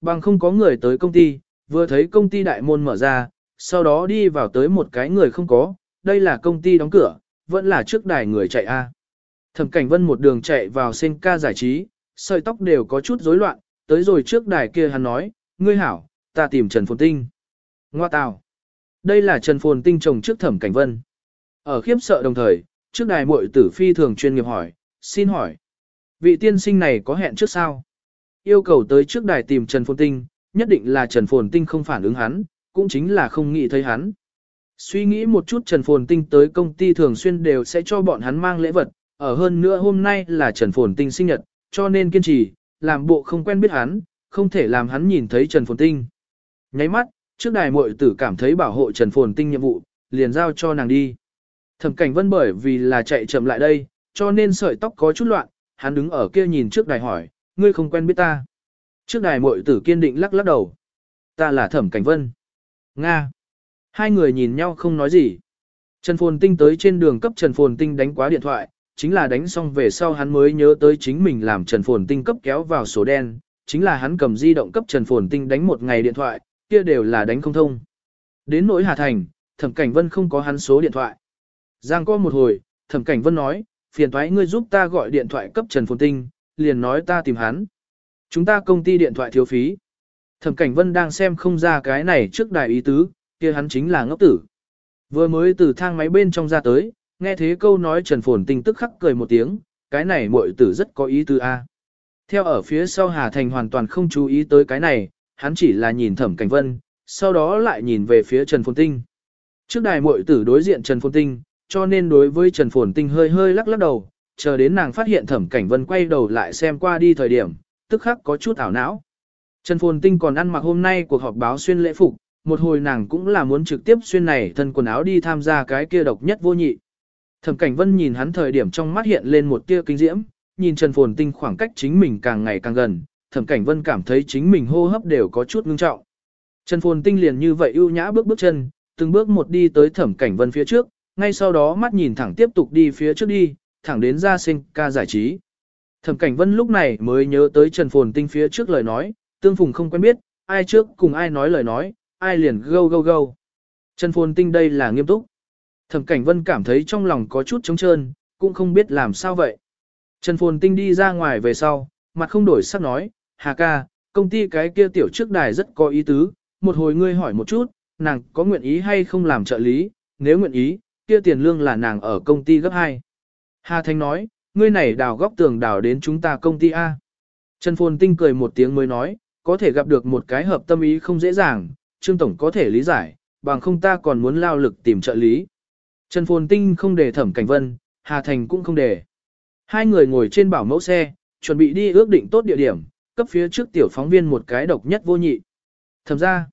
Bằng không có người tới công ty, vừa thấy công ty đại môn mở ra, sau đó đi vào tới một cái người không có, đây là công ty đóng cửa, vẫn là trước đài người chạy A. Thẩm Cảnh Vân một đường chạy vào sen ca giải trí, sợi tóc đều có chút rối loạn, tới rồi trước đài kia hắn nói, ngươi hảo, ta tìm Trần Phồn Tinh. Ngoa tào. Đây là Trần Phồn Tinh chồng trước Thẩm Cảnh Vân. Ở khiếp sợ đồng thời, trước đài muội tử phi thường chuyên nghiệp hỏi, xin hỏi. Vị tiên sinh này có hẹn trước sao? Yêu cầu tới trước đài tìm Trần Phồn Tinh, nhất định là Trần Phồn Tinh không phản ứng hắn, cũng chính là không nghĩ thấy hắn. Suy nghĩ một chút Trần Phồn Tinh tới công ty thường xuyên đều sẽ cho bọn hắn mang lễ vật, ở hơn nữa hôm nay là Trần Phồn Tinh sinh nhật, cho nên kiên trì, làm bộ không quen biết hắn, không thể làm hắn nhìn thấy Trần Phồn Tinh. Nháy mắt, trước đài muội tử cảm thấy bảo hộ Trần Phồn Tinh nhiệm vụ, liền giao cho nàng đi. Thẩm cảnh vân bởi vì là chạy chậm lại đây, cho nên sợi tóc có chút loạn, hắn đứng ở kia nhìn trước đài hỏi, ngươi không quen biết ta. Trước đài muội tử kiên định lắc lắc đầu. Ta là thẩm cảnh vân. Nga. Hai người nhìn nhau không nói gì. Trần Phồn Tinh tới trên đường cấp Trần Phồn Tinh đánh quá điện thoại, chính là đánh xong về sau hắn mới nhớ tới chính mình làm Trần Phồn Tinh cấp kéo vào số đen, chính là hắn cầm di động cấp Trần Phồn Tinh đánh một ngày điện thoại, kia đều là đánh không thông. Đến nỗi Hà Thành, Thẩm Cảnh Vân không có hắn số điện thoại. Giang có một hồi, Thẩm Cảnh Vân nói, phiền thoái ngươi giúp ta gọi điện thoại cấp Trần Phồn Tinh, liền nói ta tìm hắn. Chúng ta công ty điện thoại thiếu phí. Thẩm Cảnh Vân đang xem không ra cái này trước đài ý tứ, kia hắn chính là ngốc tử. Vừa mới từ thang máy bên trong ra tới, nghe thế câu nói Trần Phồn Tinh tức khắc cười một tiếng, cái này muội tử rất có ý tứ a. À. Theo ở phía sau Hà Thành hoàn toàn không chú ý tới cái này, hắn chỉ là nhìn Thẩm Cảnh Vân, sau đó lại nhìn về phía Trần Phồn Tinh. Trước đài muội tử đối diện Trần Phồn Tinh, cho nên đối với Trần Phồn Tinh hơi hơi lắc lắc đầu, chờ đến nàng phát hiện Thẩm Cảnh Vân quay đầu lại xem qua đi thời điểm, tức khắc có chút ảo não. Trần Phồn Tinh còn ăn mặc hôm nay cuộc họp báo xuyên lễ phục, một hồi nàng cũng là muốn trực tiếp xuyên này thân quần áo đi tham gia cái kia độc nhất vô nhị. Thẩm Cảnh Vân nhìn hắn thời điểm trong mắt hiện lên một tia kinh diễm, nhìn Trần Phồn Tinh khoảng cách chính mình càng ngày càng gần, Thẩm Cảnh Vân cảm thấy chính mình hô hấp đều có chút ngưng trọng. Trần Phồn Tinh liền như vậy ưu nhã bước bước chân, từng bước một đi tới Thẩm Cảnh Vân phía trước, ngay sau đó mắt nhìn thẳng tiếp tục đi phía trước đi, thẳng đến ra sinh ca giải trí. Thẩm Cảnh Vân lúc này mới nhớ tới Trần Phồn Tinh phía trước lời nói, tương phùng không quen biết, ai trước cùng ai nói lời nói, ai liền gâu gâu gâu. Trần Phồn Tinh đây là nghiêm túc. Thẩm Cảnh Vân cảm thấy trong lòng có chút trống trơn, cũng không biết làm sao vậy. Trần Phồn Tinh đi ra ngoài về sau, mặt không đổi sắc nói, Hà ca, công ty cái kia tiểu trước đài rất có ý tứ, một hồi ngươi hỏi một chút, nàng có nguyện ý hay không làm trợ lý, nếu nguyện ý, kia tiền lương là nàng ở công ty gấp 2. Hà Thanh nói, ngươi này đào góc tường đào đến chúng ta công ty A. Trần Phồn Tinh cười một tiếng mới nói, có thể gặp được một cái hợp tâm ý không dễ dàng, Trương Tổng có thể lý giải, bằng không ta còn muốn lao lực tìm trợ lý. Trần Phồn Tinh không để thẩm cảnh vân, Hà Thành cũng không để. Hai người ngồi trên bảo mẫu xe, chuẩn bị đi ước định tốt địa điểm, cấp phía trước tiểu phóng viên một cái độc nhất vô nhị. Thẩm ra,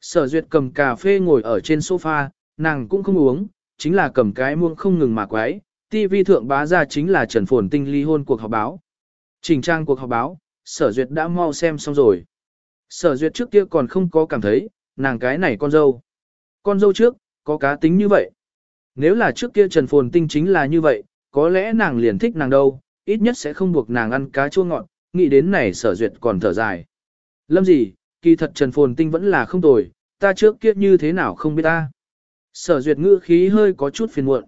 sở duyệt cầm cà phê ngồi ở trên sofa, nàng cũng không uống, chính là cầm cái muông không ngừng mà quái. TV thượng bá ra chính là Trần Phồn Tinh ly hôn cuộc họp báo. Trình trang cuộc họp báo, sở duyệt đã mau xem xong rồi. Sở duyệt trước kia còn không có cảm thấy, nàng cái này con dâu. Con dâu trước, có cá tính như vậy. Nếu là trước kia Trần Phồn Tinh chính là như vậy, có lẽ nàng liền thích nàng đâu, ít nhất sẽ không buộc nàng ăn cá chua ngọt, nghĩ đến này sở duyệt còn thở dài. Lâm gì, kỳ thật Trần Phồn Tinh vẫn là không tồi, ta trước kia như thế nào không biết ta. Sở duyệt ngữ khí hơi có chút phiền muộn.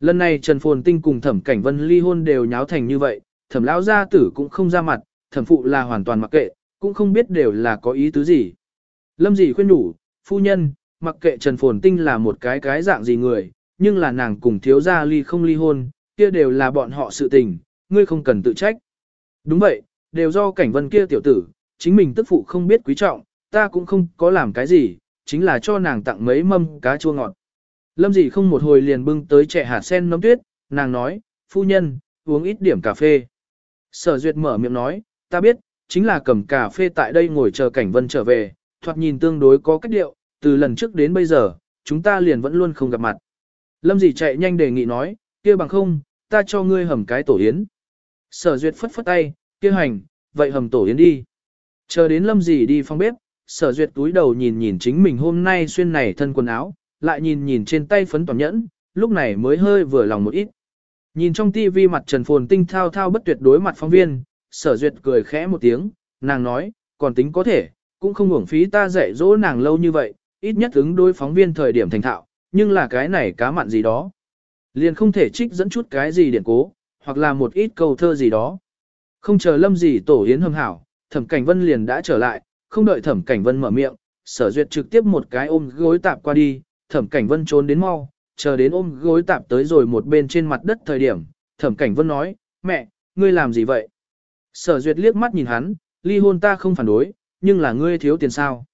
Lần này Trần Phồn Tinh cùng thẩm cảnh vân ly hôn đều nháo thành như vậy, thẩm lão gia tử cũng không ra mặt, thẩm phụ là hoàn toàn mặc kệ, cũng không biết đều là có ý tứ gì. Lâm dị khuyên đủ, phu nhân, mặc kệ Trần Phồn Tinh là một cái cái dạng gì người, nhưng là nàng cùng thiếu gia ly không ly hôn, kia đều là bọn họ sự tình, ngươi không cần tự trách. Đúng vậy, đều do cảnh vân kia tiểu tử, chính mình tức phụ không biết quý trọng, ta cũng không có làm cái gì, chính là cho nàng tặng mấy mâm cá chua ngọt. Lâm dị không một hồi liền bưng tới trẻ hạt sen nấm tuyết, nàng nói, phu nhân, uống ít điểm cà phê. Sở duyệt mở miệng nói, ta biết, chính là cầm cà phê tại đây ngồi chờ cảnh vân trở về, thoạt nhìn tương đối có cách điệu, từ lần trước đến bây giờ, chúng ta liền vẫn luôn không gặp mặt. Lâm dị chạy nhanh đề nghị nói, kia bằng không, ta cho ngươi hầm cái tổ yến. Sở duyệt phất phất tay, kia hành, vậy hầm tổ yến đi. Chờ đến lâm dị đi phong bếp, sở duyệt túi đầu nhìn nhìn chính mình hôm nay xuyên này thân quần áo, lại nhìn nhìn trên tay phấn toàn nhẫn, lúc này mới hơi vừa lòng một ít. Nhìn trong tivi mặt Trần Phồn Tinh thao thao bất tuyệt đối mặt phóng viên, sở duyệt cười khẽ một tiếng, nàng nói, còn tính có thể, cũng không uổng phí ta dạy dỗ nàng lâu như vậy, ít nhất ứng đối phóng viên thời điểm thành thạo, nhưng là cái này cá mặn gì đó. Liền không thể trích dẫn chút cái gì điển cố, hoặc là một ít câu thơ gì đó. Không chờ lâm gì tổ hiến hâm hảo, thẩm cảnh vân liền đã trở lại, không đợi thẩm cảnh vân mở miệng, sở duyệt trực tiếp một cái ôm gối tạp qua đi, thẩm cảnh vân trốn đến mau, chờ đến ôm gối tạp tới rồi một bên trên mặt đất thời điểm, thẩm cảnh vân nói, mẹ, ngươi làm gì vậy? Sở duyệt liếc mắt nhìn hắn, ly hôn ta không phản đối, nhưng là ngươi thiếu tiền sao?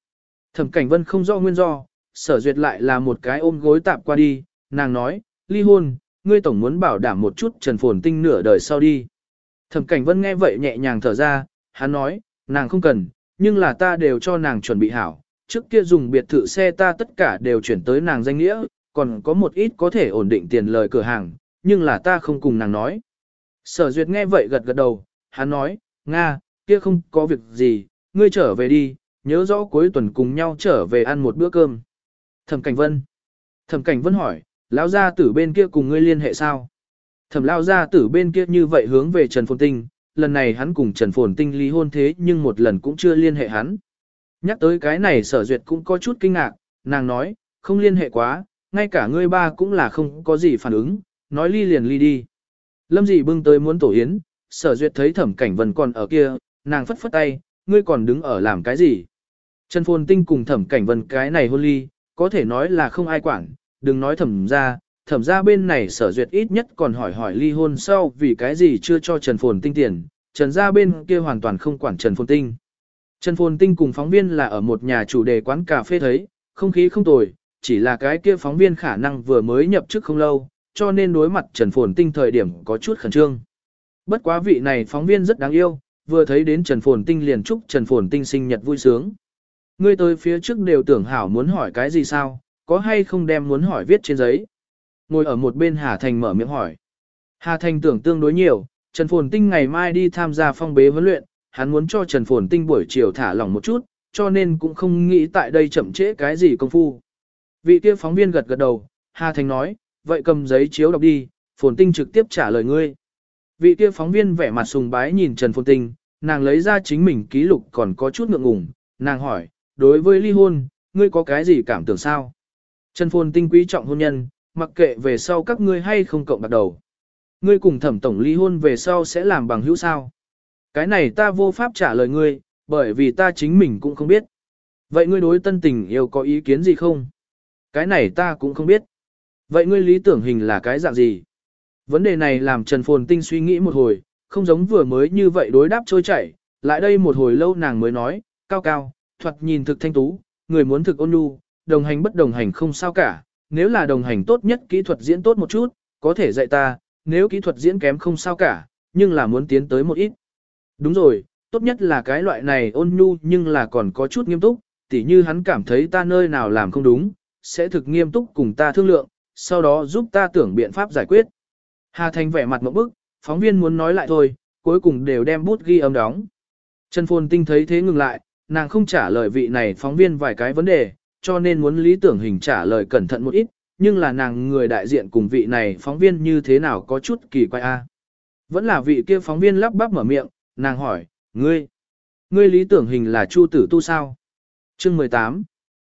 Thẩm cảnh vân không rõ nguyên do, sở duyệt lại là một cái ôm gối tạp qua đi, nàng nói, ly hôn, ngươi tổng muốn bảo đảm một chút trần phồn tinh nửa đời sau đi. Thẩm cảnh vân nghe vậy nhẹ nhàng thở ra, hắn nói, nàng không cần, nhưng là ta đều cho nàng chuẩn bị hảo, trước kia dùng biệt thự xe ta tất cả đều chuyển tới nàng danh nghĩa, còn có một ít có thể ổn định tiền lời cửa hàng, nhưng là ta không cùng nàng nói. Sở duyệt nghe vậy gật gật đầu, hắn nói, Nga, kia không có việc gì, ngươi trở về đi, nhớ rõ cuối tuần cùng nhau trở về ăn một bữa cơm. Thẩm Cảnh Vân. Thẩm Cảnh Vân hỏi, lão gia tử bên kia cùng ngươi liên hệ sao? Thẩm lão gia tử bên kia như vậy hướng về Trần Phồn Tinh, lần này hắn cùng Trần Phồn Tinh ly hôn thế nhưng một lần cũng chưa liên hệ hắn. Nhắc tới cái này sở duyệt cũng có chút kinh ngạc, nàng nói, không liên hệ quá, ngay cả ngươi ba cũng là không có gì phản ứng, nói ly liền ly đi. Lâm dị bưng tới muốn tổ yến, sở duyệt thấy thẩm cảnh vân còn ở kia, nàng phất phất tay, ngươi còn đứng ở làm cái gì? Trần Phồn Tinh cùng thẩm cảnh vân cái này hôn ly, có thể nói là không ai quản, đừng nói thẩm ra, thẩm ra bên này sở duyệt ít nhất còn hỏi hỏi ly hôn sau vì cái gì chưa cho Trần Phồn Tinh tiền, Trần ra bên kia hoàn toàn không quản Trần Phồn Tinh. Trần Phồn Tinh cùng phóng viên là ở một nhà chủ đề quán cà phê thấy, không khí không tồi, chỉ là cái kia phóng viên khả năng vừa mới nhập chức không lâu, cho nên đối mặt Trần Phồn Tinh thời điểm có chút khẩn trương. Bất quá vị này phóng viên rất đáng yêu, vừa thấy đến Trần Phồn Tinh liền chúc Trần Phồn Tinh sinh nhật vui sướng. Ngươi tới phía trước đều tưởng hảo muốn hỏi cái gì sao, có hay không đem muốn hỏi viết trên giấy. Ngồi ở một bên Hà Thành mở miệng hỏi. Hà Thành tưởng tương đối nhiều, Trần Phồn Tinh ngày mai đi tham gia phong bế huấn luyện, hắn muốn cho Trần Phồn Tinh buổi chiều thả lỏng một chút, cho nên cũng không nghĩ tại đây chậm trễ cái gì công phu. Vị kia phóng viên gật gật đầu, Hà Thành nói, vậy cầm giấy chiếu đọc đi, Phồn Tinh trực tiếp trả lời ngươi. Vị kia phóng viên vẻ mặt sùng bái nhìn Trần Phồn Tinh, nàng lấy ra chính mình ký lục còn có chút ngượng ngùng, nàng hỏi, đối với ly hôn, ngươi có cái gì cảm tưởng sao? Trần Phồn Tinh quý trọng hôn nhân, mặc kệ về sau các ngươi hay không cộng bạc đầu. Ngươi cùng thẩm tổng ly hôn về sau sẽ làm bằng hữu sao? Cái này ta vô pháp trả lời ngươi, bởi vì ta chính mình cũng không biết. Vậy ngươi đối tân tình yêu có ý kiến gì không? Cái này ta cũng không biết. Vậy ngươi lý tưởng hình là cái dạng gì? Vấn đề này làm Trần Phồn Tinh suy nghĩ một hồi, không giống vừa mới như vậy đối đáp trôi chảy, lại đây một hồi lâu nàng mới nói, cao cao, thoạt nhìn thực thanh tú, người muốn thực ôn nhu, đồng hành bất đồng hành không sao cả, nếu là đồng hành tốt nhất kỹ thuật diễn tốt một chút, có thể dạy ta, nếu kỹ thuật diễn kém không sao cả, nhưng là muốn tiến tới một ít. Đúng rồi, tốt nhất là cái loại này ôn nhu nhưng là còn có chút nghiêm túc, tỉ như hắn cảm thấy ta nơi nào làm không đúng, sẽ thực nghiêm túc cùng ta thương lượng, sau đó giúp ta tưởng biện pháp giải quyết. Hà Thành vẻ mặt một bức, phóng viên muốn nói lại thôi, cuối cùng đều đem bút ghi âm đóng. Trần Phồn Tinh thấy thế ngừng lại, nàng không trả lời vị này phóng viên vài cái vấn đề, cho nên muốn lý tưởng hình trả lời cẩn thận một ít, nhưng là nàng người đại diện cùng vị này phóng viên như thế nào có chút kỳ quái a. Vẫn là vị kia phóng viên lắp bắp mở miệng, nàng hỏi, ngươi, ngươi lý tưởng hình là Chu Tử Tu sao? Chương 18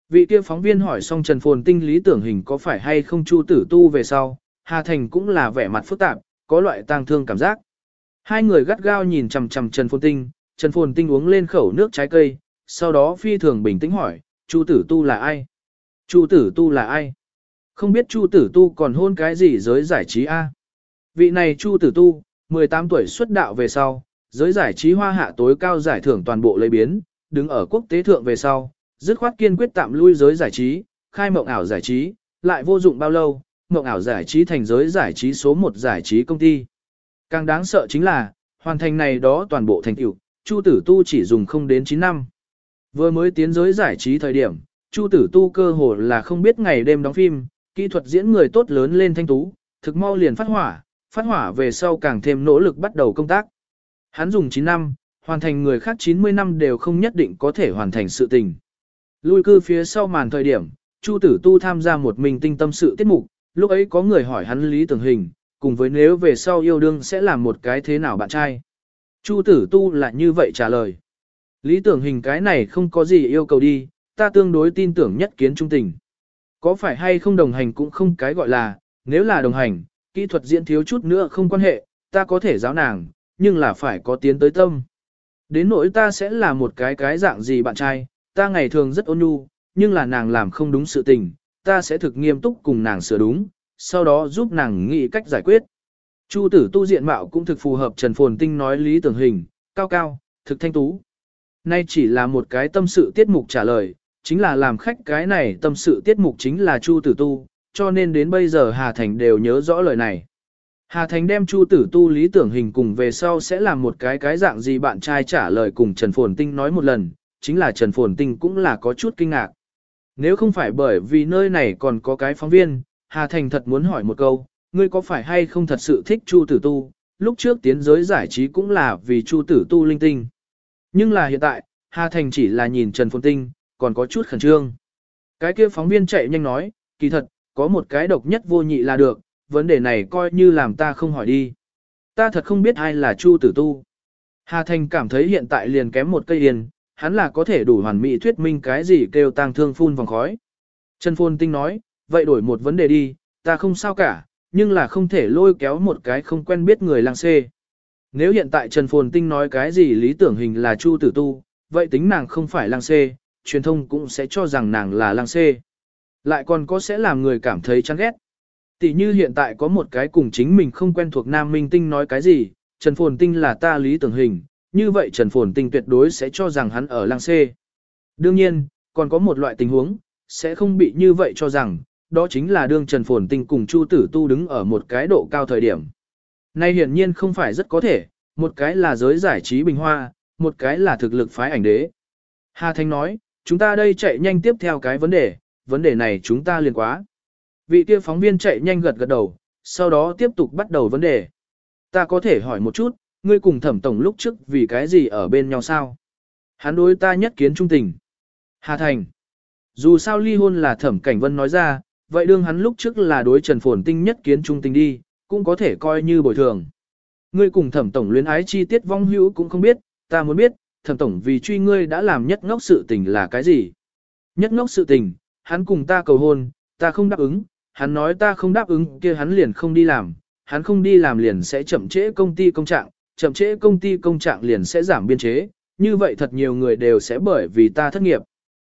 Vị kia phóng viên hỏi xong Trần Phồn Tinh lý tưởng hình có phải hay không Chu Tử Tu về sau, Hà Thành cũng là vẻ mặt phức tạp, có loại tang thương cảm giác. Hai người gắt gao nhìn chằm chằm Trần Phồn Tinh, Trần Phồn Tinh uống lên khẩu nước trái cây, sau đó phi thường bình tĩnh hỏi, Chu Tử Tu là ai? Chu Tử Tu là ai? Không biết Chu Tử Tu còn hôn cái gì giới giải trí a? Vị này Chu Tử Tu, 18 tuổi xuất đạo về sau, giới giải trí hoa hạ tối cao giải thưởng toàn bộ lấy biến, đứng ở quốc tế thượng về sau, dứt khoát kiên quyết tạm lui giới giải trí, khai mộng ảo giải trí, lại vô dụng bao lâu, mộng ảo giải trí thành giới giải trí số 1 giải trí công ty. Càng đáng sợ chính là, hoàn thành này đó toàn bộ thành tựu, Chu Tử Tu chỉ dùng không đến 9 năm. Vừa mới tiến giới giải trí thời điểm, Chu Tử Tu cơ hồ là không biết ngày đêm đóng phim, kỹ thuật diễn người tốt lớn lên thanh tú, thực mau liền phát hỏa, phát hỏa về sau càng thêm nỗ lực bắt đầu công tác. Hắn dùng 9 năm, hoàn thành người khác 90 năm đều không nhất định có thể hoàn thành sự tình. Lui cư phía sau màn thời điểm, Chu Tử Tu tham gia một mình tinh tâm sự tiết mục, lúc ấy có người hỏi hắn lý tưởng hình, cùng với nếu về sau yêu đương sẽ làm một cái thế nào bạn trai. Chu Tử Tu là như vậy trả lời. Lý tưởng hình cái này không có gì yêu cầu đi, ta tương đối tin tưởng nhất kiến trung tình. Có phải hay không đồng hành cũng không cái gọi là, nếu là đồng hành, kỹ thuật diễn thiếu chút nữa không quan hệ, ta có thể giáo nàng, nhưng là phải có tiến tới tâm. Đến nỗi ta sẽ là một cái cái dạng gì bạn trai, ta ngày thường rất ôn nhu, nhưng là nàng làm không đúng sự tình, ta sẽ thực nghiêm túc cùng nàng sửa đúng, sau đó giúp nàng nghĩ cách giải quyết. Chu tử tu diện mạo cũng thực phù hợp Trần Phồn Tinh nói lý tưởng hình, cao cao, thực thanh tú. Nay chỉ là một cái tâm sự tiết mục trả lời, chính là làm khách cái này tâm sự tiết mục chính là Chu tử tu, cho nên đến bây giờ Hà Thành đều nhớ rõ lời này. Hà Thành đem Chu tử tu lý tưởng hình cùng về sau sẽ làm một cái cái dạng gì bạn trai trả lời cùng Trần Phồn Tinh nói một lần, chính là Trần Phồn Tinh cũng là có chút kinh ngạc. Nếu không phải bởi vì nơi này còn có cái phóng viên, Hà Thành thật muốn hỏi một câu, ngươi có phải hay không thật sự thích Chu Tử Tu, lúc trước tiến giới giải trí cũng là vì Chu Tử Tu linh tinh. Nhưng là hiện tại, Hà Thành chỉ là nhìn Trần Phồn Tinh, còn có chút khẩn trương. Cái kia phóng viên chạy nhanh nói, kỳ thật, có một cái độc nhất vô nhị là được, vấn đề này coi như làm ta không hỏi đi. Ta thật không biết ai là Chu Tử Tu. Hà Thành cảm thấy hiện tại liền kém một cây yên, hắn là có thể đủ hoàn mỹ thuyết minh cái gì kêu tang thương phun vòng khói. Trần Phồn Tinh nói, vậy đổi một vấn đề đi, ta không sao cả, nhưng là không thể lôi kéo một cái không quen biết người lang xê. Nếu hiện tại Trần Phồn Tinh nói cái gì lý tưởng hình là Chu Tử Tu, vậy tính nàng không phải lang xê, truyền thông cũng sẽ cho rằng nàng là lang xê. Lại còn có sẽ làm người cảm thấy chán ghét. Tỷ như hiện tại có một cái cùng chính mình không quen thuộc nam minh tinh nói cái gì, Trần Phồn Tinh là ta lý tưởng hình, như vậy Trần Phồn Tinh tuyệt đối sẽ cho rằng hắn ở lang xê. Đương nhiên, còn có một loại tình huống, sẽ không bị như vậy cho rằng, đó chính là đương Trần Phồn Tinh cùng Chu Tử Tu đứng ở một cái độ cao thời điểm. Nay hiển nhiên không phải rất có thể, một cái là giới giải trí bình hoa, một cái là thực lực phái ảnh đế. Hà Thanh nói, chúng ta đây chạy nhanh tiếp theo cái vấn đề, vấn đề này chúng ta liền quá. Vị kia phóng viên chạy nhanh gật gật đầu, sau đó tiếp tục bắt đầu vấn đề. Ta có thể hỏi một chút, ngươi cùng thẩm tổng lúc trước vì cái gì ở bên nhau sao? Hắn đối ta nhất kiến trung tình. Hà Thành. Dù sao ly hôn là thẩm cảnh vân nói ra, vậy đương hắn lúc trước là đối trần phồn tinh nhất kiến trung tình đi, cũng có thể coi như bồi thường. Ngươi cùng thẩm tổng luyến ái chi tiết vong hữu cũng không biết, ta muốn biết, thẩm tổng vì truy ngươi đã làm nhất ngốc sự tình là cái gì? Nhất ngốc sự tình, hắn cùng ta cầu hôn, ta không đáp ứng, hắn nói ta không đáp ứng kia hắn liền không đi làm, hắn không đi làm liền sẽ chậm trễ công ty công trạng, chậm trễ công ty công trạng liền sẽ giảm biên chế, như vậy thật nhiều người đều sẽ bởi vì ta thất nghiệp.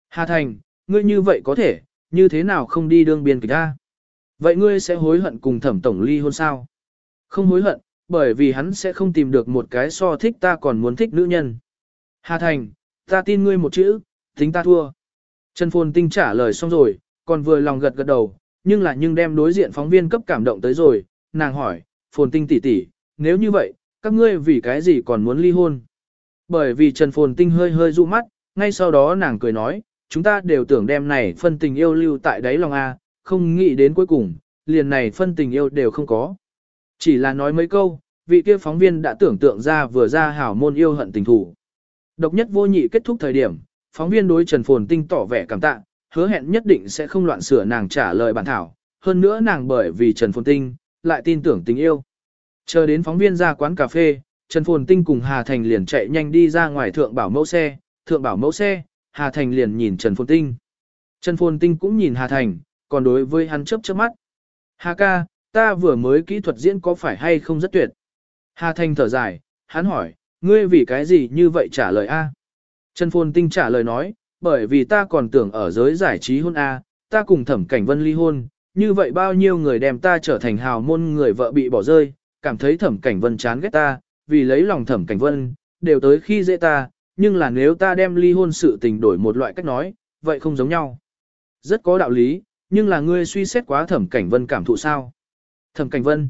Hà Thành, ngươi như vậy có thể, như thế nào không đi đương biên kịch ta? Vậy ngươi sẽ hối hận cùng thẩm tổng ly hôn sao? Không hối hận, bởi vì hắn sẽ không tìm được một cái so thích ta còn muốn thích nữ nhân. Hà Thành, ta tin ngươi một chữ, tính ta thua. Trần Phồn Tinh trả lời xong rồi, còn vừa lòng gật gật đầu, nhưng là nhưng đem đối diện phóng viên cấp cảm động tới rồi, nàng hỏi, Phồn Tinh tỷ tỷ, nếu như vậy, các ngươi vì cái gì còn muốn ly hôn? Bởi vì Trần Phồn Tinh hơi hơi dụ mắt, ngay sau đó nàng cười nói, chúng ta đều tưởng đem này phân tình yêu lưu tại đáy lòng A, không nghĩ đến cuối cùng, liền này phân tình yêu đều không có. Chỉ là nói mấy câu, vị kia phóng viên đã tưởng tượng ra vừa ra hảo môn yêu hận tình thủ. Độc nhất vô nhị kết thúc thời điểm, phóng viên đối Trần Phồn Tinh tỏ vẻ cảm tạ, hứa hẹn nhất định sẽ không loạn sửa nàng trả lời bản thảo, hơn nữa nàng bởi vì Trần Phồn Tinh, lại tin tưởng tình yêu. Chờ đến phóng viên ra quán cà phê, Trần Phồn Tinh cùng Hà Thành liền chạy nhanh đi ra ngoài thượng bảo mẫu xe, thượng bảo mẫu xe, Hà Thành liền nhìn Trần Phồn Tinh. Trần Phồn Tinh cũng nhìn Hà Thành, còn đối với hắn chớp chớp mắt. Hà ca, ta vừa mới kỹ thuật diễn có phải hay không rất tuyệt? Hà Thành thở dài, hắn hỏi, ngươi vì cái gì như vậy trả lời A? Trần Phồn Tinh trả lời nói, bởi vì ta còn tưởng ở giới giải trí hôn A, ta cùng thẩm cảnh vân ly hôn, như vậy bao nhiêu người đem ta trở thành hào môn người vợ bị bỏ rơi, cảm thấy thẩm cảnh vân chán ghét ta, vì lấy lòng thẩm cảnh vân, đều tới khi dễ ta, nhưng là nếu ta đem ly hôn sự tình đổi một loại cách nói, vậy không giống nhau. Rất có đạo lý, nhưng là ngươi suy xét quá thẩm cảnh vân cảm thụ sao. Thẩm cảnh vân,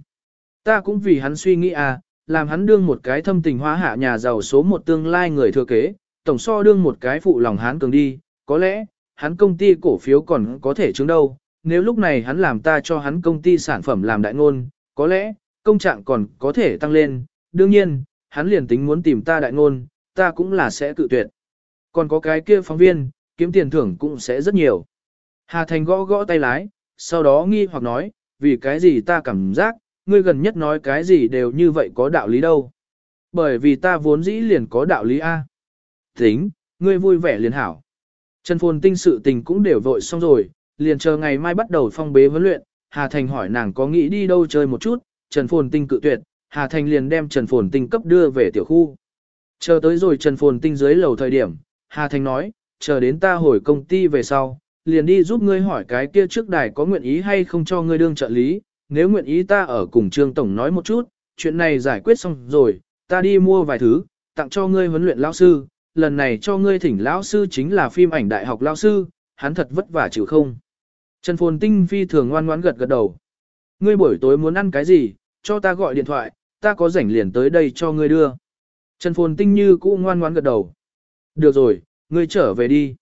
ta cũng vì hắn suy nghĩ à, làm hắn đương một cái thâm tình hóa hạ nhà giàu số một tương lai người thừa kế, tổng so đương một cái phụ lòng hắn cường đi, có lẽ, hắn công ty cổ phiếu còn có thể chứng đâu, nếu lúc này hắn làm ta cho hắn công ty sản phẩm làm đại ngôn, có lẽ, công trạng còn có thể tăng lên, đương nhiên, hắn liền tính muốn tìm ta đại ngôn, ta cũng là sẽ tự tuyệt. Còn có cái kia phóng viên, kiếm tiền thưởng cũng sẽ rất nhiều. Hà Thành gõ gõ tay lái, sau đó nghi hoặc nói, vì cái gì ta cảm giác, ngươi gần nhất nói cái gì đều như vậy có đạo lý đâu. Bởi vì ta vốn dĩ liền có đạo lý A. Tính, ngươi vui vẻ liền hảo. Trần Phồn Tinh sự tình cũng đều vội xong rồi, liền chờ ngày mai bắt đầu phong bế huấn luyện, Hà Thành hỏi nàng có nghĩ đi đâu chơi một chút, Trần Phồn Tinh cự tuyệt, Hà Thành liền đem Trần Phồn Tinh cấp đưa về tiểu khu. Chờ tới rồi Trần Phồn Tinh dưới lầu thời điểm, Hà Thành nói, chờ đến ta hồi công ty về sau, liền đi giúp ngươi hỏi cái kia trước đài có nguyện ý hay không cho ngươi đương trợ lý, nếu nguyện ý ta ở cùng Trương Tổng nói một chút, chuyện này giải quyết xong rồi, ta đi mua vài thứ, tặng cho ngươi huấn luyện lão sư, lần này cho ngươi thỉnh lão sư chính là phim ảnh đại học lão sư, hắn thật vất vả chịu không. Trần Phồn Tinh phi thường ngoan ngoãn gật gật đầu. Ngươi buổi tối muốn ăn cái gì, cho ta gọi điện thoại, ta có rảnh liền tới đây cho ngươi đưa. Trần Phồn Tinh như cũ ngoan ngoãn gật đầu. Được rồi, ngươi trở về đi.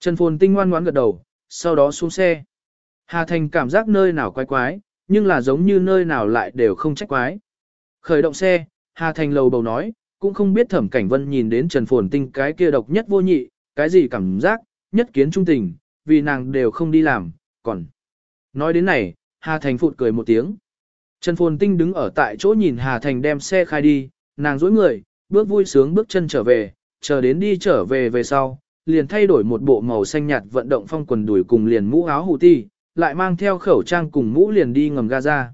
Trần Phồn Tinh ngoan ngoãn gật đầu, sau đó xuống xe. Hà Thành cảm giác nơi nào quái quái, nhưng là giống như nơi nào lại đều không trách quái. Khởi động xe, Hà Thành lầu bầu nói, cũng không biết thẩm cảnh vân nhìn đến Trần Phồn Tinh cái kia độc nhất vô nhị, cái gì cảm giác, nhất kiến trung tình, vì nàng đều không đi làm, còn. Nói đến này, Hà Thành phụt cười một tiếng. Trần Phồn Tinh đứng ở tại chỗ nhìn Hà Thành đem xe khai đi, nàng dối người, bước vui sướng bước chân trở về, chờ đến đi trở về về sau, liền thay đổi một bộ màu xanh nhạt vận động phong quần đùi cùng liền mũ áo hủ ti, lại mang theo khẩu trang cùng mũ liền đi ngầm Gaza.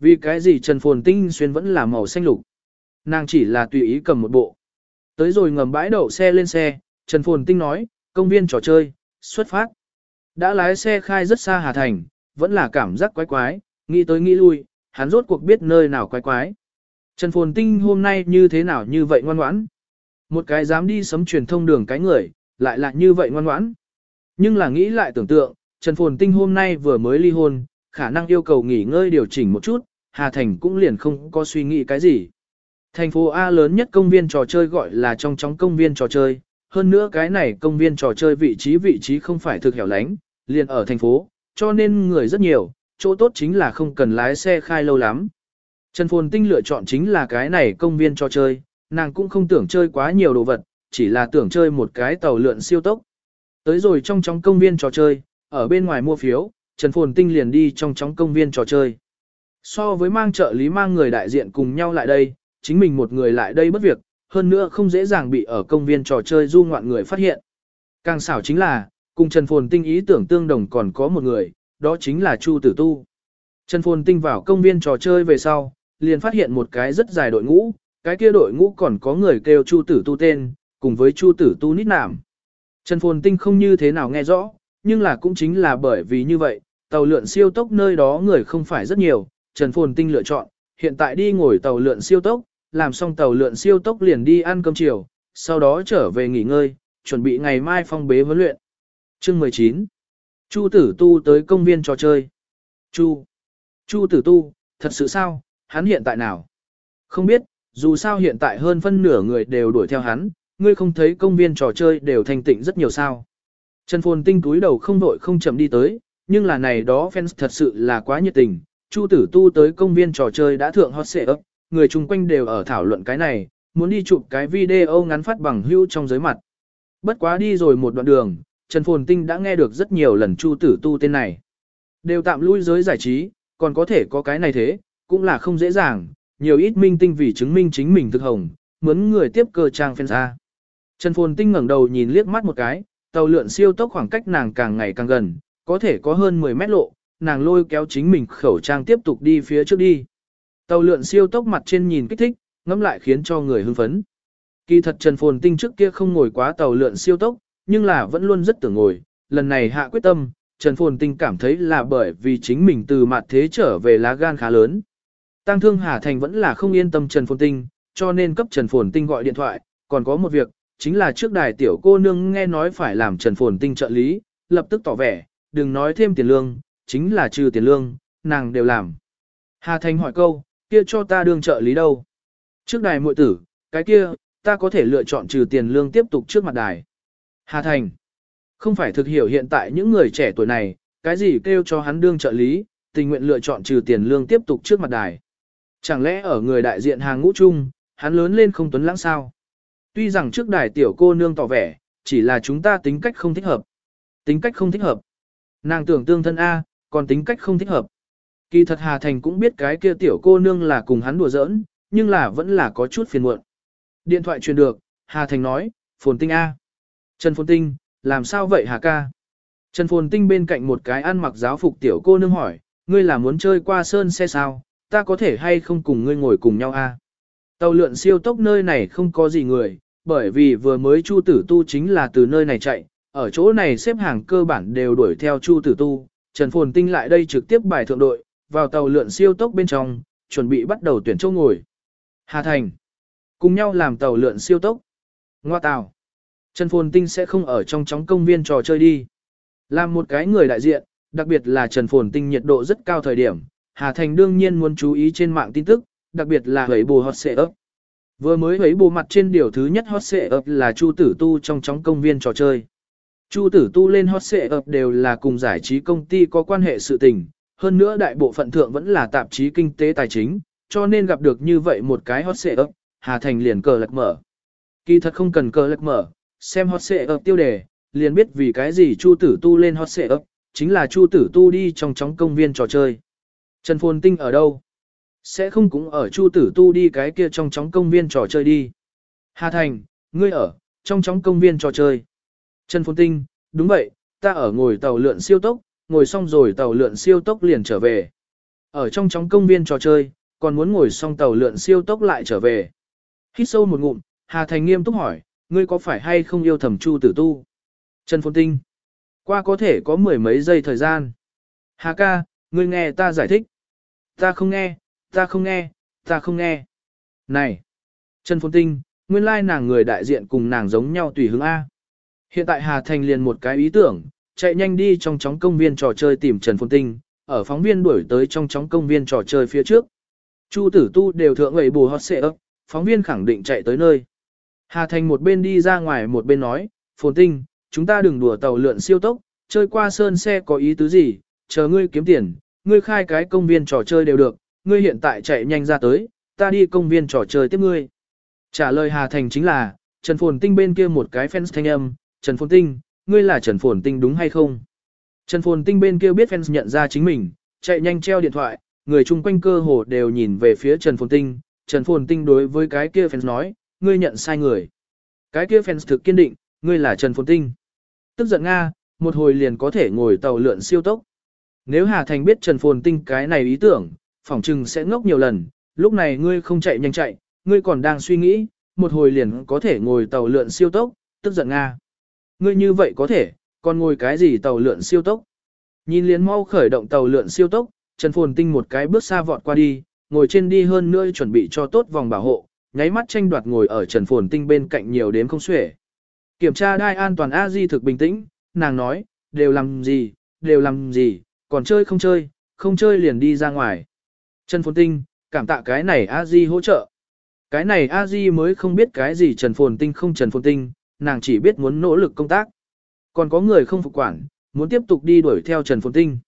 Vì cái gì Trần Phồn Tinh xuyên vẫn là màu xanh lục? Nàng chỉ là tùy ý cầm một bộ. Tới rồi ngầm bãi đậu xe lên xe, Trần Phồn Tinh nói, công viên trò chơi, xuất phát. Đã lái xe khai rất xa Hà Thành, vẫn là cảm giác quái quái, nghĩ tới nghĩ lui, hắn rốt cuộc biết nơi nào quái quái. Trần Phồn Tinh hôm nay như thế nào như vậy ngoan ngoãn. Một cái dám đi sấm truyền thông đường cái người, lại là như vậy ngoan ngoãn. Nhưng là nghĩ lại tưởng tượng, Trần Phồn Tinh hôm nay vừa mới ly hôn, khả năng yêu cầu nghỉ ngơi điều chỉnh một chút, Hà Thành cũng liền không có suy nghĩ cái gì. Thành phố A lớn nhất công viên trò chơi gọi là trong trong công viên trò chơi, hơn nữa cái này công viên trò chơi vị trí vị trí không phải thực hẻo lánh, liền ở thành phố, cho nên người rất nhiều, chỗ tốt chính là không cần lái xe khai lâu lắm. Trần Phồn Tinh lựa chọn chính là cái này công viên trò chơi, nàng cũng không tưởng chơi quá nhiều đồ vật, chỉ là tưởng chơi một cái tàu lượn siêu tốc. Tới rồi trong trong công viên trò chơi, ở bên ngoài mua phiếu, Trần Phồn Tinh liền đi trong trong công viên trò chơi. So với mang trợ lý mang người đại diện cùng nhau lại đây, chính mình một người lại đây bất việc, hơn nữa không dễ dàng bị ở công viên trò chơi du ngoạn người phát hiện. Càng xảo chính là, cùng Trần Phồn Tinh ý tưởng tương đồng còn có một người, đó chính là Chu Tử Tu. Trần Phồn Tinh vào công viên trò chơi về sau, liền phát hiện một cái rất dài đội ngũ, cái kia đội ngũ còn có người kêu Chu Tử Tu tên, cùng với Chu Tử Tu nít nảm. Trần Phồn Tinh không như thế nào nghe rõ, nhưng là cũng chính là bởi vì như vậy, tàu lượn siêu tốc nơi đó người không phải rất nhiều, Trần Phồn Tinh lựa chọn, hiện tại đi ngồi tàu lượn siêu tốc, làm xong tàu lượn siêu tốc liền đi ăn cơm chiều, sau đó trở về nghỉ ngơi, chuẩn bị ngày mai phong bế huấn luyện. Chương 19 Chu tử tu tới công viên trò chơi. Chu. Chu tử tu, thật sự sao, hắn hiện tại nào? Không biết, dù sao hiện tại hơn phân nửa người đều đuổi theo hắn, ngươi không thấy công viên trò chơi đều thanh tịnh rất nhiều sao. Trần Phồn Tinh túi đầu không vội không chậm đi tới, nhưng là này đó fans thật sự là quá nhiệt tình. Chu tử tu tới công viên trò chơi đã thượng hot xệ ấp, người chung quanh đều ở thảo luận cái này, muốn đi chụp cái video ngắn phát bằng hữu trong giới mặt. Bất quá đi rồi một đoạn đường, Trần Phồn Tinh đã nghe được rất nhiều lần Chu tử tu tên này. Đều tạm lui giới giải trí, còn có thể có cái này thế, cũng là không dễ dàng, nhiều ít minh tinh vì chứng minh chính mình thực hồng, muốn người tiếp cơ trang fan ra. Trần Phồn Tinh ngẩng đầu nhìn liếc mắt một cái, tàu lượn siêu tốc khoảng cách nàng càng ngày càng gần, có thể có hơn 10 mét lộ, nàng lôi kéo chính mình khẩu trang tiếp tục đi phía trước đi. Tàu lượn siêu tốc mặt trên nhìn kích thích, ngắm lại khiến cho người hưng phấn. Kỳ thật Trần Phồn Tinh trước kia không ngồi quá tàu lượn siêu tốc, nhưng là vẫn luôn rất tưởng ngồi, lần này hạ quyết tâm, Trần Phồn Tinh cảm thấy là bởi vì chính mình từ mặt thế trở về lá gan khá lớn. Tăng thương Hà Thành vẫn là không yên tâm Trần Phồn Tinh, cho nên cấp Trần Phồn Tinh gọi điện thoại, còn có một việc, chính là trước đài tiểu cô nương nghe nói phải làm Trần Phồn Tinh trợ lý, lập tức tỏ vẻ, đừng nói thêm tiền lương, chính là trừ tiền lương, nàng đều làm. Hà Thành hỏi câu, kia cho ta đương trợ lý đâu? Trước đài muội tử, cái kia, ta có thể lựa chọn trừ tiền lương tiếp tục trước mặt đài. Hà Thành, không phải thực hiểu hiện tại những người trẻ tuổi này, cái gì kêu cho hắn đương trợ lý, tình nguyện lựa chọn trừ tiền lương tiếp tục trước mặt đài. Chẳng lẽ ở người đại diện hàng ngũ chung, hắn lớn lên không tuấn lãng sao? Tuy rằng trước đài tiểu cô nương tỏ vẻ, chỉ là chúng ta tính cách không thích hợp. Tính cách không thích hợp. Nàng tưởng tương thân A, còn tính cách không thích hợp. Kỳ thật Hà Thành cũng biết cái kia tiểu cô nương là cùng hắn đùa giỡn, nhưng là vẫn là có chút phiền muộn. Điện thoại truyền được, Hà Thành nói, Phồn Tinh A. Trần Phồn Tinh, làm sao vậy Hà ca? Trần Phồn Tinh bên cạnh một cái ăn mặc giáo phục tiểu cô nương hỏi, ngươi là muốn chơi qua sơn xe sao, ta có thể hay không cùng ngươi ngồi cùng nhau a? Tàu lượn siêu tốc nơi này không có gì người, bởi vì vừa mới Chu Tử Tu chính là từ nơi này chạy, ở chỗ này xếp hàng cơ bản đều đuổi theo Chu Tử Tu, Trần Phồn Tinh lại đây trực tiếp bài thượng đội, vào tàu lượn siêu tốc bên trong, chuẩn bị bắt đầu tuyển chỗ ngồi. Hà Thành, cùng nhau làm tàu lượn siêu tốc. Ngoa tàu, Trần Phồn Tinh sẽ không ở trong chóng công viên trò chơi đi. Làm một cái người đại diện, đặc biệt là Trần Phồn Tinh nhiệt độ rất cao thời điểm, Hà Thành đương nhiên muốn chú ý trên mạng tin tức, đặc biệt là hấy bù hot xệ ấp. Vừa mới hấy bù mặt trên điều thứ nhất hot xệ ấp là Chu Tử Tu trong chóng công viên trò chơi. Chu Tử Tu lên hot xệ ấp đều là cùng giải trí công ty có quan hệ sự tình, hơn nữa đại bộ phận thượng vẫn là tạp chí kinh tế tài chính, cho nên gặp được như vậy một cái hot xệ ấp, Hà Thành liền cờ lật mở. Kỳ thật không cần cờ lật mở, xem hot xệ ấp tiêu đề, liền biết vì cái gì Chu Tử Tu lên hot xệ ấp, chính là Chu Tử Tu đi trong chóng công viên trò chơi. Trần Phồn Tinh ở đâu? Sẽ không cũng ở Chu Tử Tu đi cái kia trong chóng công viên trò chơi đi. Hà Thành, ngươi ở, trong chóng công viên trò chơi. Trần Phồn Tinh, đúng vậy, ta ở ngồi tàu lượn siêu tốc, ngồi xong rồi tàu lượn siêu tốc liền trở về. Ở trong trong công viên trò chơi, còn muốn ngồi xong tàu lượn siêu tốc lại trở về. Hít sâu một ngụm, Hà Thành nghiêm túc hỏi, ngươi có phải hay không yêu thầm Chu Tử Tu? Trần Phồn Tinh, qua có thể có mười mấy giây thời gian. Hà ca, ngươi nghe ta giải thích. Ta không nghe, ta không nghe, ta không nghe. Này, Trần Phồn Tinh, nguyên lai nàng người đại diện cùng nàng giống nhau tùy hướng A. Hiện tại Hà Thành liền một cái ý tưởng, chạy nhanh đi trong chóng công viên trò chơi tìm Trần Phồn Tinh, ở phóng viên đuổi tới trong chóng công viên trò chơi phía trước. Chu tử tu đều thượng ngậy bù hot xệ ấp, phóng viên khẳng định chạy tới nơi. Hà Thành một bên đi ra ngoài một bên nói, Phồn Tinh, chúng ta đừng đùa tàu lượn siêu tốc, chơi qua sơn xe có ý tứ gì, chờ ngươi kiếm tiền, ngươi khai cái công viên trò chơi đều được, ngươi hiện tại chạy nhanh ra tới, ta đi công viên trò chơi tiếp ngươi. Trả lời Hà Thành chính là, Trần Phồn Tinh bên kia một cái fans thanh âm, Trần Phồn Tinh, ngươi là Trần Phồn Tinh đúng hay không? Trần Phồn Tinh bên kia biết fans nhận ra chính mình, chạy nhanh treo điện thoại, người chung quanh cơ hồ đều nhìn về phía Trần Phồn Tinh. Trần Phồn Tinh đối với cái kia fans nói, ngươi nhận sai người. Cái kia fans thực kiên định, ngươi là Trần Phồn Tinh. Tức giận Nga, một hồi liền có thể ngồi tàu lượn siêu tốc. Nếu Hà Thành biết Trần Phồn Tinh cái này ý tưởng, phỏng chừng sẽ ngốc nhiều lần, lúc này ngươi không chạy nhanh chạy, ngươi còn đang suy nghĩ, một hồi liền có thể ngồi tàu lượn siêu tốc, tức giận Nga. Ngươi như vậy có thể, còn ngồi cái gì tàu lượn siêu tốc? Nhìn liền mau khởi động tàu lượn siêu tốc, Trần Phồn Tinh một cái bước xa vọt qua đi, ngồi trên đi hơn nữa chuẩn bị cho tốt vòng bảo hộ, nháy mắt tranh đoạt ngồi ở Trần Phồn Tinh bên cạnh nhiều đếm không xuể. Kiểm tra đai an toàn A Di thực bình tĩnh, nàng nói, đều làm gì, đều làm gì, còn chơi không chơi, không chơi liền đi ra ngoài. Trần Phồn Tinh, cảm tạ cái này A Di hỗ trợ. Cái này A Di mới không biết cái gì Trần Phồn Tinh không Trần Phồn Tinh, nàng chỉ biết muốn nỗ lực công tác. Còn có người không phục quản, muốn tiếp tục đi đuổi theo Trần Phồn Tinh.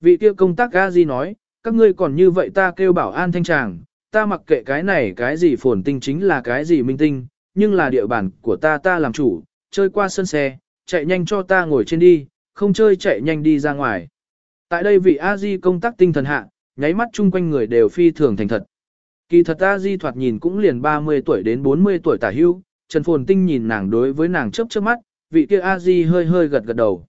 Vị kia công tác Ga Di nói, các ngươi còn như vậy ta kêu bảo an thanh tràng, ta mặc kệ cái này cái gì Phồn Tinh chính là cái gì minh tinh, nhưng là địa bàn của ta ta làm chủ, chơi qua sân xe, chạy nhanh cho ta ngồi trên đi, không chơi chạy nhanh đi ra ngoài. Tại đây vị A-di công tác tinh thần hạ, nháy mắt chung quanh người đều phi thường thành thật. Kỳ thật A-di thoạt nhìn cũng liền 30 tuổi đến 40 tuổi tả hưu, Trần Phồn Tinh nhìn nàng đối với nàng chớp chớp mắt, vị kia A-di hơi hơi gật gật đầu.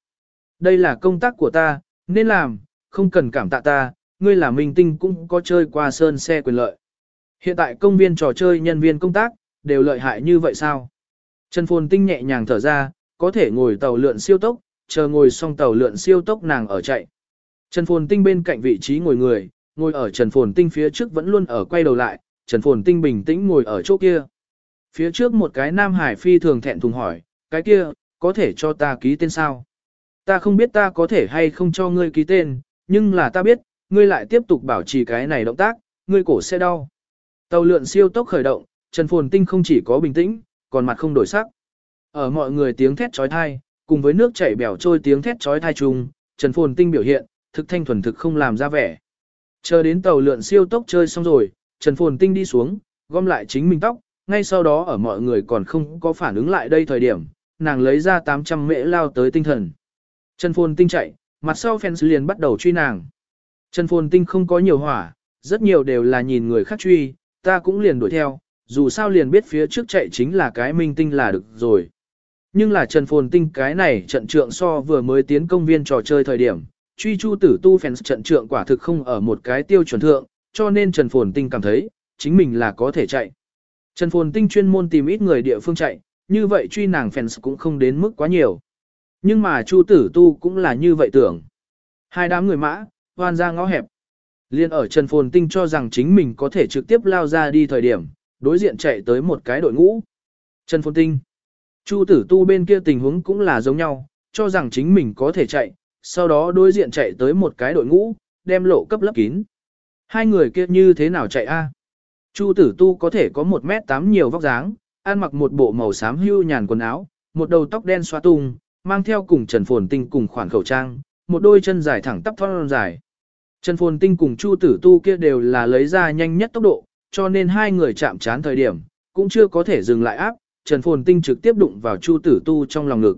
Đây là công tác của ta, nên làm, không cần cảm tạ ta, ngươi là minh tinh cũng có chơi qua sơn xe quyền lợi. Hiện tại công viên trò chơi nhân viên công tác, đều lợi hại như vậy sao? Trần Phồn Tinh nhẹ nhàng thở ra, có thể ngồi tàu lượn siêu tốc, chờ ngồi xong tàu lượn siêu tốc nàng ở chạy. Trần Phồn Tinh bên cạnh vị trí ngồi người, ngồi ở Trần Phồn Tinh phía trước vẫn luôn ở quay đầu lại, Trần Phồn Tinh bình tĩnh ngồi ở chỗ kia. Phía trước một cái nam hải phi thường thẹn thùng hỏi, cái kia, có thể cho ta ký tên sao? Ta không biết ta có thể hay không cho ngươi ký tên, nhưng là ta biết, ngươi lại tiếp tục bảo trì cái này động tác, ngươi cổ sẽ đau. Tàu lượn siêu tốc khởi động, Trần Phồn Tinh không chỉ có bình tĩnh, còn mặt không đổi sắc. Ở mọi người tiếng thét trói thai, cùng với nước chảy bèo trôi tiếng thét trói thai chung, Trần Phồn Tinh biểu hiện, thực thanh thuần thực không làm ra vẻ. Chờ đến tàu lượn siêu tốc chơi xong rồi, Trần Phồn Tinh đi xuống, gom lại chính mình tóc, ngay sau đó ở mọi người còn không có phản ứng lại đây thời điểm, nàng lấy ra 800 mễ lao tới tinh thần. Trần Phồn Tinh chạy, mặt sau fans liền bắt đầu truy nàng. Trần Phồn Tinh không có nhiều hỏa, rất nhiều đều là nhìn người khác truy, ta cũng liền đuổi theo, dù sao liền biết phía trước chạy chính là cái minh tinh là được rồi, Nhưng là Trần Phồn Tinh cái này trận trượng so vừa mới tiến công viên trò chơi thời điểm, truy chu tử tu fans trận trượng quả thực không ở một cái tiêu chuẩn thượng, cho nên Trần Phồn Tinh cảm thấy, chính mình là có thể chạy. Trần Phồn Tinh chuyên môn tìm ít người địa phương chạy, như vậy truy nàng fans cũng không đến mức quá nhiều. Nhưng mà Chu Tử Tu cũng là như vậy tưởng. Hai đám người mã, hoan ra ngõ hẹp. Liên ở Trần Phồn Tinh cho rằng chính mình có thể trực tiếp lao ra đi thời điểm, đối diện chạy tới một cái đội ngũ. Trần Phồn Tinh. Chu Tử Tu bên kia tình huống cũng là giống nhau, cho rằng chính mình có thể chạy, sau đó đối diện chạy tới một cái đội ngũ, đem lộ cấp lấp kín. Hai người kia như thế nào chạy a? Chu tử tu có thể có 1 mét 8 nhiều vóc dáng, ăn mặc một bộ màu xám hưu nhàn quần áo, một đầu tóc đen xóa tung, mang theo cùng Trần Phồn Tinh cùng khoản khẩu trang, một đôi chân dài thẳng tắp thon dài. Trần Phồn Tinh cùng Chu tử tu kia đều là lấy ra nhanh nhất tốc độ, cho nên hai người chạm chán thời điểm, cũng chưa có thể dừng lại áp, Trần Phồn Tinh trực tiếp đụng vào Chu tử tu trong lòng ngực.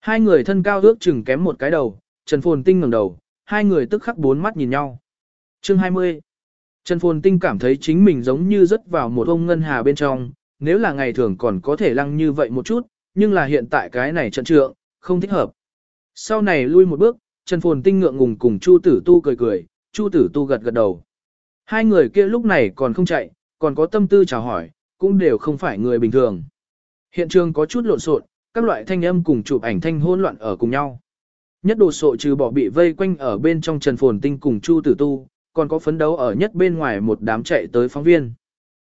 Hai người thân cao ước chừng kém một cái đầu, Trần Phồn Tinh ngẩng đầu, hai người tức khắc bốn mắt nhìn nhau. Chương 20 Trần Phồn Tinh cảm thấy chính mình giống như rớt vào một ông ngân hà bên trong, nếu là ngày thường còn có thể lăng như vậy một chút, nhưng là hiện tại cái này trận trượng, không thích hợp. Sau này lui một bước, Trần Phồn Tinh ngượng ngùng cùng Chu Tử Tu cười cười, Chu Tử Tu gật gật đầu. Hai người kia lúc này còn không chạy, còn có tâm tư chào hỏi, cũng đều không phải người bình thường. Hiện trường có chút lộn xộn, các loại thanh âm cùng chụp ảnh thanh hỗn loạn ở cùng nhau. Nhất đồ sộ trừ bỏ bị vây quanh ở bên trong Trần Phồn Tinh cùng Chu Tử Tu, còn có phấn đấu ở nhất bên ngoài một đám chạy tới phóng viên.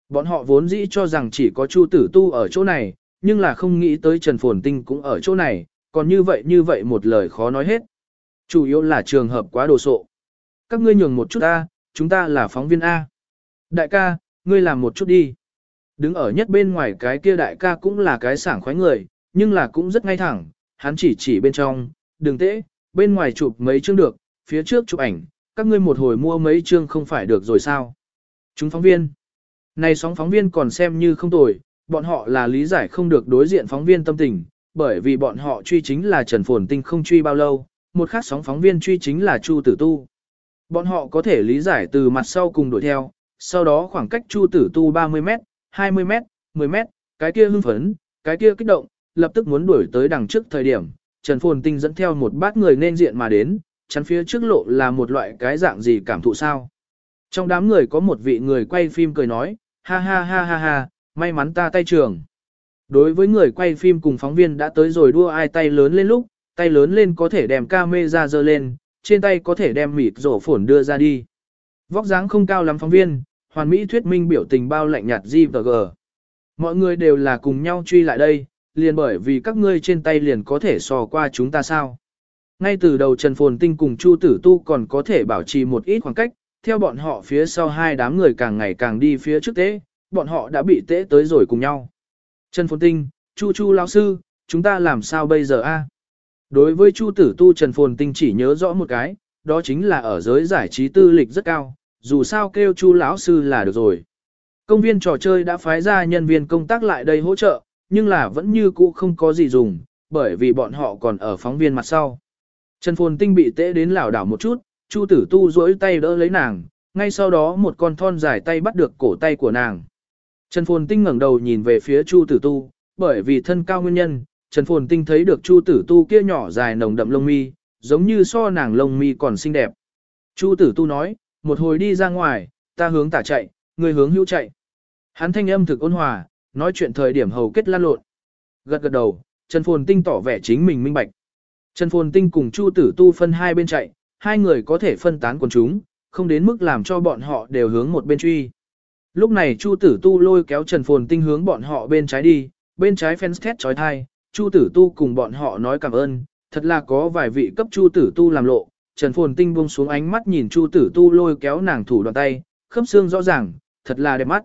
Bọn họ vốn dĩ cho rằng chỉ có Chu Tử Tu ở chỗ này, nhưng là không nghĩ tới Trần Phồn Tinh cũng ở chỗ này, còn như vậy như vậy một lời khó nói hết. Chủ yếu là trường hợp quá đồ sộ. Các ngươi nhường một chút A, chúng ta là phóng viên A. Đại ca, ngươi làm một chút đi. Đứng ở nhất bên ngoài cái kia đại ca cũng là cái sảng khoái người, nhưng là cũng rất ngay thẳng, hắn chỉ chỉ bên trong, đừng tễ, bên ngoài chụp mấy chương được, phía trước chụp ảnh, các ngươi một hồi mua mấy chương không phải được rồi sao? Chúng phóng viên. Này sóng phóng viên còn xem như không tồi, bọn họ là lý giải không được đối diện phóng viên tâm tình, bởi vì bọn họ truy chính là Trần Phồn Tinh không truy bao lâu, một khác sóng phóng viên truy chính là Chu Tử Tu. Bọn họ có thể lý giải từ mặt sau cùng đuổi theo, sau đó khoảng cách Chu Tử Tu 30 mét, 20 mét, 10 mét, cái kia hưng phấn, cái kia kích động, lập tức muốn đuổi tới đằng trước thời điểm, Trần Phồn Tinh dẫn theo một bát người nên diện mà đến, chắn phía trước lộ là một loại cái dạng gì cảm thụ sao. Trong đám người có một vị người quay phim cười nói, ha ha ha ha ha, may mắn ta tay trường. Đối với người quay phim cùng phóng viên đã tới rồi đua ai tay lớn lên lúc, tay lớn lên có thể đem camera dơ lên, trên tay có thể đem mịt rổ phổn đưa ra đi. Vóc dáng không cao lắm phóng viên, hoàn mỹ thuyết minh biểu tình bao lạnh nhạt G và Mọi người đều là cùng nhau truy lại đây, liền bởi vì các ngươi trên tay liền có thể sò qua chúng ta sao. Ngay từ đầu Trần Phồn Tinh cùng Chu Tử Tu còn có thể bảo trì một ít khoảng cách, theo bọn họ phía sau hai đám người càng ngày càng đi phía trước tế, bọn họ đã bị tế tới rồi cùng nhau. Trần Phồn Tinh, Chu Chu lão sư, chúng ta làm sao bây giờ a? Đối với Chu Tử Tu Trần Phồn Tinh chỉ nhớ rõ một cái, đó chính là ở giới giải trí tư lịch rất cao, dù sao kêu Chu lão sư là được rồi. Công viên trò chơi đã phái ra nhân viên công tác lại đây hỗ trợ, nhưng là vẫn như cũ không có gì dùng, bởi vì bọn họ còn ở phóng viên mặt sau. Trần Phồn Tinh bị tễ đến lảo đảo một chút, Chu Tử Tu duỗi tay đỡ lấy nàng, ngay sau đó một con thon dài tay bắt được cổ tay của nàng. Trần Phồn Tinh ngẩng đầu nhìn về phía Chu Tử Tu, bởi vì thân cao nguyên nhân, Trần Phồn Tinh thấy được Chu Tử Tu kia nhỏ dài nồng đậm lông mi, giống như so nàng lông mi còn xinh đẹp. Chu Tử Tu nói, một hồi đi ra ngoài, ta hướng tả chạy, người hướng hữu chạy. Hắn thanh âm thực ôn hòa, nói chuyện thời điểm hầu kết lan lộn. Gật gật đầu, Trần Phồn Tinh tỏ vẻ chính mình minh bạch. Trần Phồn Tinh cùng Chu Tử Tu phân hai bên chạy, hai người có thể phân tán quần chúng, không đến mức làm cho bọn họ đều hướng một bên truy. Lúc này Chu Tử Tu lôi kéo Trần Phồn Tinh hướng bọn họ bên trái đi, bên trái fans thét trói thai, Chu Tử Tu cùng bọn họ nói cảm ơn, thật là có vài vị cấp Chu Tử Tu làm lộ. Trần Phồn Tinh buông xuống ánh mắt nhìn Chu Tử Tu lôi kéo nàng thủ đoạn tay, khớp xương rõ ràng, thật là đẹp mắt.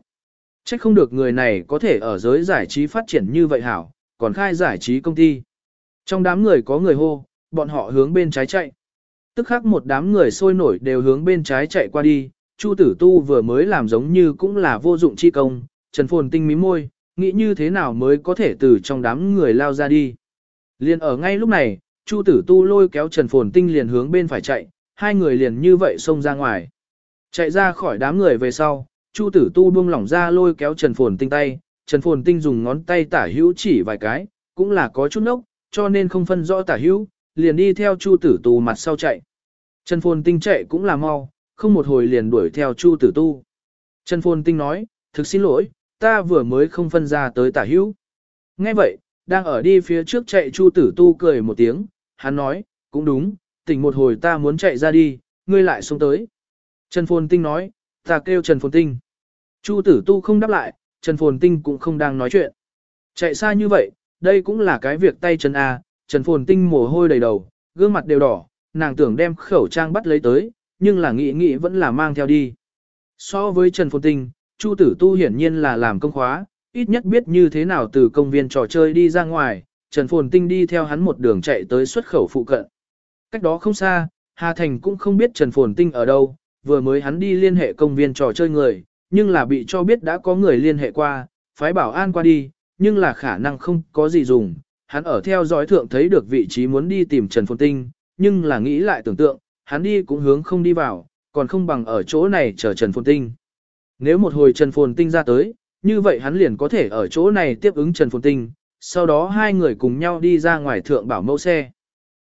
Chắc không được người này có thể ở giới giải trí phát triển như vậy hảo, còn khai giải trí công ty. Trong đám người có người hô, bọn họ hướng bên trái chạy. Tức khắc một đám người sôi nổi đều hướng bên trái chạy qua đi, Chu Tử Tu vừa mới làm giống như cũng là vô dụng chi công, Trần Phồn tinh mí môi, nghĩ như thế nào mới có thể từ trong đám người lao ra đi. Liền ở ngay lúc này, Chu Tử Tu lôi kéo Trần Phồn tinh liền hướng bên phải chạy, hai người liền như vậy xông ra ngoài. Chạy ra khỏi đám người về sau, Chu Tử Tu buông lỏng ra lôi kéo Trần Phồn tinh tay, Trần Phồn tinh dùng ngón tay tả hữu chỉ vài cái, cũng là có chút nốc, cho nên không phân rõ tả hữu, liền đi theo Chu Tử Tu mặt sau chạy. Trần Phồn Tinh chạy cũng là mau, không một hồi liền đuổi theo Chu Tử Tu. Trần Phồn Tinh nói, thực xin lỗi, ta vừa mới không phân ra tới tả hữu. Nghe vậy, đang ở đi phía trước chạy Chu Tử Tu cười một tiếng, hắn nói, cũng đúng, tỉnh một hồi ta muốn chạy ra đi, ngươi lại xuống tới. Trần Phồn Tinh nói, ta kêu Trần Phồn Tinh. Chu Tử Tu không đáp lại, Trần Phồn Tinh cũng không đang nói chuyện. Chạy xa như vậy, đây cũng là cái việc tay chân A, Trần Phồn Tinh mồ hôi đầy đầu, gương mặt đều đỏ, nàng tưởng đem khẩu trang bắt lấy tới, nhưng là nghĩ nghĩ vẫn là mang theo đi. So với Trần Phồn Tinh, Chu Tử Tu hiển nhiên là làm công khóa, ít nhất biết như thế nào từ công viên trò chơi đi ra ngoài, Trần Phồn Tinh đi theo hắn một đường chạy tới xuất khẩu phụ cận. Cách đó không xa, Hà Thành cũng không biết Trần Phồn Tinh ở đâu, vừa mới hắn đi liên hệ công viên trò chơi người, nhưng là bị cho biết đã có người liên hệ qua, phái bảo an qua đi, nhưng là khả năng không có gì dùng. Hắn ở theo dõi thượng thấy được vị trí muốn đi tìm Trần Phồn Tinh, nhưng là nghĩ lại tưởng tượng, hắn đi cũng hướng không đi vào, còn không bằng ở chỗ này chờ Trần Phồn Tinh. Nếu một hồi Trần Phồn Tinh ra tới, như vậy hắn liền có thể ở chỗ này tiếp ứng Trần Phồn Tinh, sau đó hai người cùng nhau đi ra ngoài thượng bảo mẫu xe.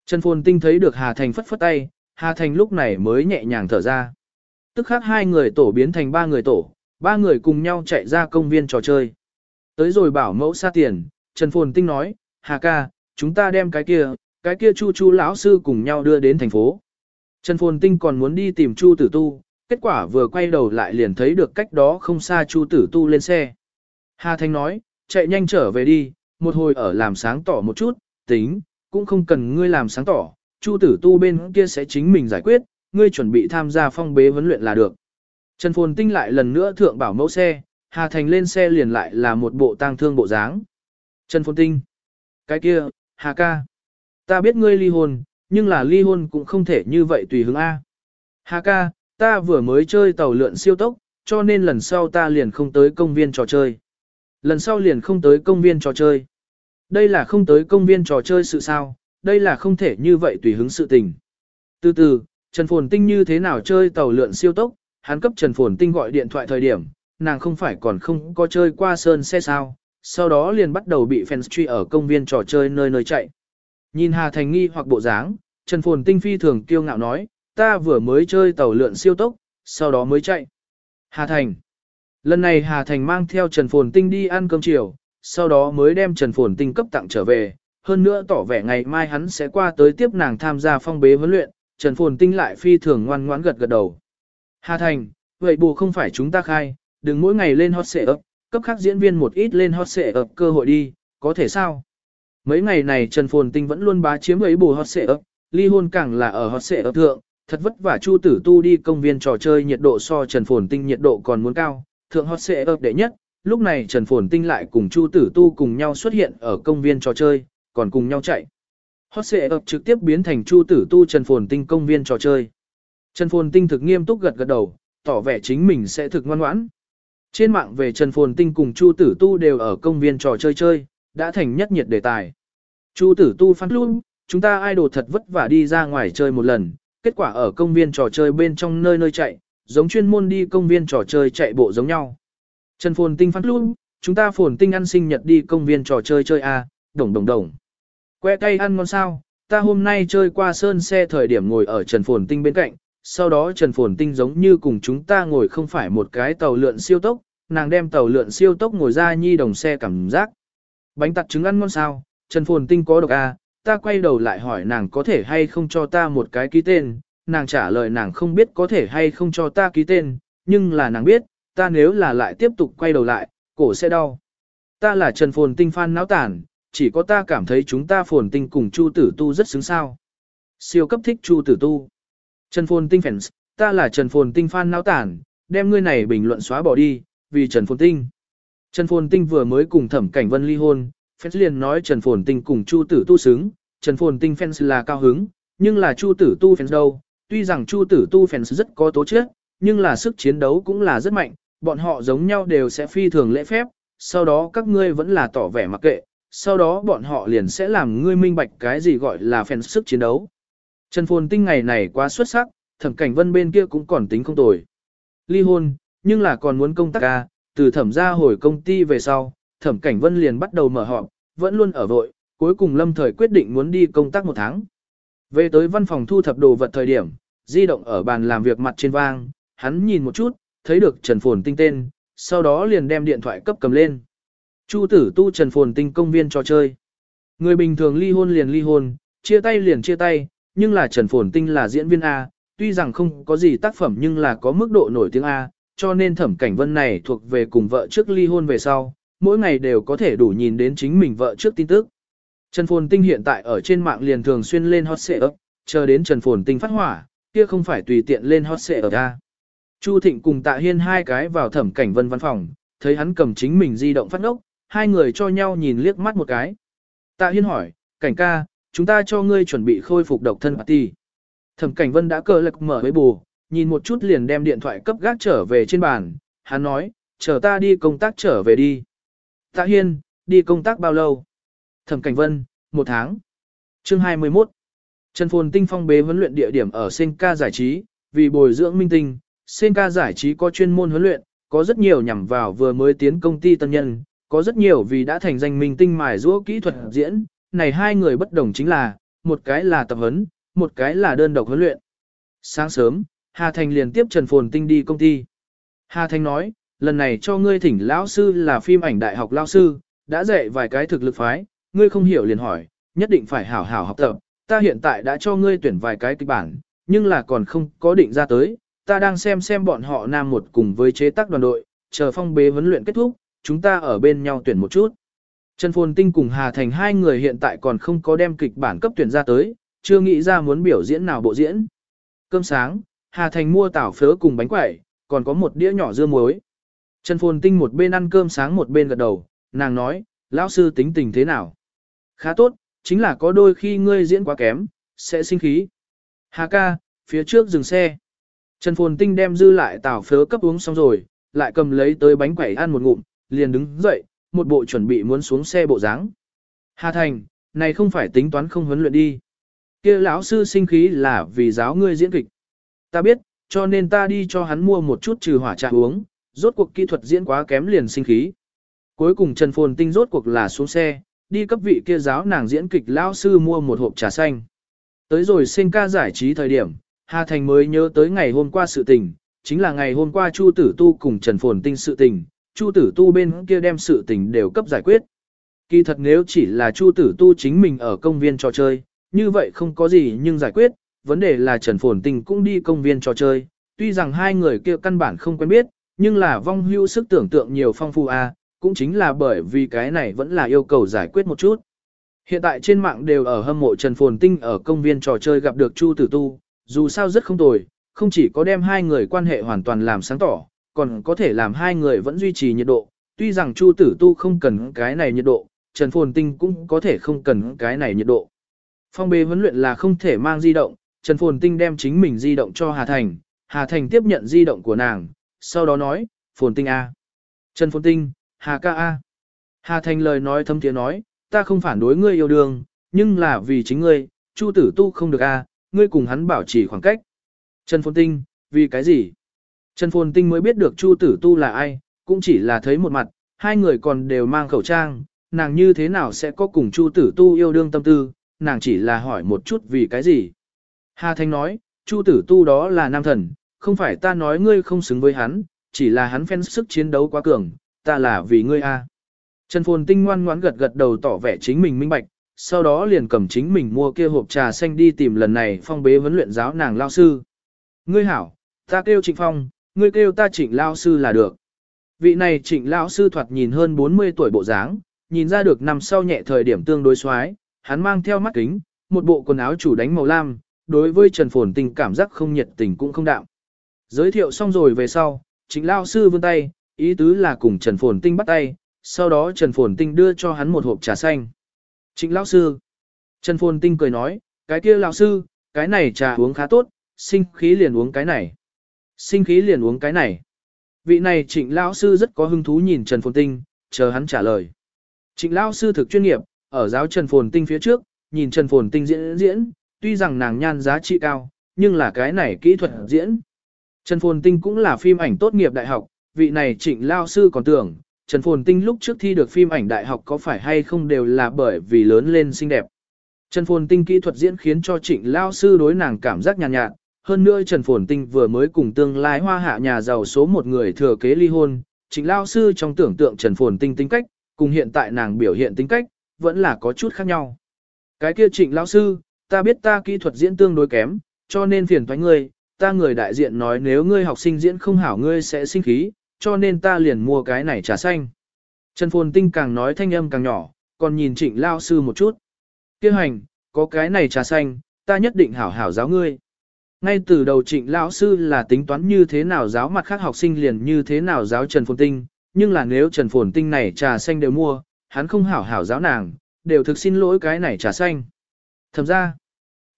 Trần Phồn Tinh thấy được Hà Thành phất phất tay, Hà Thành lúc này mới nhẹ nhàng thở ra. Tức khác hai người tổ biến thành ba người tổ, ba người cùng nhau chạy ra công viên trò chơi. Tới rồi bảo mẫu xa tiền, Trần Phồn Tinh nói, Hà ca, chúng ta đem cái kia, cái kia chu chu lão sư cùng nhau đưa đến thành phố. Trần Phồn Tinh còn muốn đi tìm chu tử tu, kết quả vừa quay đầu lại liền thấy được cách đó không xa chu tử tu lên xe. Hà Thanh nói, chạy nhanh trở về đi, một hồi ở làm sáng tỏ một chút, tính, cũng không cần ngươi làm sáng tỏ, chu tử tu bên kia sẽ chính mình giải quyết, ngươi chuẩn bị tham gia phong bế huấn luyện là được. Trần Phồn Tinh lại lần nữa thượng bảo mẫu xe, Hà Thành lên xe liền lại là một bộ tang thương bộ dáng. Trần Phồn Tinh. Cái kia, Hà ca. Ta biết ngươi ly hôn, nhưng là ly hôn cũng không thể như vậy tùy hứng A. Hà ca, ta vừa mới chơi tàu lượn siêu tốc, cho nên lần sau ta liền không tới công viên trò chơi. Lần sau liền không tới công viên trò chơi. Đây là không tới công viên trò chơi sự sao, đây là không thể như vậy tùy hứng sự tình. Từ từ, Trần Phồn Tinh như thế nào chơi tàu lượn siêu tốc, hắn cấp Trần Phồn Tinh gọi điện thoại thời điểm, nàng không phải còn không có chơi qua sơn xe sao, sau đó liền bắt đầu bị fans truy ở công viên trò chơi nơi nơi chạy. Nhìn Hà Thành nghi hoặc bộ dáng, Trần Phồn Tinh phi thường kiêu ngạo nói, ta vừa mới chơi tàu lượn siêu tốc, sau đó mới chạy. Hà Thành. Lần này Hà Thành mang theo Trần Phồn Tinh đi ăn cơm chiều, sau đó mới đem Trần Phồn Tinh cấp tặng trở về, hơn nữa tỏ vẻ ngày mai hắn sẽ qua tới tiếp nàng tham gia phong bế huấn luyện, Trần Phồn Tinh lại phi thường ngoan ngoãn gật gật đầu. Hà Thành, vậy bù không phải chúng ta khai, đừng mỗi ngày lên hot xệ ấp, cấp khác diễn viên một ít lên hot xệ ấp cơ hội đi, có thể sao? Mấy ngày này Trần Phồn Tinh vẫn luôn bá chiếm ấy bù hot xệ ấp, ly hôn càng là ở hot xệ ấp thượng, thật vất vả Chu Tử Tu đi công viên trò chơi nhiệt độ so Trần Phồn Tinh nhiệt độ còn muốn cao, thượng hot xệ ấp đệ nhất, lúc này Trần Phồn Tinh lại cùng Chu Tử Tu cùng nhau xuất hiện ở công viên trò chơi, còn cùng nhau chạy. Hot xệ ấp trực tiếp biến thành Chu Tử Tu Trần Phồn Tinh công viên trò chơi. Trần Phồn Tinh thực nghiêm túc gật gật đầu, tỏ vẻ chính mình sẽ thực ngoan ngoãn. Trên mạng về Trần Phồn Tinh cùng Chu Tử Tu đều ở công viên trò chơi chơi, đã thành nhất nhiệt đề tài. Chu Tử Tu phát luôn, chúng ta idol thật vất vả đi ra ngoài chơi một lần, kết quả ở công viên trò chơi bên trong nơi nơi chạy, giống chuyên môn đi công viên trò chơi chạy bộ giống nhau. Trần Phồn Tinh phát luôn, chúng ta Phồn Tinh ăn sinh nhật đi công viên trò chơi chơi a, à, đồng đồng đồng. Que cây ăn ngon sao, ta hôm nay chơi qua sơn xe thời điểm ngồi ở Trần Phồn Tinh bên cạnh, sau đó Trần Phồn Tinh giống như cùng chúng ta ngồi không phải một cái tàu lượn siêu tốc, nàng đem tàu lượn siêu tốc ngồi ra nhi đồng xe cảm giác. Bánh tặt trứng ăn ngon sao, Trần Phồn Tinh có độc à, ta quay đầu lại hỏi nàng có thể hay không cho ta một cái ký tên, nàng trả lời nàng không biết có thể hay không cho ta ký tên, nhưng là nàng biết, ta nếu là lại tiếp tục quay đầu lại, cổ sẽ đau. Ta là Trần Phồn Tinh fan náo tản, chỉ có ta cảm thấy chúng ta Phồn Tinh cùng Chu Tử Tu rất xứng sao. Siêu cấp thích Chu Tử Tu. Trần Phồn Tinh fans, ta là Trần Phồn Tinh fan náo tản, đem ngươi này bình luận xóa bỏ đi, vì Trần Phồn Tinh. Trần Phồn Tinh vừa mới cùng Thẩm Cảnh Vân ly hôn, fans liền nói Trần Phồn Tinh cùng Chu Tử Tu xứng, Trần Phồn Tinh fans là cao hứng, nhưng là Chu Tử Tu fans đâu, tuy rằng Chu Tử Tu fans rất có tố chất, nhưng là sức chiến đấu cũng là rất mạnh, bọn họ giống nhau đều sẽ phi thường lễ phép, sau đó các ngươi vẫn là tỏ vẻ mặc kệ, sau đó bọn họ liền sẽ làm ngươi minh bạch cái gì gọi là fans sức chiến đấu. Trần Phồn Tinh ngày này quá xuất sắc, thẩm cảnh vân bên kia cũng còn tính không tồi. Ly hôn, nhưng là còn muốn công tác ca, từ thẩm ra hồi công ty về sau, thẩm cảnh vân liền bắt đầu mở họp, vẫn luôn ở vội, cuối cùng lâm thời quyết định muốn đi công tác một tháng. Về tới văn phòng thu thập đồ vật thời điểm, di động ở bàn làm việc mặt trên vang, hắn nhìn một chút, thấy được Trần Phồn Tinh tên, sau đó liền đem điện thoại cấp cầm lên. Chu tử tu Trần Phồn Tinh công viên trò chơi. Người bình thường ly hôn liền ly hôn, chia tay liền chia tay, nhưng là Trần Phồn Tinh là diễn viên A, tuy rằng không có gì tác phẩm nhưng là có mức độ nổi tiếng A, cho nên thẩm cảnh vân này thuộc về cùng vợ trước ly hôn về sau, mỗi ngày đều có thể đủ nhìn đến chính mình vợ trước tin tức. Trần Phồn Tinh hiện tại ở trên mạng liền thường xuyên lên hot ấp, chờ đến Trần Phồn Tinh phát hỏa, kia không phải tùy tiện lên hot ở ra. Chu Thịnh cùng Tạ Hiên hai cái vào thẩm cảnh vân văn phòng, thấy hắn cầm chính mình di động phát ngốc, hai người cho nhau nhìn liếc mắt một cái. Tạ Hiên hỏi, cảnh ca, chúng ta cho ngươi chuẩn bị khôi phục độc thân party. Thẩm cảnh vân đã cờ lực mở với bù, nhìn một chút liền đem điện thoại cấp gác trở về trên bàn, hắn nói, chờ ta đi công tác trở về đi. Tạ Hiên, đi công tác bao lâu? Thẩm cảnh vân, một tháng. Chương 21 Trần Phồn Tinh phong bế huấn luyện địa điểm ở Senka giải trí, vì bồi dưỡng minh tinh, Senka giải trí có chuyên môn huấn luyện, có rất nhiều nhằm vào vừa mới tiến công ty tân nhân, có rất nhiều vì đã thành danh minh tinh mài giũa kỹ thuật diễn, này hai người bất đồng chính là, một cái là tập huấn, một cái là đơn độc huấn luyện. Sáng sớm, Hà Thành liền tiếp Trần Phồn Tinh đi công ty. Hà Thành nói, lần này cho ngươi thỉnh lão sư là phim ảnh đại học lão sư, đã dạy vài cái thực lực phái, ngươi không hiểu liền hỏi, nhất định phải hảo hảo học tập, ta hiện tại đã cho ngươi tuyển vài cái kịch bản, nhưng là còn không có định ra tới, ta đang xem xem bọn họ nam một cùng với chế tác đoàn đội, chờ phong bế huấn luyện kết thúc, chúng ta ở bên nhau tuyển một chút. Trần Phồn Tinh cùng Hà Thành hai người hiện tại còn không có đem kịch bản cấp tuyển ra tới, chưa nghĩ ra muốn biểu diễn nào bộ diễn. Cơm sáng, Hà Thành mua tảo phớ cùng bánh quẩy, còn có một đĩa nhỏ dưa muối. Trần Phồn Tinh một bên ăn cơm sáng một bên gật đầu, nàng nói, lão sư tính tình thế nào? Khá tốt, chính là có đôi khi ngươi diễn quá kém, sẽ sinh khí. Hà ca, phía trước dừng xe. Trần Phồn Tinh đem dư lại tảo phớ cấp uống xong rồi, lại cầm lấy tới bánh quẩy ăn một ngụm, liền đứng dậy, một bộ chuẩn bị muốn xuống xe bộ dáng. Hà Thành, này không phải tính toán không huấn luyện đi. kia lão sư sinh khí là vì giáo ngươi diễn kịch. Ta biết, cho nên ta đi cho hắn mua một chút trừ hỏa trà uống, rốt cuộc kỹ thuật diễn quá kém liền sinh khí. Cuối cùng Trần Phồn Tinh rốt cuộc là xuống xe, đi cấp vị kia giáo nàng diễn kịch lão sư mua một hộp trà xanh. Tới rồi sinh ca giải trí thời điểm, Hà Thành mới nhớ tới ngày hôm qua sự tình, chính là ngày hôm qua Chu Tử Tu cùng Trần Phồn Tinh sự tình, Chu Tử Tu bên kia đem sự tình đều cấp giải quyết. Kỳ thật nếu chỉ là Chu Tử Tu chính mình ở công viên trò chơi, như vậy không có gì nhưng giải quyết, vấn đề là Trần Phồn Tinh cũng đi công viên trò chơi, tuy rằng hai người kia căn bản không quen biết, nhưng là vong hưu sức tưởng tượng nhiều phong phu a, à, cũng chính là bởi vì cái này vẫn là yêu cầu giải quyết một chút. Hiện tại trên mạng đều ở hâm mộ Trần Phồn Tinh ở công viên trò chơi gặp được Chu Tử Tu, dù sao rất không tồi, không chỉ có đem hai người quan hệ hoàn toàn làm sáng tỏ, còn có thể làm hai người vẫn duy trì nhiệt độ. Tuy rằng Chu Tử Tu không cần cái này nhiệt độ, Trần Phồn Tinh cũng có thể không cần cái này nhiệt độ. Phong bế huấn luyện là không thể mang di động, Trần Phồn Tinh đem chính mình di động cho Hà Thành, Hà Thành tiếp nhận di động của nàng, sau đó nói, Phồn Tinh A. Trần Phồn Tinh, Hà ca A. Hà Thành lời nói thâm tiếng nói, ta không phản đối ngươi yêu đương, nhưng là vì chính ngươi, Chu tử tu không được A, ngươi cùng hắn bảo trì khoảng cách. Trần Phồn Tinh, vì cái gì? Trần Phồn Tinh mới biết được Chu tử tu là ai, cũng chỉ là thấy một mặt, hai người còn đều mang khẩu trang, nàng như thế nào sẽ có cùng Chu tử tu yêu đương tâm tư, nàng chỉ là hỏi một chút vì cái gì. Hà Thanh nói, Chu tử tu đó là nam thần, không phải ta nói ngươi không xứng với hắn, chỉ là hắn phen sức chiến đấu quá cường, ta là vì ngươi a. Trần Phồn Tinh ngoan ngoãn gật gật đầu tỏ vẻ chính mình minh bạch, sau đó liền cầm chính mình mua kia hộp trà xanh đi tìm lần này phong bế vấn luyện giáo nàng lao sư. Ngươi hảo, ta kêu Trịnh Phong, ngươi kêu ta Trịnh lao sư là được. Vị này Trịnh lao sư thoạt nhìn hơn 40 tuổi bộ dáng, nhìn ra được năm sau nhẹ thời điểm tương đối xoái, hắn mang theo mắt kính, một bộ quần áo chủ đánh màu lam, đối với Trần Phồn tình cảm giác không nhiệt tình cũng không đạm. Giới thiệu xong rồi về sau, Trịnh lao sư vươn tay, ý tứ là cùng Trần Phồn Tinh bắt tay, sau đó Trần Phồn Tinh đưa cho hắn một hộp trà xanh. Trịnh lão sư. Trần Phồn Tinh cười nói, cái kia lão sư, cái này trà uống khá tốt, sinh khí liền uống cái này. Sinh khí liền uống cái này. Vị này trịnh lão sư rất có hứng thú nhìn Trần Phồn Tinh, chờ hắn trả lời. Trịnh lão sư thực chuyên nghiệp, ở giáo Trần Phồn Tinh phía trước, nhìn Trần Phồn Tinh diễn diễn, tuy rằng nàng nhan giá trị cao, nhưng là cái này kỹ thuật diễn. Trần Phồn Tinh cũng là phim ảnh tốt nghiệp đại học, vị này trịnh lao sư còn tưởng, Trần Phồn Tinh lúc trước thi được phim ảnh đại học có phải hay không đều là bởi vì lớn lên xinh đẹp. Trần Phồn Tinh kỹ thuật diễn khiến cho trịnh lao sư đối nàng cảm giác nhàn nhạt, nhạt, hơn nữa Trần Phồn Tinh vừa mới cùng tương lai hoa hạ nhà giàu số một người thừa kế ly hôn, trịnh lao sư trong tưởng tượng Trần Phồn Tinh tính cách, cùng hiện tại nàng biểu hiện tính cách, vẫn là có chút khác nhau. Cái kia trịnh lao sư, ta biết ta kỹ thuật diễn tương đối kém, cho nên phiền thoái ngươi, ta người đại diện nói nếu ngươi học sinh diễn không hảo ngươi sẽ sinh khí, cho nên ta liền mua cái này trà xanh. Trần Phồn Tinh càng nói thanh âm càng nhỏ, còn nhìn trịnh lao sư một chút. Kêu hành, có cái này trà xanh, ta nhất định hảo hảo giáo ngươi. Ngay từ đầu trịnh lão sư là tính toán như thế nào giáo mặt khác học sinh liền như thế nào giáo Trần Phồn Tinh, nhưng là nếu Trần Phồn Tinh này trà xanh đều mua, hắn không hảo hảo giáo nàng, đều thực xin lỗi cái này trà xanh. Thầm ra,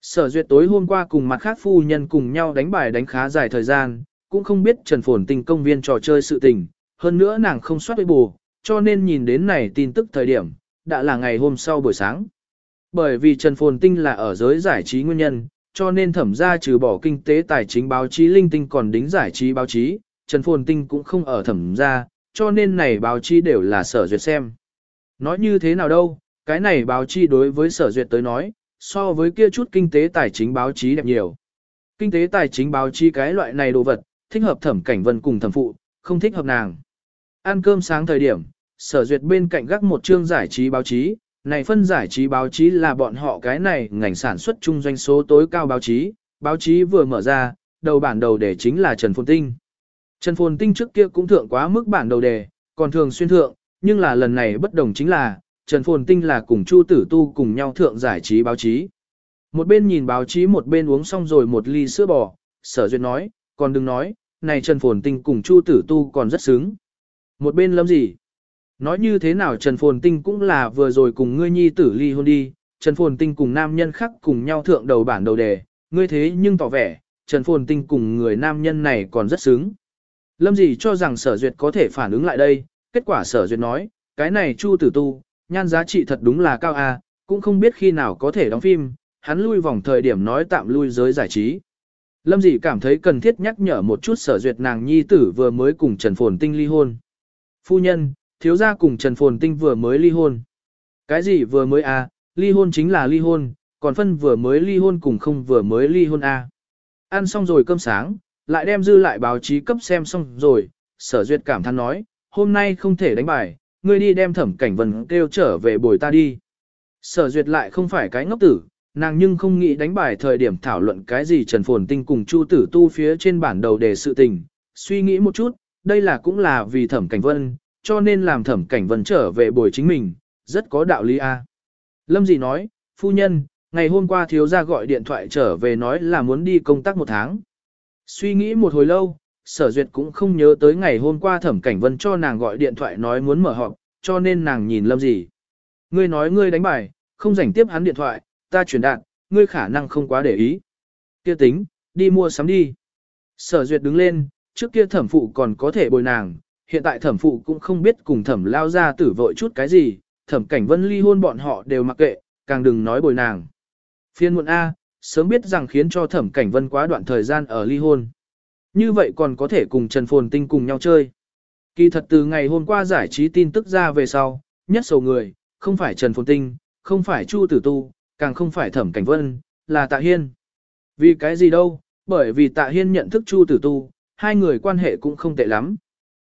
sở duyệt tối hôm qua cùng mặt khác phu nhân cùng nhau đánh bài đánh khá dài thời gian, cũng không biết Trần Phồn Tinh công viên trò chơi sự tình, hơn nữa nàng không soát với bù, cho nên nhìn đến này tin tức thời điểm, đã là ngày hôm sau buổi sáng. Bởi vì Trần Phồn Tinh là ở giới giải trí nguyên nhân, cho nên thẩm ra trừ bỏ kinh tế tài chính báo chí linh tinh còn đính giải trí báo chí, Trần Phồn Tinh cũng không ở thẩm ra, cho nên này báo chí đều là sở duyệt xem. Nói như thế nào đâu, cái này báo chí đối với sở duyệt tới nói, so với kia chút kinh tế tài chính báo chí đẹp nhiều. Kinh tế tài chính báo chí cái loại này đồ vật, thích hợp thẩm cảnh vân cùng thẩm phụ, không thích hợp nàng. Ăn cơm sáng thời điểm, sở duyệt bên cạnh gác một chương giải trí báo chí, này phân giải trí báo chí là bọn họ cái này ngành sản xuất chung doanh số tối cao báo chí, báo chí vừa mở ra, đầu bản đầu đề chính là Trần Phồn Tinh. Trần Phồn Tinh trước kia cũng thượng quá mức bản đầu đề, còn thường xuyên thượng, nhưng là lần này bất đồng chính là, Trần Phồn Tinh là cùng Chu Tử Tu cùng nhau thượng giải trí báo chí. Một bên nhìn báo chí một bên uống xong rồi một ly sữa bò, sở duyệt nói, còn đừng nói, này Trần Phồn Tinh cùng Chu Tử Tu còn rất sướng. Một bên lâm gì? Nói như thế nào Trần Phồn Tinh cũng là vừa rồi cùng ngươi nhi tử ly hôn đi, Trần Phồn Tinh cùng nam nhân khác cùng nhau thượng đầu bản đầu đề, ngươi thế nhưng tỏ vẻ, Trần Phồn Tinh cùng người nam nhân này còn rất sướng. Lâm gì cho rằng sở duyệt có thể phản ứng lại đây, kết quả sở duyệt nói, cái này Chu Tử Tu, nhan giá trị thật đúng là cao a, cũng không biết khi nào có thể đóng phim, hắn lui vòng thời điểm nói tạm lui giới giải trí. Lâm dị cảm thấy cần thiết nhắc nhở một chút sở duyệt nàng nhi tử vừa mới cùng Trần Phồn Tinh ly hôn. Phu nhân, thiếu gia cùng Trần Phồn Tinh vừa mới ly hôn. Cái gì vừa mới a? À? ly hôn chính là ly hôn, còn phân vừa mới ly hôn cùng không vừa mới ly hôn a. À? Ăn xong rồi cơm sáng, lại đem dư lại báo chí cấp xem xong rồi, sở duyệt cảm thán nói, hôm nay không thể đánh bài, ngươi đi đem thẩm cảnh vần kêu trở về bồi ta đi. Sở duyệt lại không phải cái ngốc tử, nàng nhưng không nghĩ đánh bài thời điểm thảo luận cái gì Trần Phồn Tinh cùng Chu Tử Tu phía trên bản đầu đề sự tình, suy nghĩ một chút, đây là cũng là vì thẩm cảnh vân, cho nên làm thẩm cảnh vân trở về bồi chính mình, rất có đạo lý a. Lâm dị nói, phu nhân, ngày hôm qua thiếu gia gọi điện thoại trở về nói là muốn đi công tác một tháng. Suy nghĩ một hồi lâu, sở duyệt cũng không nhớ tới ngày hôm qua thẩm cảnh vân cho nàng gọi điện thoại nói muốn mở họp, cho nên nàng nhìn lâm dị. Ngươi nói ngươi đánh bài, không rảnh tiếp hắn điện thoại, ta chuyển đạn, ngươi khả năng không quá để ý. Kia tính, đi mua sắm đi. Sở duyệt đứng lên, trước kia thẩm phụ còn có thể bồi nàng, hiện tại thẩm phụ cũng không biết cùng thẩm lao ra tử vội chút cái gì, thẩm cảnh vân ly hôn bọn họ đều mặc kệ, càng đừng nói bồi nàng. Phiên muộn A, sớm biết rằng khiến cho thẩm cảnh vân quá đoạn thời gian ở ly hôn. Như vậy còn có thể cùng Trần Phồn Tinh cùng nhau chơi. Kỳ thật từ ngày hôm qua giải trí tin tức ra về sau, nhất sầu người, không phải Trần Phồn Tinh, không phải Chu Tử Tu, càng không phải Thẩm Cảnh Vân, là Tạ Hiên. Vì cái gì đâu, bởi vì Tạ Hiên nhận thức Chu Tử Tu, hai người quan hệ cũng không tệ lắm.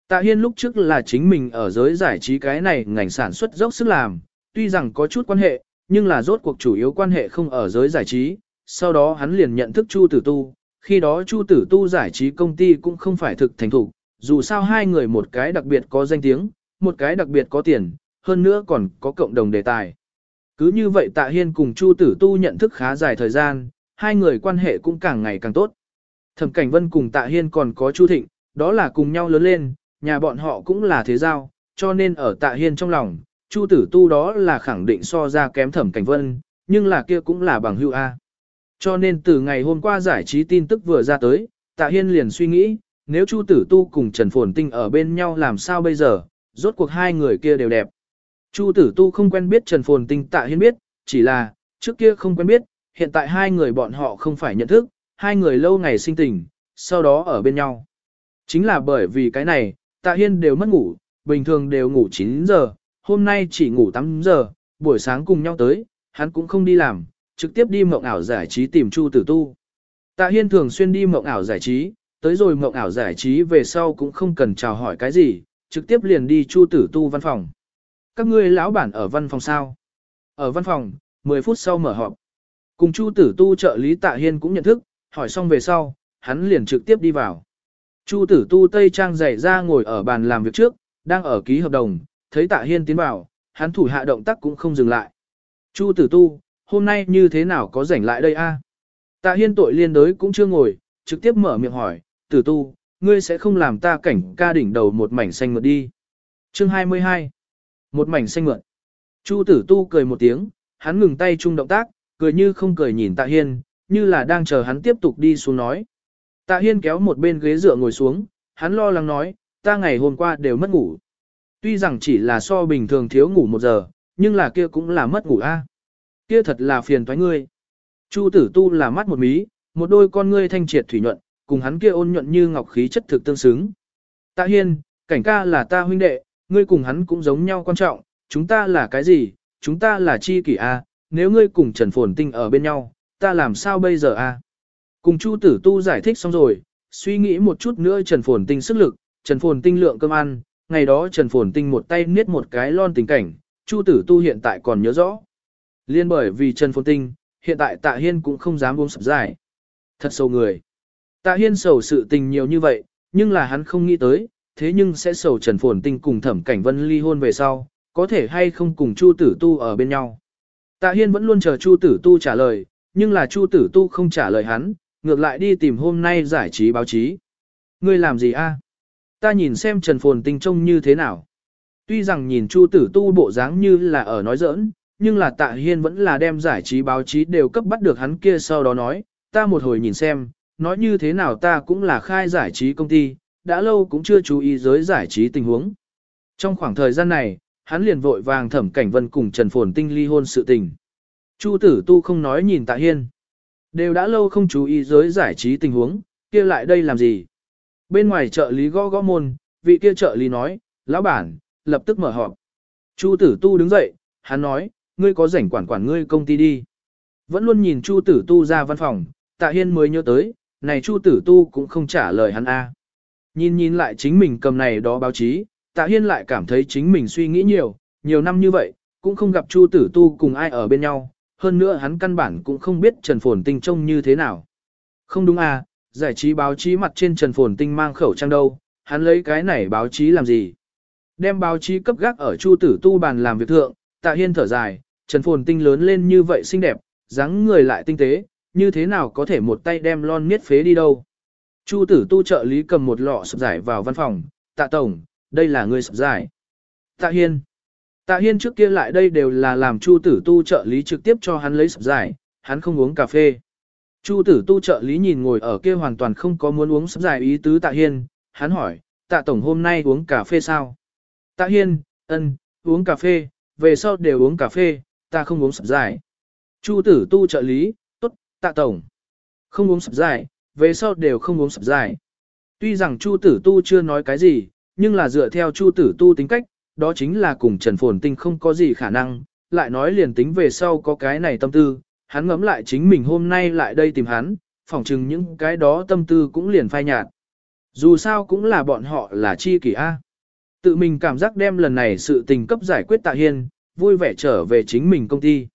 Tạ Hiên lúc trước là chính mình ở giới giải trí cái này ngành sản xuất dốc sức làm, tuy rằng có chút quan hệ, nhưng là rốt cuộc chủ yếu quan hệ không ở giới giải trí. Sau đó hắn liền nhận thức Chu Tử Tu, khi đó Chu Tử Tu giải trí công ty cũng không phải thực thành thủ, dù sao hai người một cái đặc biệt có danh tiếng, một cái đặc biệt có tiền, hơn nữa còn có cộng đồng đề tài. Cứ như vậy Tạ Hiên cùng Chu Tử Tu nhận thức khá dài thời gian, hai người quan hệ cũng càng ngày càng tốt. Thẩm Cảnh Vân cùng Tạ Hiên còn có Chu Thịnh, đó là cùng nhau lớn lên, nhà bọn họ cũng là thế giao, cho nên ở Tạ Hiên trong lòng, Chu Tử Tu đó là khẳng định so ra kém Thẩm Cảnh Vân, nhưng là kia cũng là bằng hữu A. Cho nên từ ngày hôm qua giải trí tin tức vừa ra tới, Tạ Hiên liền suy nghĩ, nếu Chu Tử Tu cùng Trần Phồn Tinh ở bên nhau làm sao bây giờ, rốt cuộc hai người kia đều đẹp. Chu Tử Tu không quen biết Trần Phồn Tinh Tạ Hiên biết, chỉ là, trước kia không quen biết, hiện tại hai người bọn họ không phải nhận thức, hai người lâu ngày sinh tình, sau đó ở bên nhau. Chính là bởi vì cái này, Tạ Hiên đều mất ngủ, bình thường đều ngủ 9 giờ, hôm nay chỉ ngủ 8 giờ, buổi sáng cùng nhau tới, hắn cũng không đi làm, trực tiếp đi mộng ảo giải trí tìm Chu Tử Tu. Tạ Hiên thường xuyên đi mộng ảo giải trí, tới rồi mộng ảo giải trí về sau cũng không cần chào hỏi cái gì, trực tiếp liền đi Chu Tử Tu văn phòng. Các ngươi lão bản ở văn phòng sao? Ở văn phòng, 10 phút sau mở họp. Cùng Chu Tử Tu trợ lý Tạ Hiên cũng nhận thức, hỏi xong về sau, hắn liền trực tiếp đi vào. Chu Tử Tu tây trang dày ra ngồi ở bàn làm việc trước, đang ở ký hợp đồng, thấy Tạ Hiên tiến vào, hắn thủ hạ động tác cũng không dừng lại. Chu Tử Tu, hôm nay như thế nào có rảnh lại đây a? Tạ Hiên tội liên đới cũng chưa ngồi, trực tiếp mở miệng hỏi, Tử Tu, ngươi sẽ không làm ta cảnh ca đỉnh đầu một mảnh xanh mượt đi. Chương 22 Một mảnh xanh mượt. Chu Tử Tu cười một tiếng, hắn ngừng tay chung động tác, cười như không cười nhìn Tạ Hiên, như là đang chờ hắn tiếp tục đi xuống nói. Tạ Hiên kéo một bên ghế dựa ngồi xuống, hắn lo lắng nói, ta ngày hôm qua đều mất ngủ. Tuy rằng chỉ là so bình thường thiếu ngủ một giờ, nhưng là kia cũng là mất ngủ a. Kia thật là phiền toái ngươi. Chu tử tu là mắt một mí, một đôi con ngươi thanh triệt thủy nhuận, cùng hắn kia ôn nhuận như ngọc khí chất thực tương xứng. Tạ Hiên, cảnh ca là ta huynh đệ, ngươi cùng hắn cũng giống nhau quan trọng, chúng ta là cái gì, chúng ta là chi kỷ a, nếu ngươi cùng Trần Phồn Tinh ở bên nhau, ta làm sao bây giờ a? Cùng Chu Tử Tu giải thích xong rồi, suy nghĩ một chút nữa Trần Phồn Tinh sức lực, Trần Phồn Tinh lượng cơm ăn, ngày đó Trần Phồn Tinh một tay niết một cái lon tình cảnh, Chu Tử Tu hiện tại còn nhớ rõ. Liên bởi vì Trần Phồn Tinh, hiện tại Tạ Hiên cũng không dám uống sập dài. Thật sâu người. Tạ Hiên sầu sự tình nhiều như vậy, nhưng là hắn không nghĩ tới, thế nhưng sẽ sầu Trần Phồn Tinh cùng Thẩm Cảnh Vân ly hôn về sau, có thể hay không cùng Chu Tử Tu ở bên nhau. Tạ Hiên vẫn luôn chờ Chu Tử Tu trả lời, nhưng là Chu Tử Tu không trả lời hắn, ngược lại đi tìm hôm nay giải trí báo chí. Ngươi làm gì a? Ta nhìn xem Trần Phồn Tinh trông như thế nào. Tuy rằng nhìn Chu Tử Tu bộ dáng như là ở nói giỡn, nhưng là Tạ Hiên vẫn là đem giải trí báo chí đều cấp bắt được hắn kia sau đó nói, ta một hồi nhìn xem, nói như thế nào ta cũng là khai giải trí công ty, đã lâu cũng chưa chú ý giới giải trí tình huống. Trong khoảng thời gian này, hắn liền vội vàng thẩm cảnh vân cùng Trần Phồn Tinh ly hôn sự tình. Chu tử tu không nói nhìn tạ hiên. Đều đã lâu không chú ý giới giải trí tình huống, kia lại đây làm gì? Bên ngoài trợ lý gõ gõ môn, vị kia trợ lý nói, lão bản, lập tức mở họp. Chu tử tu đứng dậy, hắn nói, ngươi có rảnh quản quản ngươi công ty đi. Vẫn luôn nhìn Chu tử tu ra văn phòng, tạ hiên mới nhớ tới, này Chu tử tu cũng không trả lời hắn a. Nhìn nhìn lại chính mình cầm này đó báo chí, tạ hiên lại cảm thấy chính mình suy nghĩ nhiều, nhiều năm như vậy, cũng không gặp Chu tử tu cùng ai ở bên nhau, hơn nữa hắn căn bản cũng không biết Trần Phồn Tinh trông như thế nào. Không đúng à, giải trí báo chí mặt trên Trần Phồn Tinh mang khẩu trang đâu, hắn lấy cái này báo chí làm gì? Đem báo chí cấp gác ở Chu tử tu bàn làm việc thượng, tạ hiên thở dài, Trần Phồn Tinh lớn lên như vậy xinh đẹp, dáng người lại tinh tế, như thế nào có thể một tay đem lon miết phế đi đâu. Chu tử tu trợ lý cầm một lọ sập giải vào văn phòng, tạ tổng, đây là người sập giải. Tạ hiên. Tạ hiên trước kia lại đây đều là làm chu tử tu trợ lý trực tiếp cho hắn lấy sập giải, hắn không uống cà phê. Chu tử tu trợ lý nhìn ngồi ở kia hoàn toàn không có muốn uống sập giải ý tứ tạ hiên, hắn hỏi, tạ tổng hôm nay uống cà phê sao? Tạ hiên, ân, uống cà phê, về sau đều uống cà phê, ta không uống sập giải. Chu tử tu trợ lý, tốt, tạ tổng. Không uống sập giải, về sau đều không uống sập giải. Tuy rằng Chu tử tu chưa nói cái gì, nhưng là dựa theo Chu tử tu tính cách, đó chính là cùng Trần Phồn Tinh không có gì khả năng, lại nói liền tính về sau có cái này tâm tư, hắn ngẫm lại chính mình hôm nay lại đây tìm hắn, phỏng chừng những cái đó tâm tư cũng liền phai nhạt. Dù sao cũng là bọn họ là chi kỷ A. Tự mình cảm giác đem lần này sự tình cấp giải quyết tạ hiên, vui vẻ trở về chính mình công ty.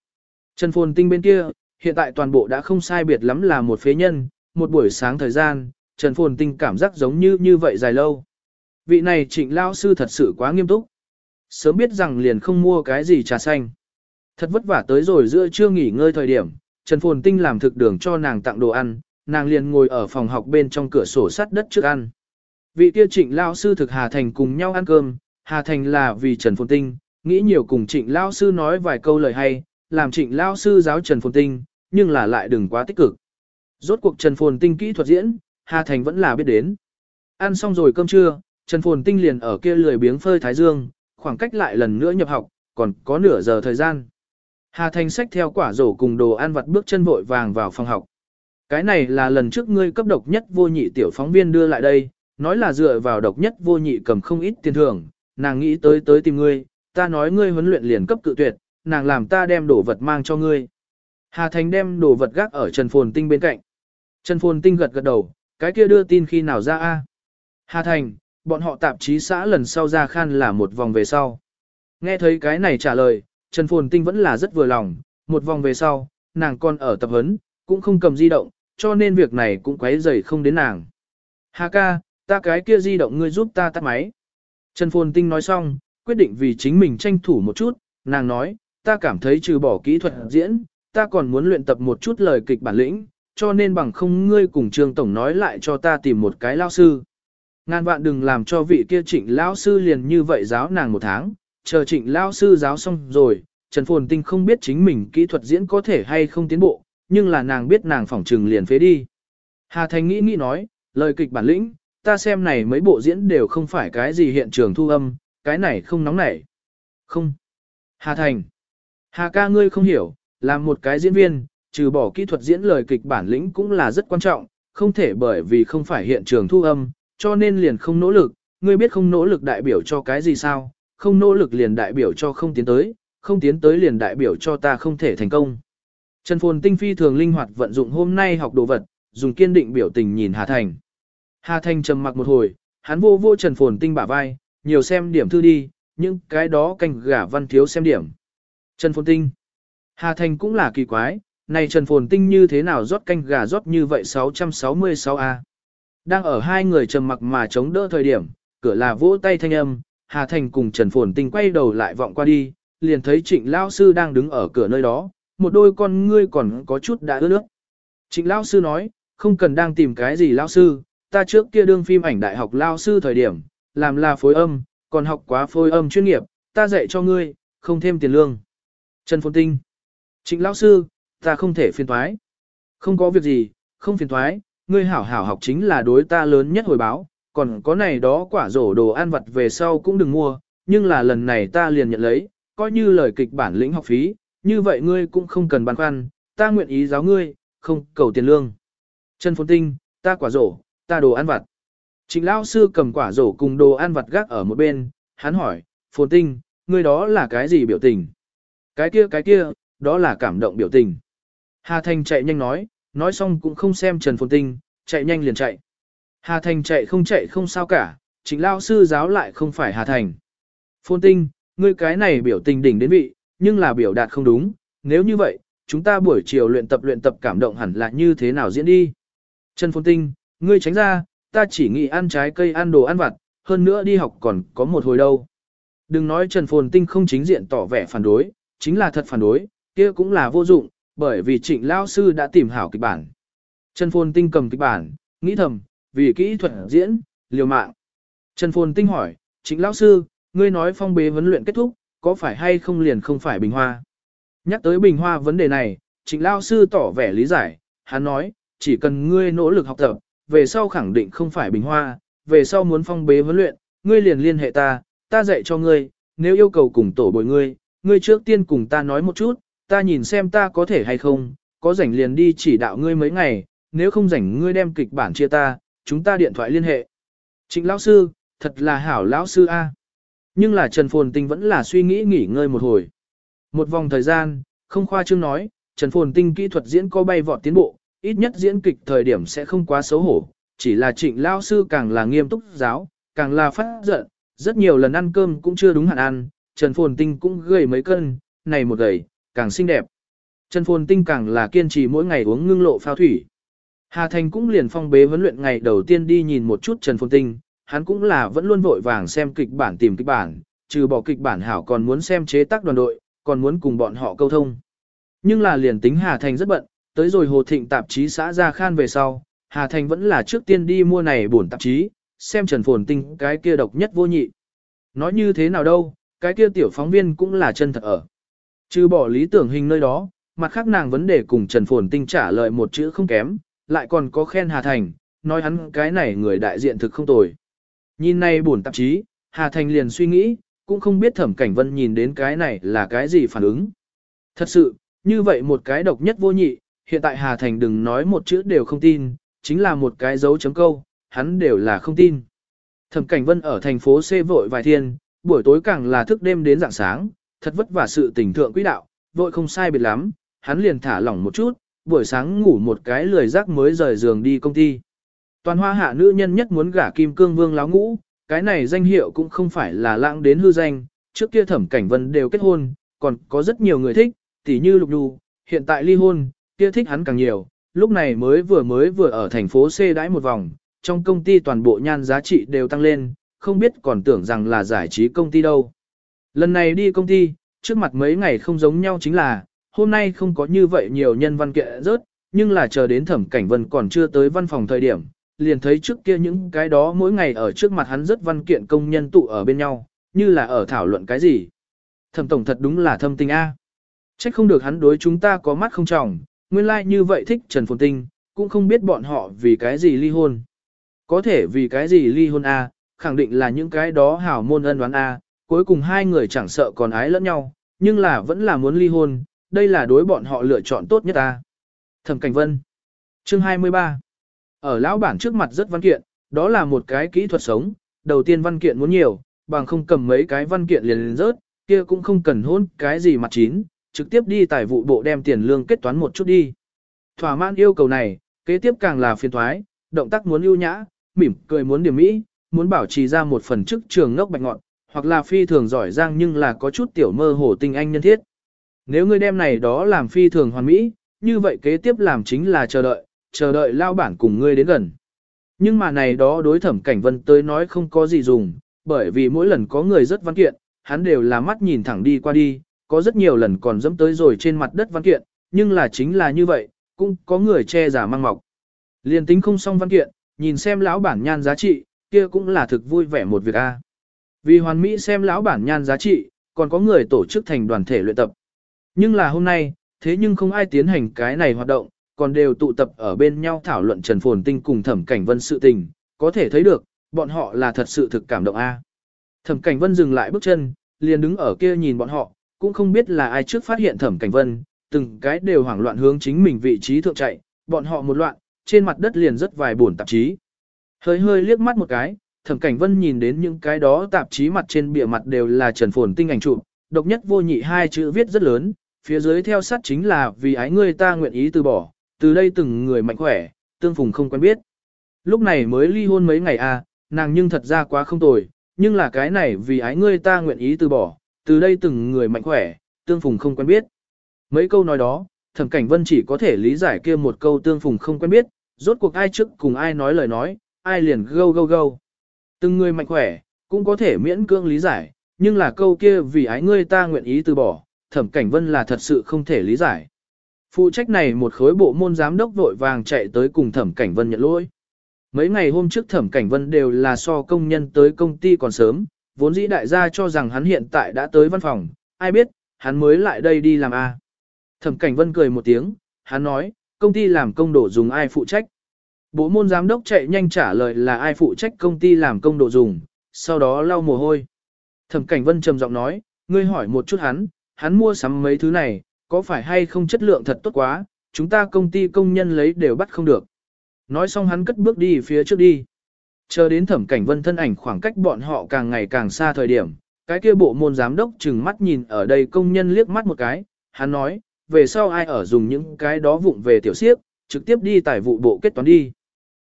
Trần Phồn Tinh bên kia, hiện tại toàn bộ đã không sai biệt lắm là một phế nhân, một buổi sáng thời gian, Trần Phồn Tinh cảm giác giống như như vậy dài lâu. Vị này trịnh lao sư thật sự quá nghiêm túc. Sớm biết rằng liền không mua cái gì trà xanh. Thật vất vả tới rồi giữa trưa nghỉ ngơi thời điểm, Trần Phồn Tinh làm thực đường cho nàng tặng đồ ăn, nàng liền ngồi ở phòng học bên trong cửa sổ sắt đất trước ăn. Vị kia trịnh lao sư thực Hà Thành cùng nhau ăn cơm, Hà Thành là vì Trần Phồn Tinh, nghĩ nhiều cùng trịnh lao sư nói vài câu lời hay, làm trịnh lao sư giáo Trần Phồn Tinh, nhưng là lại đừng quá tích cực. Rốt cuộc Trần Phồn Tinh kỹ thuật diễn, Hà Thành vẫn là biết đến. Ăn xong rồi cơm trưa, Trần Phồn Tinh liền ở kia lười biếng phơi thái dương, khoảng cách lại lần nữa nhập học, còn có nửa giờ thời gian. Hà Thành sách theo quả rổ cùng đồ ăn vặt bước chân vội vàng vào phòng học. Cái này là lần trước ngươi cấp độc nhất vô nhị tiểu phóng viên đưa lại đây, nói là dựa vào độc nhất vô nhị cầm không ít tiền thưởng, nàng nghĩ tới tới tìm ngươi, ta nói ngươi huấn luyện liền cấp cự tuyệt, nàng làm ta đem đồ vật mang cho ngươi. Hà Thành đem đồ vật gác ở Trần Phồn Tinh bên cạnh. Trần Phồn Tinh gật gật đầu, cái kia đưa tin khi nào ra a? Hà Thành, bọn họ tạp chí xã lần sau ra khan là một vòng về sau. Nghe thấy cái này trả lời, Trần Phồn Tinh vẫn là rất vừa lòng, một vòng về sau, nàng còn ở tập huấn, cũng không cầm di động, cho nên việc này cũng quấy rầy không đến nàng. Hà ca, ta cái kia di động ngươi giúp ta tắt máy. Trần Phồn Tinh nói xong, quyết định vì chính mình tranh thủ một chút, nàng nói, ta cảm thấy trừ bỏ kỹ thuật diễn, ta còn muốn luyện tập một chút lời kịch bản lĩnh, cho nên bằng không ngươi cùng Trương Tổng nói lại cho ta tìm một cái lao sư. Ngàn vạn đừng làm cho vị kia trịnh Lão sư liền như vậy giáo nàng một tháng, chờ trịnh Lão sư giáo xong rồi, Trần Phồn Tinh không biết chính mình kỹ thuật diễn có thể hay không tiến bộ, nhưng là nàng biết nàng phỏng trừng liền phế đi. Hà Thành nghĩ nghĩ nói, lời kịch bản lĩnh, ta xem này mấy bộ diễn đều không phải cái gì hiện trường thu âm, cái này không nóng nảy. Không. Hà Thành. Hà ca ngươi không hiểu, làm một cái diễn viên, trừ bỏ kỹ thuật diễn lời kịch bản lĩnh cũng là rất quan trọng, không thể bởi vì không phải hiện trường thu âm, cho nên liền không nỗ lực, ngươi biết không nỗ lực đại biểu cho cái gì sao, không nỗ lực liền đại biểu cho không tiến tới, không tiến tới liền đại biểu cho ta không thể thành công. Trần Phồn Tinh phi thường linh hoạt vận dụng hôm nay học đồ vật, dùng kiên định biểu tình nhìn Hà Thành. Hà Thành trầm mặc một hồi, hắn vô vô Trần Phồn Tinh bả vai, nhiều xem điểm thư đi, nhưng cái đó canh gả văn thiếu xem điểm. Trần Phồn Tinh. Hà Thành cũng là kỳ quái, này Trần Phồn Tinh như thế nào rót canh gà rót như vậy 666A. Đang ở hai người trầm mặc mà chống đỡ thời điểm, cửa là vỗ tay thanh âm, Hà Thành cùng Trần Phồn Tinh quay đầu lại vọng qua đi, liền thấy Trịnh Lao Sư đang đứng ở cửa nơi đó, một đôi con ngươi còn có chút đã ướt nước. Trịnh Lao Sư nói, không cần đang tìm cái gì Lao Sư, ta trước kia đương phim ảnh đại học Lao Sư thời điểm, làm là phối âm, còn học quá phối âm chuyên nghiệp, ta dạy cho ngươi, không thêm tiền lương. Trần Phồn Tinh Trịnh Lao Sư, ta không thể phiền thoái. Không có việc gì, không phiền thoái, ngươi hảo hảo học chính là đối ta lớn nhất hồi báo, còn có này đó quả rổ đồ ăn vặt về sau cũng đừng mua, nhưng là lần này ta liền nhận lấy, coi như lời kịch bản lĩnh học phí, như vậy ngươi cũng không cần băn khoăn, ta nguyện ý giáo ngươi, không cầu tiền lương. Trần Phồn Tinh, ta quả rổ, ta đồ ăn vặt. Trịnh Lao Sư cầm quả rổ cùng đồ ăn vặt gác ở một bên, hắn hỏi, Phồn Tinh, ngươi đó là cái gì biểu tình? Cái kia cái kia, đó là cảm động biểu tình. Hà Thanh chạy nhanh nói, nói xong cũng không xem Trần Phồn Tinh, chạy nhanh liền chạy. Hà Thành chạy không chạy không sao cả, chính lao sư giáo lại không phải Hà Thành. Phồn Tinh, ngươi cái này biểu tình đỉnh đến vị, nhưng là biểu đạt không đúng, nếu như vậy, chúng ta buổi chiều luyện tập luyện tập cảm động hẳn là như thế nào diễn đi. Trần Phồn Tinh, ngươi tránh ra, ta chỉ nghĩ ăn trái cây ăn đồ ăn vặt, hơn nữa đi học còn có một hồi đâu. Đừng nói Trần Phồn Tinh không chính diện tỏ vẻ phản đối, chính là thật phản đối, kia cũng là vô dụng, bởi vì trịnh lao sư đã tìm hảo kịch bản. Trần Phồn Tinh cầm kịch bản, nghĩ thầm, vì kỹ thuật diễn, liều mạng. Trần Phồn Tinh hỏi, trịnh lao sư, ngươi nói phong bế vấn luyện kết thúc, có phải hay không liền không phải bình hoa? Nhắc tới bình hoa vấn đề này, trịnh lao sư tỏ vẻ lý giải, hắn nói, chỉ cần ngươi nỗ lực học tập, về sau khẳng định không phải bình hoa, về sau muốn phong bế vấn luyện, ngươi liền liên hệ ta, ta dạy cho ngươi, nếu yêu cầu cùng tổ bồi ngươi, ngươi trước tiên cùng ta nói một chút, ta nhìn xem ta có thể hay không, có rảnh liền đi chỉ đạo ngươi mấy ngày, nếu không rảnh ngươi đem kịch bản chia ta, chúng ta điện thoại liên hệ. Trịnh lão sư, thật là hảo lão sư A. Nhưng là Trần Phồn Tinh vẫn là suy nghĩ nghỉ ngơi một hồi. Một vòng thời gian, không khoa trương nói, Trần Phồn Tinh kỹ thuật diễn có bay vọt tiến bộ, ít nhất diễn kịch thời điểm sẽ không quá xấu hổ, chỉ là trịnh lão sư càng là nghiêm túc giáo, càng là phát giận, rất nhiều lần ăn cơm cũng chưa đúng hạn ăn, Trần Phồn Tinh cũng gầy mấy cân, này một gầy, càng xinh đẹp. Trần Phồn Tinh càng là kiên trì mỗi ngày uống ngưng lộ phao thủy. Hà Thành cũng liền phong bế huấn luyện ngày đầu tiên đi nhìn một chút Trần Phồn Tinh, hắn cũng là vẫn luôn vội vàng xem kịch bản tìm kịch bản, trừ bỏ kịch bản hảo còn muốn xem chế tác đoàn đội, còn muốn cùng bọn họ câu thông. Nhưng là liền tính Hà Thành rất bận, tới rồi Hồ Thịnh tạp chí xã ra khan về sau, Hà Thành vẫn là trước tiên đi mua này bổn tạp chí, xem Trần Phồn Tinh cái kia độc nhất vô nhị. Nói như thế nào đâu, cái kia tiểu phóng viên cũng là chân thật ở. Trừ bỏ lý tưởng hình nơi đó, mặt khác nàng vấn đề cùng Trần Phồn Tinh trả lời một chữ không kém, lại còn có khen Hà Thành, nói hắn cái này người đại diện thực không tồi. Nhìn này buồn tạp chí, Hà Thành liền suy nghĩ, cũng không biết thẩm cảnh vân nhìn đến cái này là cái gì phản ứng. Thật sự, như vậy một cái độc nhất vô nhị, hiện tại Hà Thành đừng nói một chữ đều không tin, chính là một cái dấu chấm câu, hắn đều là không tin. Thẩm cảnh vân ở thành phố C vội vài thiên, buổi tối càng là thức đêm đến rạng sáng, thật vất vả sự tình thượng quỹ đạo, vội không sai biệt lắm, hắn liền thả lỏng một chút, buổi sáng ngủ một cái lười rác mới rời giường đi công ty. Toàn hoa hạ nữ nhân nhất muốn gả kim cương vương láo ngũ, cái này danh hiệu cũng không phải là lãng đến hư danh, trước kia thẩm cảnh vân đều kết hôn, còn có rất nhiều người thích, tỉ như lục đù, hiện tại ly hôn, kia thích hắn càng nhiều, lúc này mới vừa mới vừa ở thành phố C đãi một vòng, trong công ty toàn bộ nhan giá trị đều tăng lên, không biết còn tưởng rằng là giải trí công ty đâu. Lần này đi công ty, trước mặt mấy ngày không giống nhau chính là, hôm nay không có như vậy nhiều nhân văn kiện rớt, nhưng là chờ đến thẩm cảnh vân còn chưa tới văn phòng thời điểm, liền thấy trước kia những cái đó mỗi ngày ở trước mặt hắn rất văn kiện công nhân tụ ở bên nhau, như là ở thảo luận cái gì. Thẩm tổng thật đúng là thâm tình A. Trách không được hắn đối chúng ta có mắt không trọng, nguyên lai like như vậy thích Trần Phồn Tinh, cũng không biết bọn họ vì cái gì ly hôn. Có thể vì cái gì ly hôn A, khẳng định là những cái đó hảo môn ân đoán A, cuối cùng hai người chẳng sợ còn ái lẫn nhau, nhưng là vẫn là muốn ly hôn, đây là đối bọn họ lựa chọn tốt nhất ta. Thẩm Cảnh Vân. Chương 23 Ở lão bản trước mặt rất văn kiện, đó là một cái kỹ thuật sống, đầu tiên văn kiện muốn nhiều, bằng không cầm mấy cái văn kiện liền liền rớt, kia cũng không cần hôn cái gì mặt chín, trực tiếp đi tài vụ bộ đem tiền lương kết toán một chút đi. Thỏa mãn yêu cầu này, kế tiếp càng là phiền thoái, động tác muốn ưu nhã, mỉm cười muốn điểm mỹ, muốn bảo trì ra một phần chức trường ngốc bạch ngọn, hoặc là phi thường giỏi giang nhưng là có chút tiểu mơ hồ tinh anh nhân thiết. Nếu ngươi đem này đó làm phi thường hoàn mỹ, như vậy kế tiếp làm chính là chờ đợi, chờ đợi lao bản cùng ngươi đến gần. Nhưng mà này đó đối thẩm cảnh vân tới nói không có gì dùng, bởi vì mỗi lần có người rất văn kiện, hắn đều là mắt nhìn thẳng đi qua đi, có rất nhiều lần còn dẫm tới rồi trên mặt đất văn kiện, nhưng là chính là như vậy, cũng có người che giả mang mọc. Liên tính không xong văn kiện, nhìn xem lão bản nhan giá trị, kia cũng là thực vui vẻ một việc a. Vì hoàn mỹ xem lão bản nhan giá trị, còn có người tổ chức thành đoàn thể luyện tập. Nhưng là hôm nay, thế nhưng không ai tiến hành cái này hoạt động, còn đều tụ tập ở bên nhau thảo luận Trần Phồn Tinh cùng Thẩm Cảnh Vân sự tình, có thể thấy được, bọn họ là thật sự thực cảm động a. Thẩm Cảnh Vân dừng lại bước chân, liền đứng ở kia nhìn bọn họ, cũng không biết là ai trước phát hiện Thẩm Cảnh Vân, từng cái đều hoảng loạn hướng chính mình vị trí thượng chạy, bọn họ một loạn, trên mặt đất liền rất vài buồn tạp chí. Hơi hơi liếc mắt một cái, Thẩm Cảnh Vân nhìn đến những cái đó tạp chí mặt trên bìa mặt đều là Trần Phồn Tinh ảnh chụp, độc nhất vô nhị hai chữ viết rất lớn, phía dưới theo sát chính là vì ái ngươi ta nguyện ý từ bỏ, từ đây từng người mạnh khỏe, tương phùng không quen biết. Lúc này mới ly hôn mấy ngày à, nàng nhưng thật ra quá không tồi, nhưng là cái này vì ái ngươi ta nguyện ý từ bỏ, từ đây từng người mạnh khỏe, tương phùng không quen biết. Mấy câu nói đó, thẩm cảnh vân chỉ có thể lý giải kia một câu tương phùng không quen biết, rốt cuộc ai trước cùng ai nói lời nói, ai liền gâu gâu gâu. Từng người mạnh khỏe, cũng có thể miễn cưỡng lý giải, nhưng là câu kia vì ái ngươi ta nguyện ý từ bỏ, thẩm cảnh vân là thật sự không thể lý giải. Phụ trách này một khối bộ môn giám đốc vội vàng chạy tới cùng thẩm cảnh vân nhận lỗi. Mấy ngày hôm trước thẩm cảnh vân đều là so công nhân tới công ty còn sớm, vốn dĩ đại gia cho rằng hắn hiện tại đã tới văn phòng, ai biết, hắn mới lại đây đi làm a. Thẩm cảnh vân cười một tiếng, hắn nói, công ty làm công đổ dùng ai phụ trách. Bộ môn giám đốc chạy nhanh trả lời là ai phụ trách công ty làm công độ dùng, sau đó lau mồ hôi. Thẩm cảnh vân trầm giọng nói, ngươi hỏi một chút hắn, hắn mua sắm mấy thứ này, có phải hay không chất lượng thật tốt quá, chúng ta công ty công nhân lấy đều bắt không được. Nói xong hắn cất bước đi phía trước đi. Chờ đến thẩm cảnh vân thân ảnh khoảng cách bọn họ càng ngày càng xa thời điểm, cái kia bộ môn giám đốc chừng mắt nhìn ở đây công nhân liếc mắt một cái, hắn nói, về sau ai ở dùng những cái đó vụng về tiểu siếp, trực tiếp đi tải vụ bộ kết toán đi.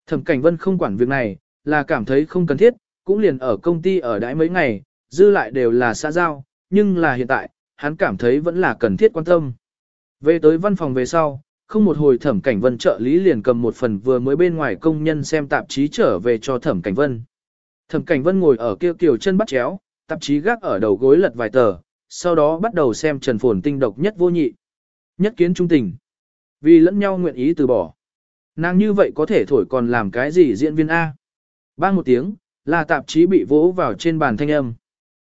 Thẩm cảnh vân không quản việc này, là cảm thấy không cần thiết, cũng liền ở công ty ở đãi mấy ngày, dư lại đều là xã giao, nhưng là hiện tại, hắn cảm thấy vẫn là cần thiết quan tâm. Về tới văn phòng về sau, không một hồi thẩm cảnh vân trợ lý liền cầm một phần vừa mới bên ngoài công nhân xem tạp chí trở về cho thẩm cảnh vân. Thẩm cảnh vân ngồi ở kia kiểu chân bắt chéo, tạp chí gác ở đầu gối lật vài tờ, sau đó bắt đầu xem trần phồn tinh độc nhất vô nhị. Nhất kiến trung tình. Vì lẫn nhau nguyện ý từ bỏ. Nàng như vậy có thể thổi còn làm cái gì diễn viên A. Bang một tiếng, là tạp chí bị vỗ vào trên bàn thanh âm.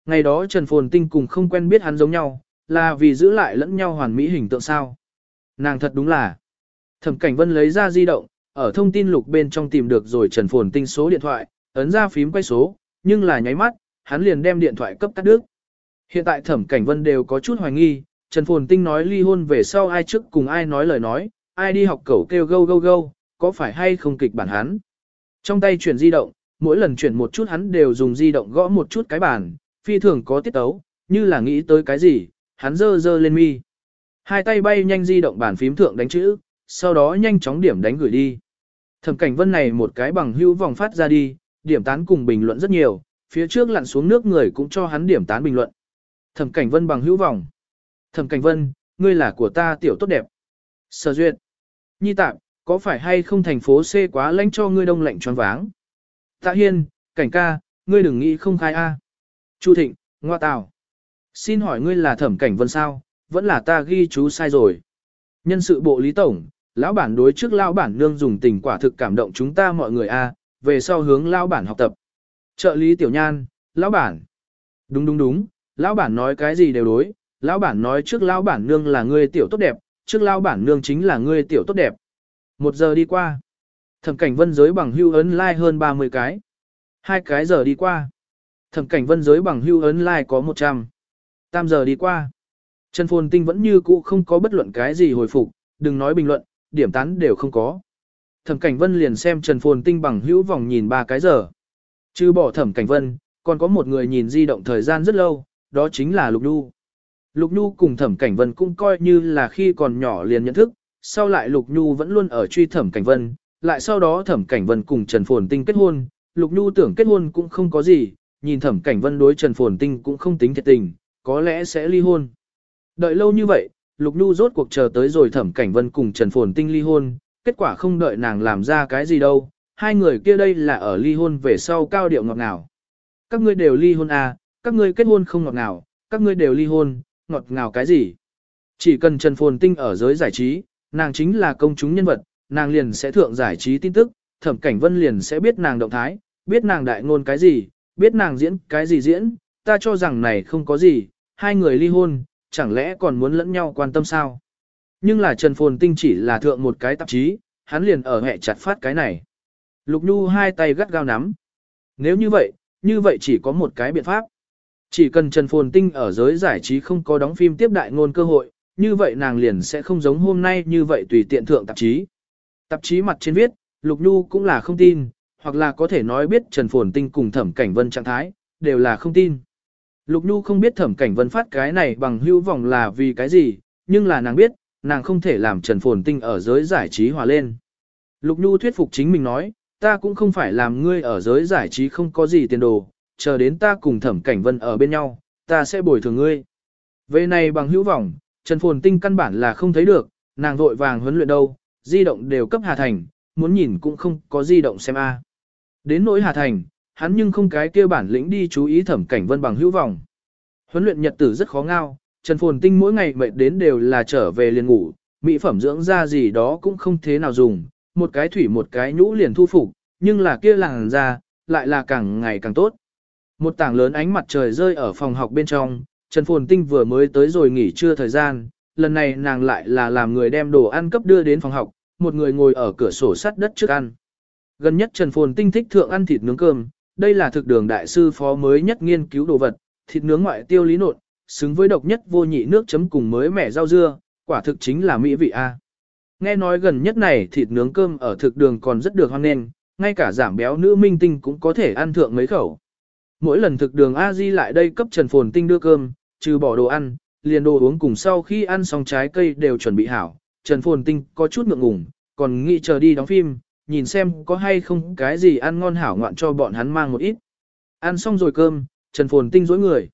Ngày đó Trần Phồn Tinh cùng không quen biết hắn giống nhau, là vì giữ lại lẫn nhau hoàn mỹ hình tượng sao. Nàng thật đúng là. Thẩm Cảnh Vân lấy ra di động, ở thông tin lục bên trong tìm được rồi Trần Phồn Tinh số điện thoại, ấn ra phím quay số, nhưng là nháy mắt, hắn liền đem điện thoại cấp cắt đứt. Hiện tại Thẩm Cảnh Vân đều có chút hoài nghi, Trần Phồn Tinh nói ly hôn về sau ai trước cùng ai nói lời nói, ai đi học cẩu kêu gâu gâu gâu, có phải hay không kịch bản hắn. Trong tay chuyển di động, mỗi lần chuyển một chút hắn đều dùng di động gõ một chút cái bàn, phi thường có tiết tấu, như là nghĩ tới cái gì, hắn dơ dơ lên mi. Hai tay bay nhanh di động bàn phím thượng đánh chữ, sau đó nhanh chóng điểm đánh gửi đi. Thẩm cảnh vân này một cái bằng hữu vòng phát ra đi, điểm tán cùng bình luận rất nhiều, phía trước lặn xuống nước người cũng cho hắn điểm tán bình luận. Thẩm cảnh vân bằng hữu vòng. Thẩm cảnh vân, ngươi là của ta tiểu tốt đẹp. Sở duyệt. Nhi tạm, có phải hay không thành phố C quá lạnh cho ngươi đông lạnh tròn váng? Tạ Hiên, cảnh ca, ngươi đừng nghĩ không khai A. Chu Thịnh, ngoa tào. Xin hỏi ngươi là thẩm cảnh vân sao, vẫn là ta ghi chú sai rồi. Nhân sự bộ lý tổng, lão bản đối trước lão bản nương dùng tình quả thực cảm động chúng ta mọi người A, về sau hướng lão bản học tập. Trợ lý tiểu nhan, lão bản. Đúng đúng đúng, lão bản nói cái gì đều đối, lão bản nói trước lão bản nương là ngươi tiểu tốt đẹp, trước lao bản nương chính là ngươi tiểu tốt đẹp. Một giờ đi qua. Thẩm cảnh vân giới bằng hưu ấn like hơn 30 cái. Hai cái giờ đi qua. Thẩm cảnh vân giới bằng hưu ấn like có 100. Tam giờ đi qua. Trần Phồn Tinh vẫn như cũ không có bất luận cái gì hồi phục, đừng nói bình luận, điểm tán đều không có. Thẩm Cảnh Vân liền xem Trần Phồn Tinh bằng hữu vòng nhìn ba cái giờ. Chứ bỏ Thẩm Cảnh Vân, còn có một người nhìn di động thời gian rất lâu, đó chính là Lục Nhu. Lục Nhu cùng Thẩm Cảnh Vân cũng coi như là khi còn nhỏ liền nhận thức, sau lại Lục Nhu vẫn luôn ở truy Thẩm Cảnh Vân, lại sau đó Thẩm Cảnh Vân cùng Trần Phồn Tinh kết hôn, Lục Nhu tưởng kết hôn cũng không có gì, nhìn Thẩm Cảnh Vân đối Trần Phồn Tinh cũng không tính thiệt tình, có lẽ sẽ ly hôn. Đợi lâu như vậy, Lục Nhu rốt cuộc chờ tới rồi Thẩm Cảnh Vân cùng Trần Phồn Tinh ly hôn, kết quả không đợi nàng làm ra cái gì đâu, hai người kia đây là ở ly hôn về sau cao điệu ngọt ngào. Các ngươi đều ly hôn à, các ngươi kết hôn không ngọt ngào, các ngươi đều ly hôn, ngọt ngào cái gì? Chỉ cần Trần Phồn Tinh ở giới giải trí, nàng chính là công chúng nhân vật, nàng liền sẽ thượng giải trí tin tức, Thẩm Cảnh Vân liền sẽ biết nàng động thái, biết nàng đại ngôn cái gì, biết nàng diễn cái gì diễn, ta cho rằng này không có gì, hai người ly hôn, chẳng lẽ còn muốn lẫn nhau quan tâm sao? Nhưng là Trần Phồn Tinh chỉ là thượng một cái tạp chí, hắn liền ở hẹ chặt phát cái này. Lục Nhu hai tay gắt gao nắm. Nếu như vậy, như vậy chỉ có một cái biện pháp. Chỉ cần Trần Phồn Tinh ở giới giải trí không có đóng phim tiếp đại ngôn cơ hội, như vậy nàng liền sẽ không giống hôm nay như vậy tùy tiện thượng tạp chí. Tạp chí mặt trên viết, Lục Nhu cũng là không tin, hoặc là có thể nói biết Trần Phồn Tinh cùng Thẩm Cảnh Vân trạng thái, đều là không tin. Lục Nhu không biết Thẩm Cảnh Vân phát cái này bằng hữu vọng là vì cái gì, nhưng là nàng biết, nàng không thể làm Trần Phồn Tinh ở giới giải trí hòa lên. Lục Nhu thuyết phục chính mình nói, ta cũng không phải làm ngươi ở giới giải trí không có gì tiền đồ, chờ đến ta cùng Thẩm Cảnh Vân ở bên nhau, ta sẽ bồi thường ngươi. Về này bằng hữu vọng, Trần Phồn Tinh căn bản là không thấy được, nàng vội vàng huấn luyện đâu, di động đều cấp Hà Thành, muốn nhìn cũng không có di động xem a. Đến nỗi Hà Thành, hắn nhưng không cái kia bản lĩnh đi chú ý thẩm cảnh vân bằng hữu vọng. Huấn luyện nhật tử rất khó ngao, Trần Phồn Tinh mỗi ngày mệt đến đều là trở về liền ngủ, mỹ phẩm dưỡng da gì đó cũng không thế nào dùng, một cái thủy một cái nhũ liền thu phục, nhưng là kia làng da, lại là càng ngày càng tốt. Một tảng lớn ánh mặt trời rơi ở phòng học bên trong, Trần Phồn Tinh vừa mới tới rồi nghỉ trưa thời gian, lần này nàng lại là làm người đem đồ ăn cấp đưa đến phòng học, một người ngồi ở cửa sổ sắt đất trước ăn. Gần nhất Trần Phồn Tinh thích thượng ăn thịt nướng cơm, đây là thực đường đại sư phó mới nhất nghiên cứu đồ vật, thịt nướng ngoại tiêu lý nộn, xứng với độc nhất vô nhị nước chấm cùng mới mẻ rau dưa, quả thực chính là mỹ vị a. Nghe nói gần nhất này thịt nướng cơm ở thực đường còn rất được hoan nghênh, ngay cả giảm béo nữ minh tinh cũng có thể ăn thượng mấy khẩu. Mỗi lần thực đường a di lại đây cấp Trần Phồn Tinh đưa cơm, trừ bỏ đồ ăn, liền đồ uống cùng sau khi ăn xong trái cây đều chuẩn bị hảo. Trần Phồn Tinh có chút ngượng ngùng, còn nghĩ chờ đi đóng phim, nhìn xem có hay không cái gì ăn ngon hảo ngoạn cho bọn hắn mang một ít. Ăn xong rồi cơm, Trần Phồn Tinh dối người.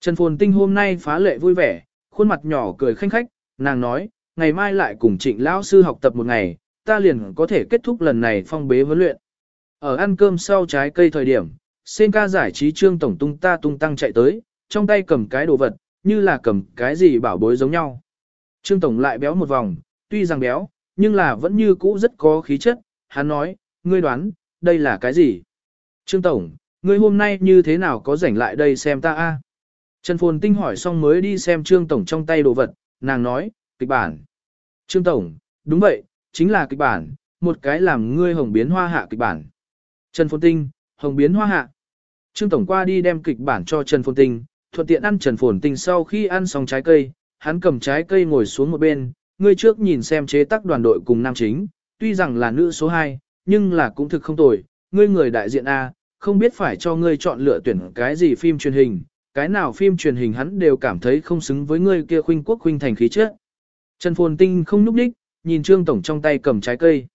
Trần Phồn Tinh hôm nay phá lệ vui vẻ, khuôn mặt nhỏ cười khanh khách, nàng nói, ngày mai lại cùng trịnh lão sư học tập một ngày, ta liền có thể kết thúc lần này phong bế huấn luyện. Ở ăn cơm sau trái cây thời điểm, sen ca giải trí trương tổng tung ta tung tăng chạy tới, trong tay cầm cái đồ vật, như là cầm cái gì bảo bối giống nhau. Trương tổng lại béo một vòng, tuy rằng béo, nhưng là vẫn như cũ rất có khí chất, hắn nói, ngươi đoán, đây là cái gì? Trương Tổng, ngươi hôm nay như thế nào có rảnh lại đây xem ta a? Trần Phồn Tinh hỏi xong mới đi xem Trương Tổng trong tay đồ vật, nàng nói, kịch bản. Trương Tổng, đúng vậy, chính là kịch bản, một cái làm ngươi hồng biến hoa hạ kịch bản. Trần Phồn Tinh, hồng biến hoa hạ. Trương Tổng qua đi đem kịch bản cho Trần Phồn Tinh, thuận tiện ăn Trần Phồn Tinh sau khi ăn xong trái cây, hắn cầm trái cây ngồi xuống một bên, ngươi trước nhìn xem chế tác đoàn đội cùng nam chính, tuy rằng là nữ số 2, nhưng là cũng thực không tồi, ngươi người đại diện A, không biết phải cho ngươi chọn lựa tuyển cái gì phim truyền hình, cái nào phim truyền hình hắn đều cảm thấy không xứng với ngươi kia khuynh quốc khuynh thành khí chất. Trần Phồn Tinh không núp đích, nhìn Trương Tổng trong tay cầm trái cây.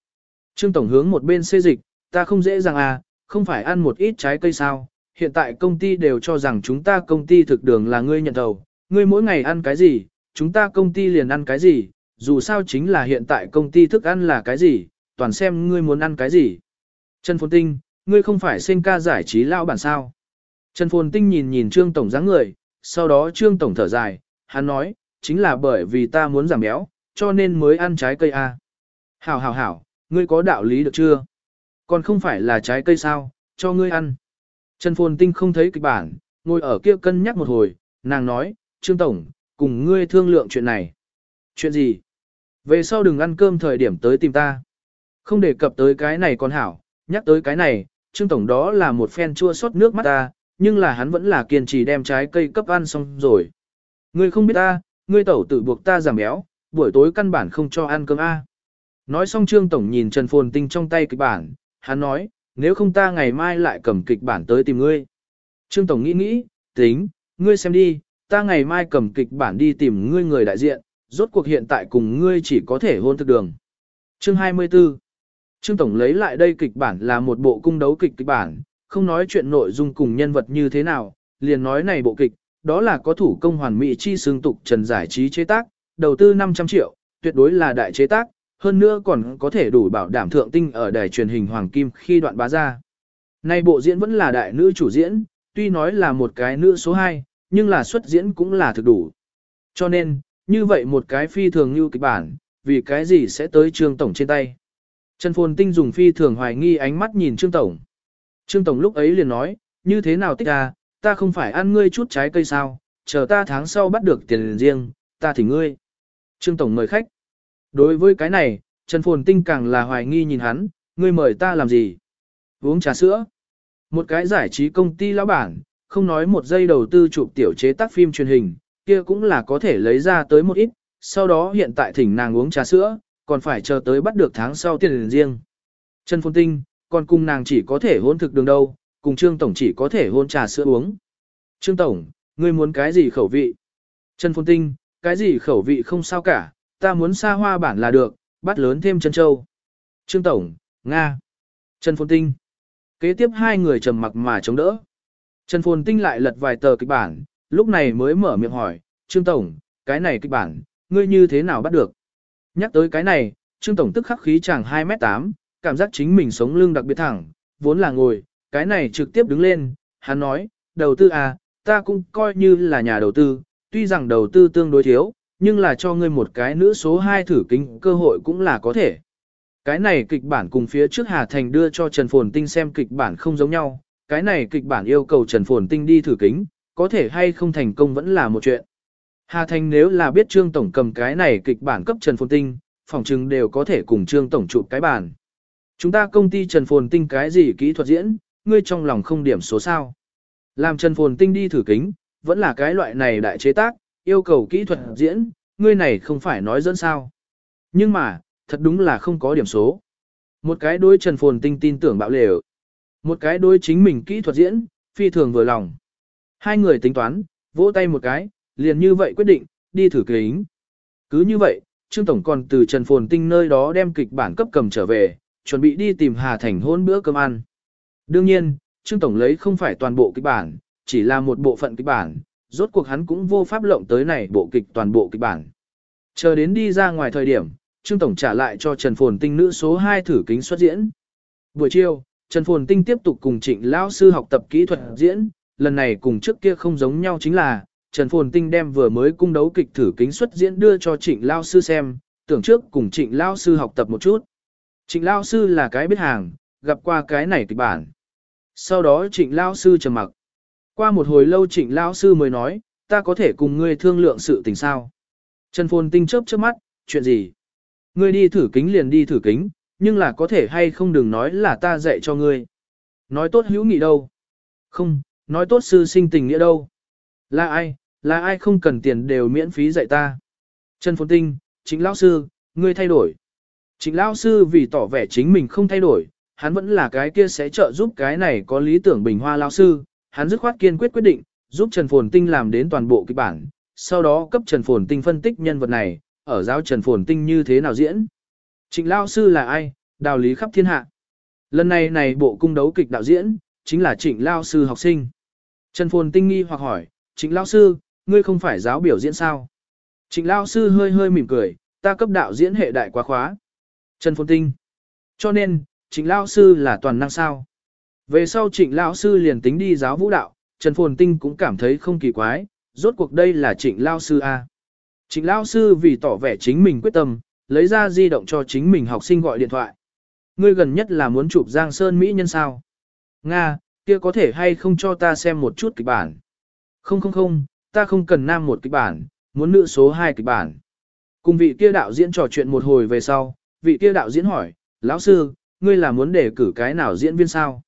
Trương Tổng hướng một bên xê dịch, ta không dễ dàng à, không phải ăn một ít trái cây sao, hiện tại công ty đều cho rằng chúng ta công ty thực đường là ngươi nhận đầu, ngươi mỗi ngày ăn cái gì, chúng ta công ty liền ăn cái gì, dù sao chính là hiện tại công ty thức ăn là cái gì, toàn xem ngươi muốn ăn cái gì. Trần Phồn Tinh, ngươi không phải sinh ca giải trí lao bản sao. Trần Phồn Tinh nhìn nhìn Trương Tổng dáng người, sau đó Trương Tổng thở dài, hắn nói, chính là bởi vì ta muốn giảm béo, cho nên mới ăn trái cây A. Hảo hảo hảo, ngươi có đạo lý được chưa? Còn không phải là trái cây sao, cho ngươi ăn. Trần Phồn Tinh không thấy kịch bản, ngồi ở kia cân nhắc một hồi, nàng nói, Trương Tổng, cùng ngươi thương lượng chuyện này. Chuyện gì? Về sau đừng ăn cơm thời điểm tới tìm ta. Không đề cập tới cái này còn hảo, nhắc tới cái này, Trương Tổng đó là một phen chua xót nước mắt ta, nhưng là hắn vẫn là kiên trì đem trái cây cấp ăn xong rồi. Ngươi không biết ta, ngươi tẩu tự buộc ta giảm béo, buổi tối căn bản không cho ăn cơm A. Nói xong Trương Tổng nhìn Trần Phồn Tinh trong tay kịch bản, hắn nói, nếu không ta ngày mai lại cầm kịch bản tới tìm ngươi. Trương Tổng nghĩ nghĩ, tính, ngươi xem đi, ta ngày mai cầm kịch bản đi tìm ngươi người đại diện, rốt cuộc hiện tại cùng ngươi chỉ có thể hôn thực đường. Chương 24 Trương Tổng lấy lại đây kịch bản là một bộ cung đấu kịch kịch bản, không nói chuyện nội dung cùng nhân vật như thế nào, liền nói này bộ kịch, đó là có thủ công hoàn mỹ chi xương tục trần giải trí chế tác, đầu tư 500 triệu, tuyệt đối là đại chế tác, hơn nữa còn có thể đủ bảo đảm thượng tinh ở đài truyền hình Hoàng Kim khi đoạn bá ra. Này bộ diễn vẫn là đại nữ chủ diễn, tuy nói là một cái nữ số 2, nhưng là xuất diễn cũng là thực đủ. Cho nên, như vậy một cái phi thường như kịch bản, vì cái gì sẽ tới Trương Tổng trên tay. Trần Phồn Tinh dùng phi thường hoài nghi ánh mắt nhìn Trương Tổng. Trương Tổng lúc ấy liền nói, như thế nào tích à, ta không phải ăn ngươi chút trái cây sao, chờ ta tháng sau bắt được tiền riêng, ta thì ngươi. Trương Tổng mời khách. Đối với cái này, Trần Phồn Tinh càng là hoài nghi nhìn hắn, ngươi mời ta làm gì? Uống trà sữa. Một cái giải trí công ty lão bản, không nói một giây đầu tư chụp tiểu chế tác phim truyền hình, kia cũng là có thể lấy ra tới một ít, sau đó hiện tại thỉnh nàng uống trà sữa, còn phải chờ tới bắt được tháng sau tiền riêng. Trần Phồn Tinh, còn cùng nàng chỉ có thể hôn thực đường đâu, cùng Trương Tổng chỉ có thể hôn trà sữa uống. Trương Tổng, ngươi muốn cái gì khẩu vị? Trần Phồn Tinh, cái gì khẩu vị không sao cả, ta muốn xa hoa bản là được, bắt lớn thêm chân châu. Trương Tổng, Nga. Trần Phồn Tinh. Kế tiếp hai người trầm mặc mà chống đỡ. Trần Phồn Tinh lại lật vài tờ kịch bản, lúc này mới mở miệng hỏi, Trương Tổng, cái này kịch bản, ngươi như thế nào bắt được? Nhắc tới cái này, Trương Tổng tức khắc khí chàng 2m8, cảm giác chính mình sống lưng đặc biệt thẳng, vốn là ngồi, cái này trực tiếp đứng lên, hắn nói, đầu tư à, ta cũng coi như là nhà đầu tư, tuy rằng đầu tư tương đối thiếu, nhưng là cho ngươi một cái nữ số 2 thử kính cơ hội cũng là có thể. Cái này kịch bản cùng phía trước Hà Thành đưa cho Trần Phồn Tinh xem kịch bản không giống nhau, cái này kịch bản yêu cầu Trần Phồn Tinh đi thử kính, có thể hay không thành công vẫn là một chuyện. Hà Thành nếu là biết Trương Tổng cầm cái này kịch bản cấp Trần Phồn Tinh, phòng chừng đều có thể cùng Trương Tổng chụp cái bản. Chúng ta công ty Trần Phồn Tinh cái gì kỹ thuật diễn, ngươi trong lòng không điểm số sao. Làm Trần Phồn Tinh đi thử kính, vẫn là cái loại này đại chế tác, yêu cầu kỹ thuật diễn, ngươi này không phải nói dẫn sao. Nhưng mà, thật đúng là không có điểm số. Một cái đối Trần Phồn Tinh tin tưởng bạo lều. Một cái đối chính mình kỹ thuật diễn, phi thường vừa lòng. Hai người tính toán, vỗ tay một cái, liền như vậy quyết định, đi thử kính. Cứ như vậy, Trương Tổng còn từ Trần Phồn Tinh nơi đó đem kịch bản cấp cầm trở về, chuẩn bị đi tìm Hà Thành hôn bữa cơm ăn. Đương nhiên, Trương Tổng lấy không phải toàn bộ kịch bản, chỉ là một bộ phận kịch bản, rốt cuộc hắn cũng vô pháp lộng tới này bộ kịch toàn bộ kịch bản. Chờ đến đi ra ngoài thời điểm, Trương Tổng trả lại cho Trần Phồn Tinh nữ số 2 thử kính xuất diễn. Buổi chiều, Trần Phồn Tinh tiếp tục cùng Trịnh Lão Sư học tập kỹ thuật diễn, lần này cùng trước kia không giống nhau chính là, Trần Phồn Tinh đem vừa mới cung đấu kịch thử kính xuất diễn đưa cho Trịnh Lão Sư xem, tưởng trước cùng Trịnh Lão Sư học tập một chút. Trịnh Lão Sư là cái biết hàng, gặp qua cái này kịch bản. Sau đó Trịnh Lão Sư trầm mặc. Qua một hồi lâu Trịnh Lão Sư mới nói, ta có thể cùng ngươi thương lượng sự tình sao. Trần Phồn Tinh chớp chớp mắt, chuyện gì? Ngươi đi thử kính liền đi thử kính, nhưng là có thể hay không đừng nói là ta dạy cho ngươi. Nói tốt hữu nghị đâu? Không, nói tốt sư sinh tình nghĩa đâu? Là ai, là ai không cần tiền đều miễn phí dạy ta? Trần Phồn Tinh, chính lão sư, ngươi thay đổi. Trịnh lão sư vì tỏ vẻ chính mình không thay đổi, hắn vẫn là cái kia sẽ trợ giúp cái này có lý tưởng bình hoa lão sư, hắn dứt khoát kiên quyết quyết định, giúp Trần Phồn Tinh làm đến toàn bộ kịch bản, sau đó cấp Trần Phồn Tinh phân tích nhân vật này, ở giáo Trần Phồn Tinh như thế nào diễn. Trịnh Lao Sư là ai? Đào lý khắp thiên hạ. Lần này này bộ cung đấu kịch đạo diễn, chính là Trịnh Lao Sư học sinh. Trần Phồn Tinh nghi hoặc hỏi, Trịnh Lao Sư, ngươi không phải giáo biểu diễn sao? Trịnh Lao Sư hơi hơi mỉm cười, ta cấp đạo diễn hệ đại quá khóa. Trần Phồn Tinh. Cho nên, Trịnh Lao Sư là toàn năng sao. Về sau Trịnh Lao Sư liền tính đi giáo vũ đạo, Trần Phồn Tinh cũng cảm thấy không kỳ quái, rốt cuộc đây là Trịnh Lao Sư A. Trịnh Lao Sư vì tỏ vẻ chính mình quyết tâm, lấy ra di động cho chính mình học sinh gọi điện thoại. Ngươi gần nhất là muốn chụp Giang Sơn Mỹ nhân sao? Nga, kia có thể hay không cho ta xem một chút kịch bản? Không không không, ta không cần nam một kịch bản, muốn nữ số 2 kịch bản. Cùng vị kia đạo diễn trò chuyện một hồi về sau, vị kia đạo diễn hỏi, lão sư, ngươi là muốn đề cử cái nào diễn viên sao?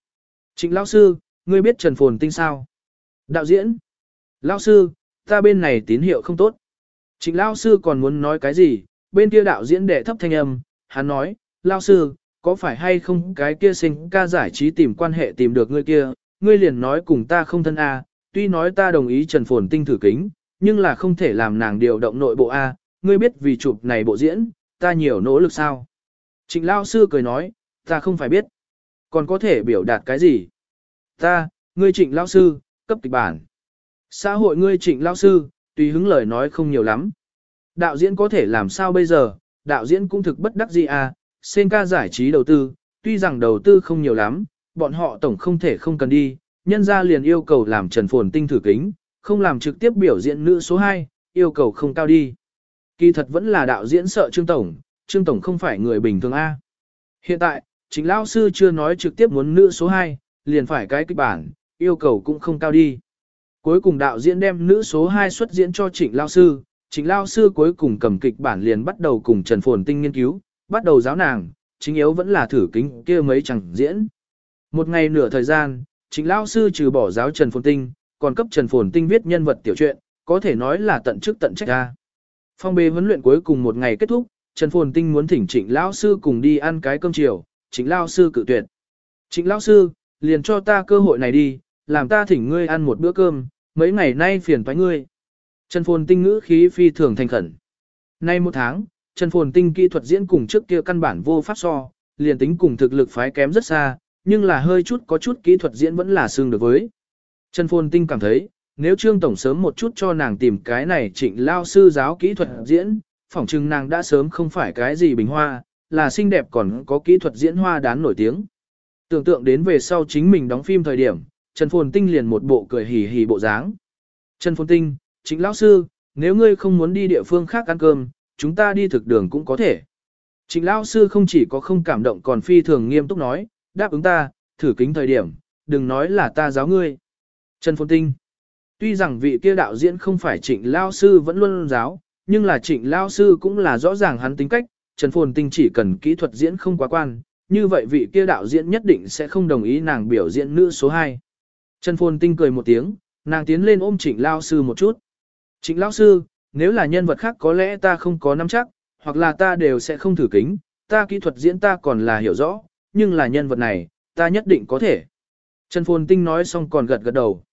Trịnh lão sư, ngươi biết Trần Phồn Tinh sao? Đạo diễn, lão sư, ta bên này tín hiệu không tốt. Trịnh lão sư còn muốn nói cái gì? Bên kia đạo diễn đệ thấp thanh âm, hắn nói, lão sư, có phải hay không cái kia sinh ca giải trí tìm quan hệ tìm được ngươi kia, ngươi liền nói cùng ta không thân a, tuy nói ta đồng ý Trần Phồn Tinh thử kính, nhưng là không thể làm nàng điều động nội bộ a, ngươi biết vì chụp này bộ diễn, ta nhiều nỗ lực sao? Trịnh Lão Sư cười nói, ta không phải biết. Còn có thể biểu đạt cái gì? Ta, ngươi trịnh lão Sư, cấp kịch bản. Xã hội ngươi trịnh lão Sư, tùy hứng lời nói không nhiều lắm. Đạo diễn có thể làm sao bây giờ, đạo diễn cũng thực bất đắc gì à, sen ca giải trí đầu tư, tuy rằng đầu tư không nhiều lắm, bọn họ tổng không thể không cần đi, nhân ra liền yêu cầu làm trần phồn tinh thử kính, không làm trực tiếp biểu diễn nữ số 2, yêu cầu không cao đi. Kỳ thật vẫn là đạo diễn sợ Trương Tổng, Trương Tổng không phải người bình thường A. Hiện tại, chính lão sư chưa nói trực tiếp muốn nữ số 2, liền phải cái kịch bản, yêu cầu cũng không cao đi. Cuối cùng đạo diễn đem nữ số 2 xuất diễn cho trịnh Lão sư, trịnh Lão sư cuối cùng cầm kịch bản liền bắt đầu cùng Trần Phồn Tinh nghiên cứu, bắt đầu giáo nàng, chính yếu vẫn là thử kính kia mấy chẳng diễn. Một ngày nửa thời gian, trịnh Lão sư trừ bỏ giáo Trần Phồn Tinh, còn cấp Trần Phồn Tinh viết nhân vật tiểu truyện, có thể nói là tận chức tận trách ra. Phong bế huấn luyện cuối cùng một ngày kết thúc, Trần Phồn Tinh muốn thỉnh Trịnh lão sư cùng đi ăn cái cơm chiều, Trịnh lão sư cự tuyệt. Trịnh lão sư, liền cho ta cơ hội này đi, làm ta thỉnh ngươi ăn một bữa cơm, mấy ngày nay phiền toái ngươi. Trần Phồn Tinh ngữ khí phi thường thành khẩn. Nay một tháng, Trần Phồn Tinh kỹ thuật diễn cùng trước kia căn bản vô pháp so, liền tính cùng thực lực phái kém rất xa, nhưng là hơi chút có chút kỹ thuật diễn vẫn là xương được với. Trần Phồn Tinh cảm thấy, nếu Trương Tổng sớm một chút cho nàng tìm cái này trịnh lao sư giáo kỹ thuật diễn, phỏng chừng nàng đã sớm không phải cái gì bình hoa, là xinh đẹp còn có kỹ thuật diễn hoa đán nổi tiếng. Tưởng tượng đến về sau chính mình đóng phim thời điểm, Trần Phồn Tinh liền một bộ cười hì hì bộ dáng. Trần Phồn Tinh, trịnh lão sư, nếu ngươi không muốn đi địa phương khác ăn cơm, chúng ta đi thực đường cũng có thể. Trịnh lão sư không chỉ có không cảm động còn phi thường nghiêm túc nói, đáp ứng ta, thử kính thời điểm, đừng nói là ta giáo ngươi. Trần Phồn Tinh Tuy rằng vị kia đạo diễn không phải trịnh Lão sư vẫn luôn giáo, nhưng là trịnh Lão sư cũng là rõ ràng hắn tính cách, Trần Phồn Tinh chỉ cần kỹ thuật diễn không quá quan, như vậy vị kia đạo diễn nhất định sẽ không đồng ý nàng biểu diễn nữ số 2. Trần Phồn Tinh cười một tiếng, nàng tiến lên ôm trịnh lao sư một chút. Trịnh lao sư, nếu là nhân vật khác có lẽ ta không có nắm chắc, hoặc là ta đều sẽ không thử kính, ta kỹ thuật diễn ta còn là hiểu rõ, nhưng là nhân vật này, ta nhất định có thể. Trần Phồn Tinh nói xong còn gật gật đầu.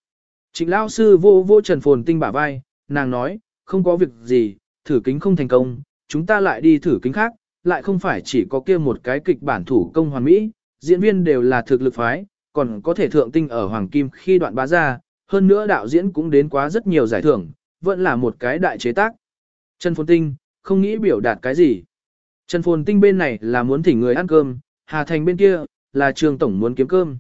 Trịnh lão sư vô vô Trần Phồn Tinh bả vai, nàng nói, không có việc gì, thử kính không thành công, chúng ta lại đi thử kính khác, lại không phải chỉ có kia một cái kịch bản thủ công hoàn mỹ, diễn viên đều là thực lực phái, còn có thể thượng tinh ở Hoàng Kim khi đoạn bá ra, hơn nữa đạo diễn cũng đến quá rất nhiều giải thưởng, vẫn là một cái đại chế tác. Trần Phồn Tinh, không nghĩ biểu đạt cái gì. Trần Phồn Tinh bên này là muốn thỉnh người ăn cơm, Hà Thành bên kia, là Trương Tổng muốn kiếm cơm.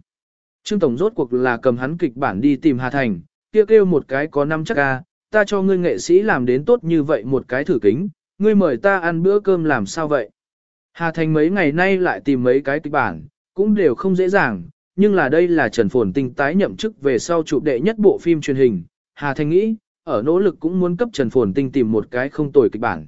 Trương Tổng rốt cuộc là cầm hắn kịch bản đi tìm Hà Thành, kia kêu, kêu một cái có năm chắc ca, ta cho ngươi nghệ sĩ làm đến tốt như vậy một cái thử kính, ngươi mời ta ăn bữa cơm làm sao vậy? Hà Thành mấy ngày nay lại tìm mấy cái kịch bản, cũng đều không dễ dàng, nhưng là đây là Trần Phồn Tinh tái nhậm chức về sau chụp đệ nhất bộ phim truyền hình. Hà Thành nghĩ, ở nỗ lực cũng muốn cấp Trần Phồn Tinh tìm một cái không tồi kịch bản.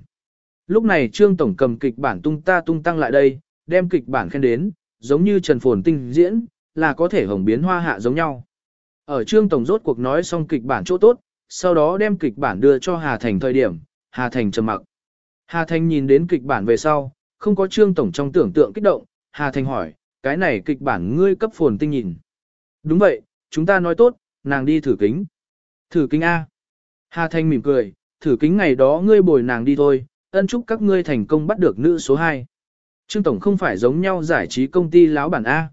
Lúc này Trương Tổng cầm kịch bản tung ta tung tăng lại đây, đem kịch bản khen đến, giống như Trần Phồn Tinh diễn, là có thể hồng biến hoa hạ giống nhau. Ở Trương Tổng rốt cuộc nói xong kịch bản chỗ tốt, sau đó đem kịch bản đưa cho Hà Thành thời điểm, Hà Thành trầm mặc. Hà Thành nhìn đến kịch bản về sau, không có Trương Tổng trong tưởng tượng kích động, Hà Thành hỏi, cái này kịch bản ngươi cấp phồn tinh nhìn. Đúng vậy, chúng ta nói tốt, nàng đi thử kính. Thử kính A. Hà Thanh mỉm cười, thử kính ngày đó ngươi bồi nàng đi thôi, ân chúc các ngươi thành công bắt được nữ số 2. Trương Tổng không phải giống nhau giải trí công ty láo bản A.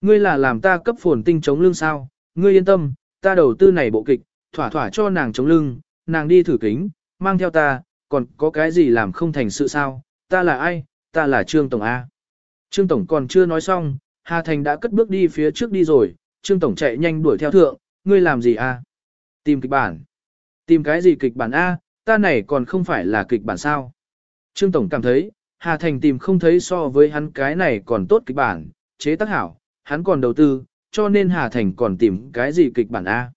Ngươi là làm ta cấp phồn tinh chống lưng sao, ngươi yên tâm, ta đầu tư này bộ kịch, thỏa thỏa cho nàng chống lưng, nàng đi thử kính, mang theo ta, còn có cái gì làm không thành sự sao, ta là ai, ta là Trương Tổng A. Trương Tổng còn chưa nói xong, Hà Thành đã cất bước đi phía trước đi rồi, Trương Tổng chạy nhanh đuổi theo thượng, ngươi làm gì A? Tìm kịch bản. Tìm cái gì kịch bản A, ta này còn không phải là kịch bản sao. Trương Tổng cảm thấy, Hà Thành tìm không thấy so với hắn cái này còn tốt kịch bản, chế tác hảo, hắn còn đầu tư, cho nên Hà Thành còn tìm cái gì kịch bản A.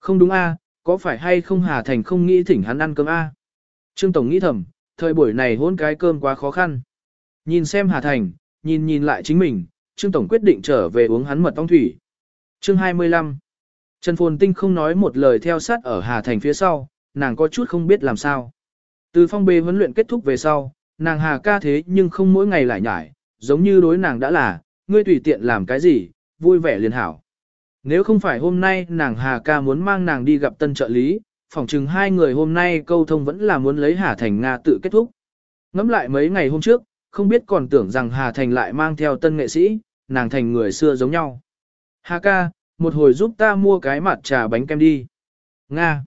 Không đúng A, có phải hay không Hà Thành không nghĩ thỉnh hắn ăn cơm A. Trương Tổng nghĩ thầm, thời buổi này hôn cái cơm quá khó khăn. Nhìn xem Hà Thành, nhìn nhìn lại chính mình, Trương Tổng quyết định trở về uống hắn mật ong thủy. Chương 25 Trần Phồn Tinh không nói một lời theo sát ở Hà Thành phía sau, nàng có chút không biết làm sao. Từ phong bê huấn luyện kết thúc về sau, nàng Hà ca thế nhưng không mỗi ngày lại nhải, giống như đối nàng đã là, ngươi tùy tiện làm cái gì, vui vẻ liền hảo. Nếu không phải hôm nay nàng Hà ca muốn mang nàng đi gặp tân trợ lý, phỏng chừng hai người hôm nay câu thông vẫn là muốn lấy Hà Thành Nga tự kết thúc. Ngắm lại mấy ngày hôm trước, không biết còn tưởng rằng Hà Thành lại mang theo tân nghệ sĩ, nàng thành người xưa giống nhau. Hà ca, một hồi giúp ta mua cái mặt trà bánh kem đi. Nga.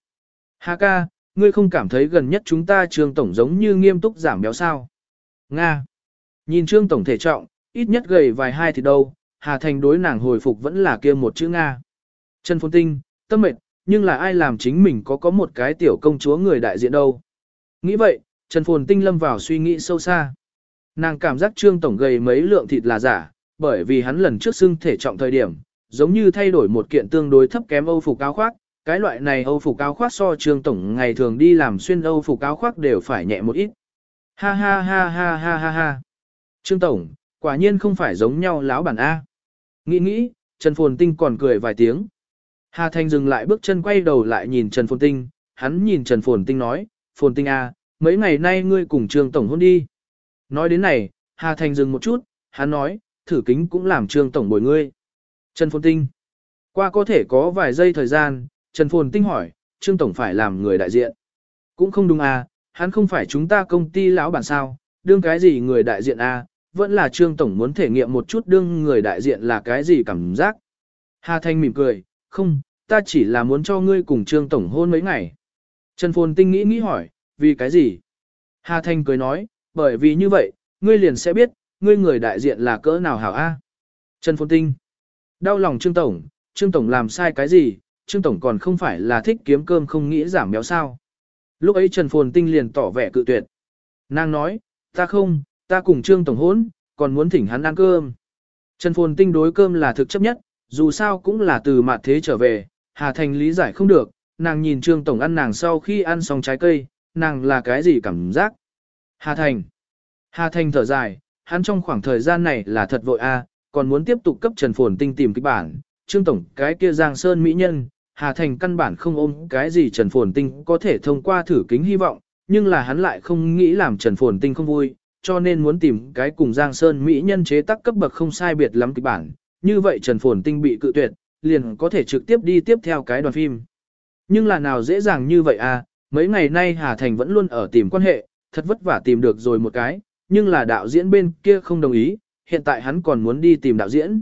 Hà ca, ngươi không cảm thấy gần nhất chúng ta trương tổng giống như nghiêm túc giảm béo sao? Nga. Nhìn trương tổng thể trọng, ít nhất gầy vài hai thì đâu, Hà Thành đối nàng hồi phục vẫn là kia một chữ Nga. Trần Phồn Tinh, tâm mệt, nhưng là ai làm chính mình có có một cái tiểu công chúa người đại diện đâu. Nghĩ vậy, Trần Phồn Tinh lâm vào suy nghĩ sâu xa. Nàng cảm giác trương tổng gầy mấy lượng thịt là giả, bởi vì hắn lần trước xưng thể trọng thời điểm, giống như thay đổi một kiện tương đối thấp kém Âu phục áo khoác, cái loại này Âu phục áo khoác so trương tổng ngày thường đi làm xuyên Âu phục áo khoác đều phải nhẹ một ít. Ha ha ha ha ha ha ha. Trương tổng, quả nhiên không phải giống nhau láo bản A. Nghĩ nghĩ, Trần Phồn Tinh còn cười vài tiếng. Hà Thanh dừng lại bước chân quay đầu lại nhìn Trần Phồn Tinh, hắn nhìn Trần Phồn Tinh nói, Phồn Tinh A, mấy ngày nay ngươi cùng Trương Tổng hôn đi. Nói đến này, Hà Thành dừng một chút, hắn nói, thử kính cũng làm Trương Tổng bồi ngươi. Trần Phồn Tinh. Qua có thể có vài giây thời gian, Trần Phồn Tinh hỏi, Trương Tổng phải làm người đại diện. Cũng không đúng à, hắn không phải chúng ta công ty lão bản sao, đương cái gì người đại diện à, vẫn là Trương Tổng muốn thể nghiệm một chút đương người đại diện là cái gì cảm giác. Hà Thanh mỉm cười, không, ta chỉ là muốn cho ngươi cùng Trương Tổng hôn mấy ngày. Trần Phồn Tinh nghĩ nghĩ hỏi, vì cái gì? Hà Thanh cười nói, bởi vì như vậy, ngươi liền sẽ biết, ngươi người đại diện là cỡ nào hảo a. Trần Phồn Tinh. Đau lòng Trương Tổng, Trương Tổng làm sai cái gì, Trương Tổng còn không phải là thích kiếm cơm không nghĩ giảm béo sao. Lúc ấy Trần Phồn Tinh liền tỏ vẻ cự tuyệt. Nàng nói, ta không, ta cùng Trương Tổng hôn, còn muốn thỉnh hắn ăn cơm. Trần Phồn Tinh đối cơm là thực chấp nhất, dù sao cũng là từ mặt thế trở về, Hà Thành lý giải không được, nàng nhìn Trương Tổng ăn nàng sau khi ăn xong trái cây, nàng là cái gì cảm giác. Hà Thành. Hà Thành thở dài, hắn trong khoảng thời gian này là thật vội a, còn muốn tiếp tục cấp Trần Phồn Tinh tìm kịch bản, Trương Tổng cái kia Giang Sơn Mỹ Nhân, Hà Thành căn bản không ôm cái gì Trần Phồn Tinh có thể thông qua thử kính hy vọng, nhưng là hắn lại không nghĩ làm Trần Phồn Tinh không vui, cho nên muốn tìm cái cùng Giang Sơn Mỹ Nhân chế tác cấp bậc không sai biệt lắm kịch bản, như vậy Trần Phồn Tinh bị cự tuyệt, liền có thể trực tiếp đi tiếp theo cái đoàn phim. Nhưng là nào dễ dàng như vậy à, mấy ngày nay Hà Thành vẫn luôn ở tìm quan hệ, thật vất vả tìm được rồi một cái, nhưng là đạo diễn bên kia không đồng ý, hiện tại hắn còn muốn đi tìm đạo diễn.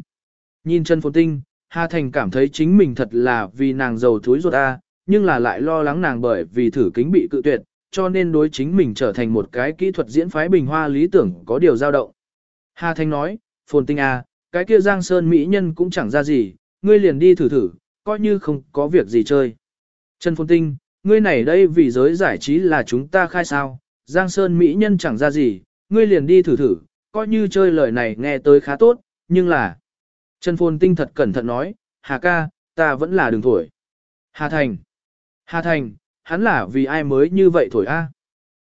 Nhìn Trần Phồn Tinh, Hà Thành cảm thấy chính mình thật là vì nàng giàu thúi ruột a, nhưng là lại lo lắng nàng bởi vì thử kính bị cự tuyệt, cho nên đối chính mình trở thành một cái kỹ thuật diễn phái bình hoa lý tưởng có điều dao động. Hà Thành nói, Phồn Tinh a, cái kia Giang Sơn Mỹ nhân cũng chẳng ra gì, ngươi liền đi thử thử, coi như không có việc gì chơi. Trần Phồn Tinh, ngươi này đây vì giới giải trí là chúng ta khai sao, Giang Sơn Mỹ nhân chẳng ra gì, ngươi liền đi thử thử, coi như chơi lời này nghe tới khá tốt, nhưng là... Trần Phồn Tinh thật cẩn thận nói, Hà ca, ta vẫn là đường thổi. Hà Thành. Hà Thành, hắn là vì ai mới như vậy thổi a?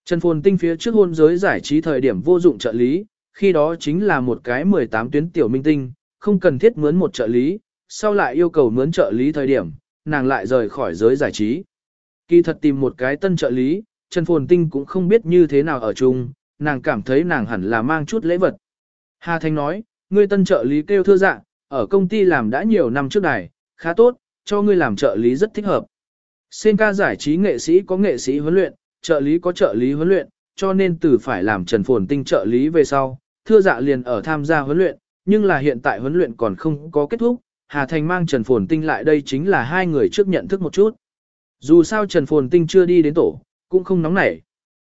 Trần Phồn Tinh phía trước hôn giới giải trí thời điểm vô dụng trợ lý, khi đó chính là một cái 18 tuyến tiểu minh tinh, không cần thiết mướn một trợ lý, sau lại yêu cầu mướn trợ lý thời điểm, nàng lại rời khỏi giới giải trí. Kỳ thật tìm một cái tân trợ lý, Trần Phồn Tinh cũng không biết như thế nào ở chung, nàng cảm thấy nàng hẳn là mang chút lễ vật. Hà Thanh nói, ngươi tân trợ lý kêu thưa dạ, ở công ty làm đã nhiều năm trước này, khá tốt, cho ngươi làm trợ lý rất thích hợp. Sen ca giải trí nghệ sĩ có nghệ sĩ huấn luyện, trợ lý có trợ lý huấn luyện, cho nên từ phải làm Trần Phồn Tinh trợ lý về sau, thưa dạ liền ở tham gia huấn luyện, nhưng là hiện tại huấn luyện còn không có kết thúc, Hà Thành mang Trần Phồn Tinh lại đây chính là hai người trước nhận thức một chút. Dù sao Trần Phồn Tinh chưa đi đến tổ, cũng không nóng nảy.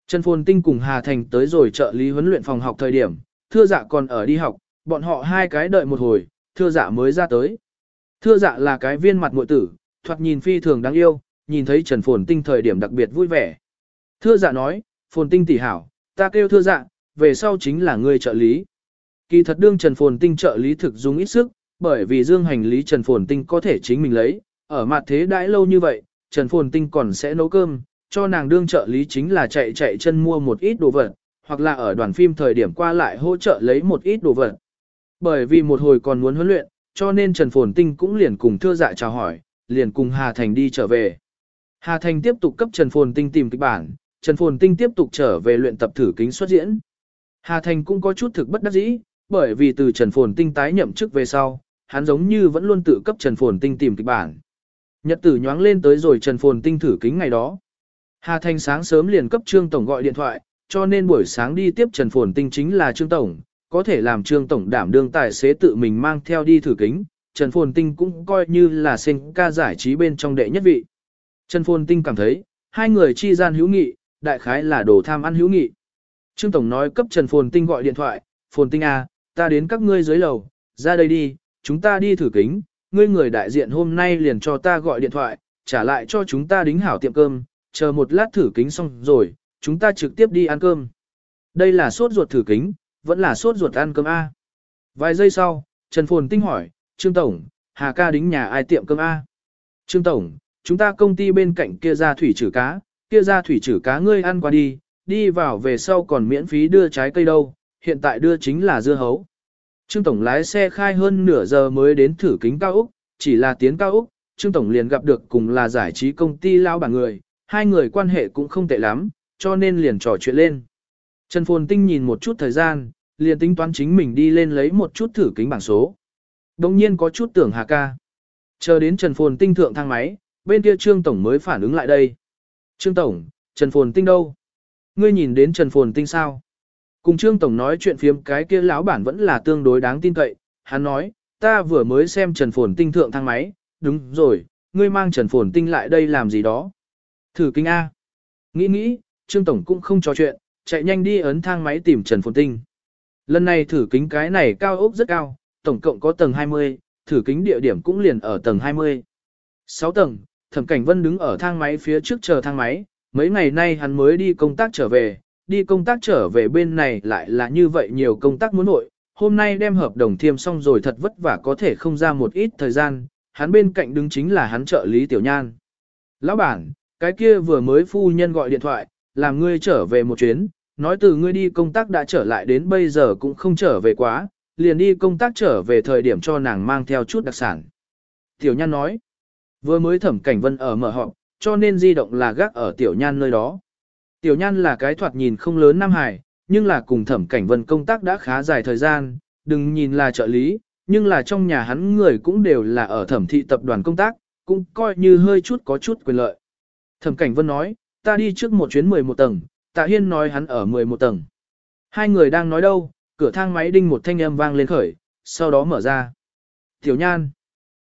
Trần Phồn Tinh cùng Hà Thành tới rồi trợ lý huấn luyện phòng học thời điểm, thưa dạ còn ở đi học, bọn họ hai cái đợi một hồi, thưa dạ mới ra tới. Thưa dạ là cái viên mặt muội tử, thoạt nhìn phi thường đáng yêu, nhìn thấy Trần Phồn Tinh thời điểm đặc biệt vui vẻ. Thưa dạ nói, Phồn Tinh tỷ hảo, ta kêu thưa dạ, về sau chính là người trợ lý. Kỳ thật đương Trần Phồn Tinh trợ lý thực dùng ít sức, bởi vì dương hành lý Trần Phồn Tinh có thể chính mình lấy, ở mặt thế đãi lâu như vậy, Trần Phồn Tinh còn sẽ nấu cơm, cho nàng đương trợ lý chính là chạy chạy chân mua một ít đồ vật, hoặc là ở đoàn phim thời điểm qua lại hỗ trợ lấy một ít đồ vật. Bởi vì một hồi còn muốn huấn luyện, cho nên Trần Phồn Tinh cũng liền cùng thưa dạ chào hỏi, liền cùng Hà Thành đi trở về. Hà Thành tiếp tục cấp Trần Phồn Tinh tìm kịch bản, Trần Phồn Tinh tiếp tục trở về luyện tập thử kính xuất diễn. Hà Thành cũng có chút thực bất đắc dĩ, bởi vì từ Trần Phồn Tinh tái nhậm chức về sau, hắn giống như vẫn luôn tự cấp Trần Phồn Tinh tìm kịch bản. Nhật tử nhoáng lên tới rồi Trần Phồn Tinh thử kính ngày đó. Hà Thành sáng sớm liền cấp Trương Tổng gọi điện thoại, cho nên buổi sáng đi tiếp Trần Phồn Tinh chính là Trương Tổng, có thể làm Trương Tổng đảm đương tài xế tự mình mang theo đi thử kính. Trần Phồn Tinh cũng coi như là sinh ca giải trí bên trong đệ nhất vị. Trần Phồn Tinh cảm thấy, hai người chi gian hữu nghị, đại khái là đồ tham ăn hữu nghị. Trương Tổng nói cấp Trần Phồn Tinh gọi điện thoại, Phồn Tinh à, ta đến các ngươi dưới lầu, ra đây đi, chúng ta đi thử kính, ngươi người đại diện hôm nay liền cho ta gọi điện thoại, trả lại cho chúng ta đính hảo tiệm cơm, chờ một lát thử kính xong rồi, chúng ta trực tiếp đi ăn cơm. Đây là sốt ruột thử kính, vẫn là sốt ruột ăn cơm A. Vài giây sau, Trần Phồn Tinh hỏi, Trương Tổng, Hà ca đính nhà ai tiệm cơm A? Trương Tổng, chúng ta công ty bên cạnh kia ra thủy trừ cá, kia ra thủy trừ cá ngươi ăn qua đi, đi vào về sau còn miễn phí đưa trái cây đâu, hiện tại đưa chính là dưa hấu. Trương Tổng lái xe khai hơn nửa giờ mới đến thử kính cao Úc, chỉ là tiến cao Úc, Trương Tổng liền gặp được cùng là giải trí công ty lao bảng người, hai người quan hệ cũng không tệ lắm, cho nên liền trò chuyện lên. Trần Phồn Tinh nhìn một chút thời gian, liền tính toán chính mình đi lên lấy một chút thử kính bảng số. Đồng nhiên có chút tưởng Hà ca. Chờ đến Trần Phồn Tinh thượng thang máy, bên kia Trương Tổng mới phản ứng lại đây. Trương Tổng, Trần Phồn Tinh đâu? Ngươi nhìn đến Trần Phồn Tinh sao? Cùng Trương Tổng nói chuyện phiếm cái kia lão bản vẫn là tương đối đáng tin cậy. Hắn nói, ta vừa mới xem Trần Phồn Tinh thượng thang máy, đúng rồi, ngươi mang Trần Phồn Tinh lại đây làm gì đó. Thử kinh A. Nghĩ nghĩ, Trương Tổng cũng không trò chuyện, chạy nhanh đi ấn thang máy tìm Trần Phồn Tinh. Lần này thử kính cái này cao ốc rất cao, tổng cộng có tầng 20, thử kính địa điểm cũng liền ở tầng 20. 6 tầng, Thẩm Cảnh Vân đứng ở thang máy phía trước chờ thang máy, mấy ngày nay hắn mới đi công tác trở về, đi công tác trở về bên này lại là như vậy nhiều công tác muốn nội, hôm nay đem hợp đồng thiêm xong rồi thật vất vả có thể không ra một ít thời gian, hắn bên cạnh đứng chính là hắn trợ lý Tiểu Nhan. Lão bản, cái kia vừa mới phu nhân gọi điện thoại, làm ngươi trở về một chuyến, nói từ ngươi đi công tác đã trở lại đến bây giờ cũng không trở về quá, liền đi công tác trở về thời điểm cho nàng mang theo chút đặc sản. Tiểu Nhan nói, vừa mới thẩm cảnh vân ở mở họp, cho nên di động là gác ở Tiểu Nhan nơi đó. Tiểu Nhan là cái thoạt nhìn không lớn Nam Hải, nhưng là cùng thẩm cảnh vân công tác đã khá dài thời gian, đừng nhìn là trợ lý, nhưng là trong nhà hắn người cũng đều là ở thẩm thị tập đoàn công tác, cũng coi như hơi chút có chút quyền lợi. Thẩm cảnh vân nói, ta đi trước một chuyến 11 tầng, tạ hiên nói hắn ở 11 tầng. Hai người đang nói đâu, cửa thang máy đinh một thanh âm vang lên khởi, sau đó mở ra. Tiểu nhan.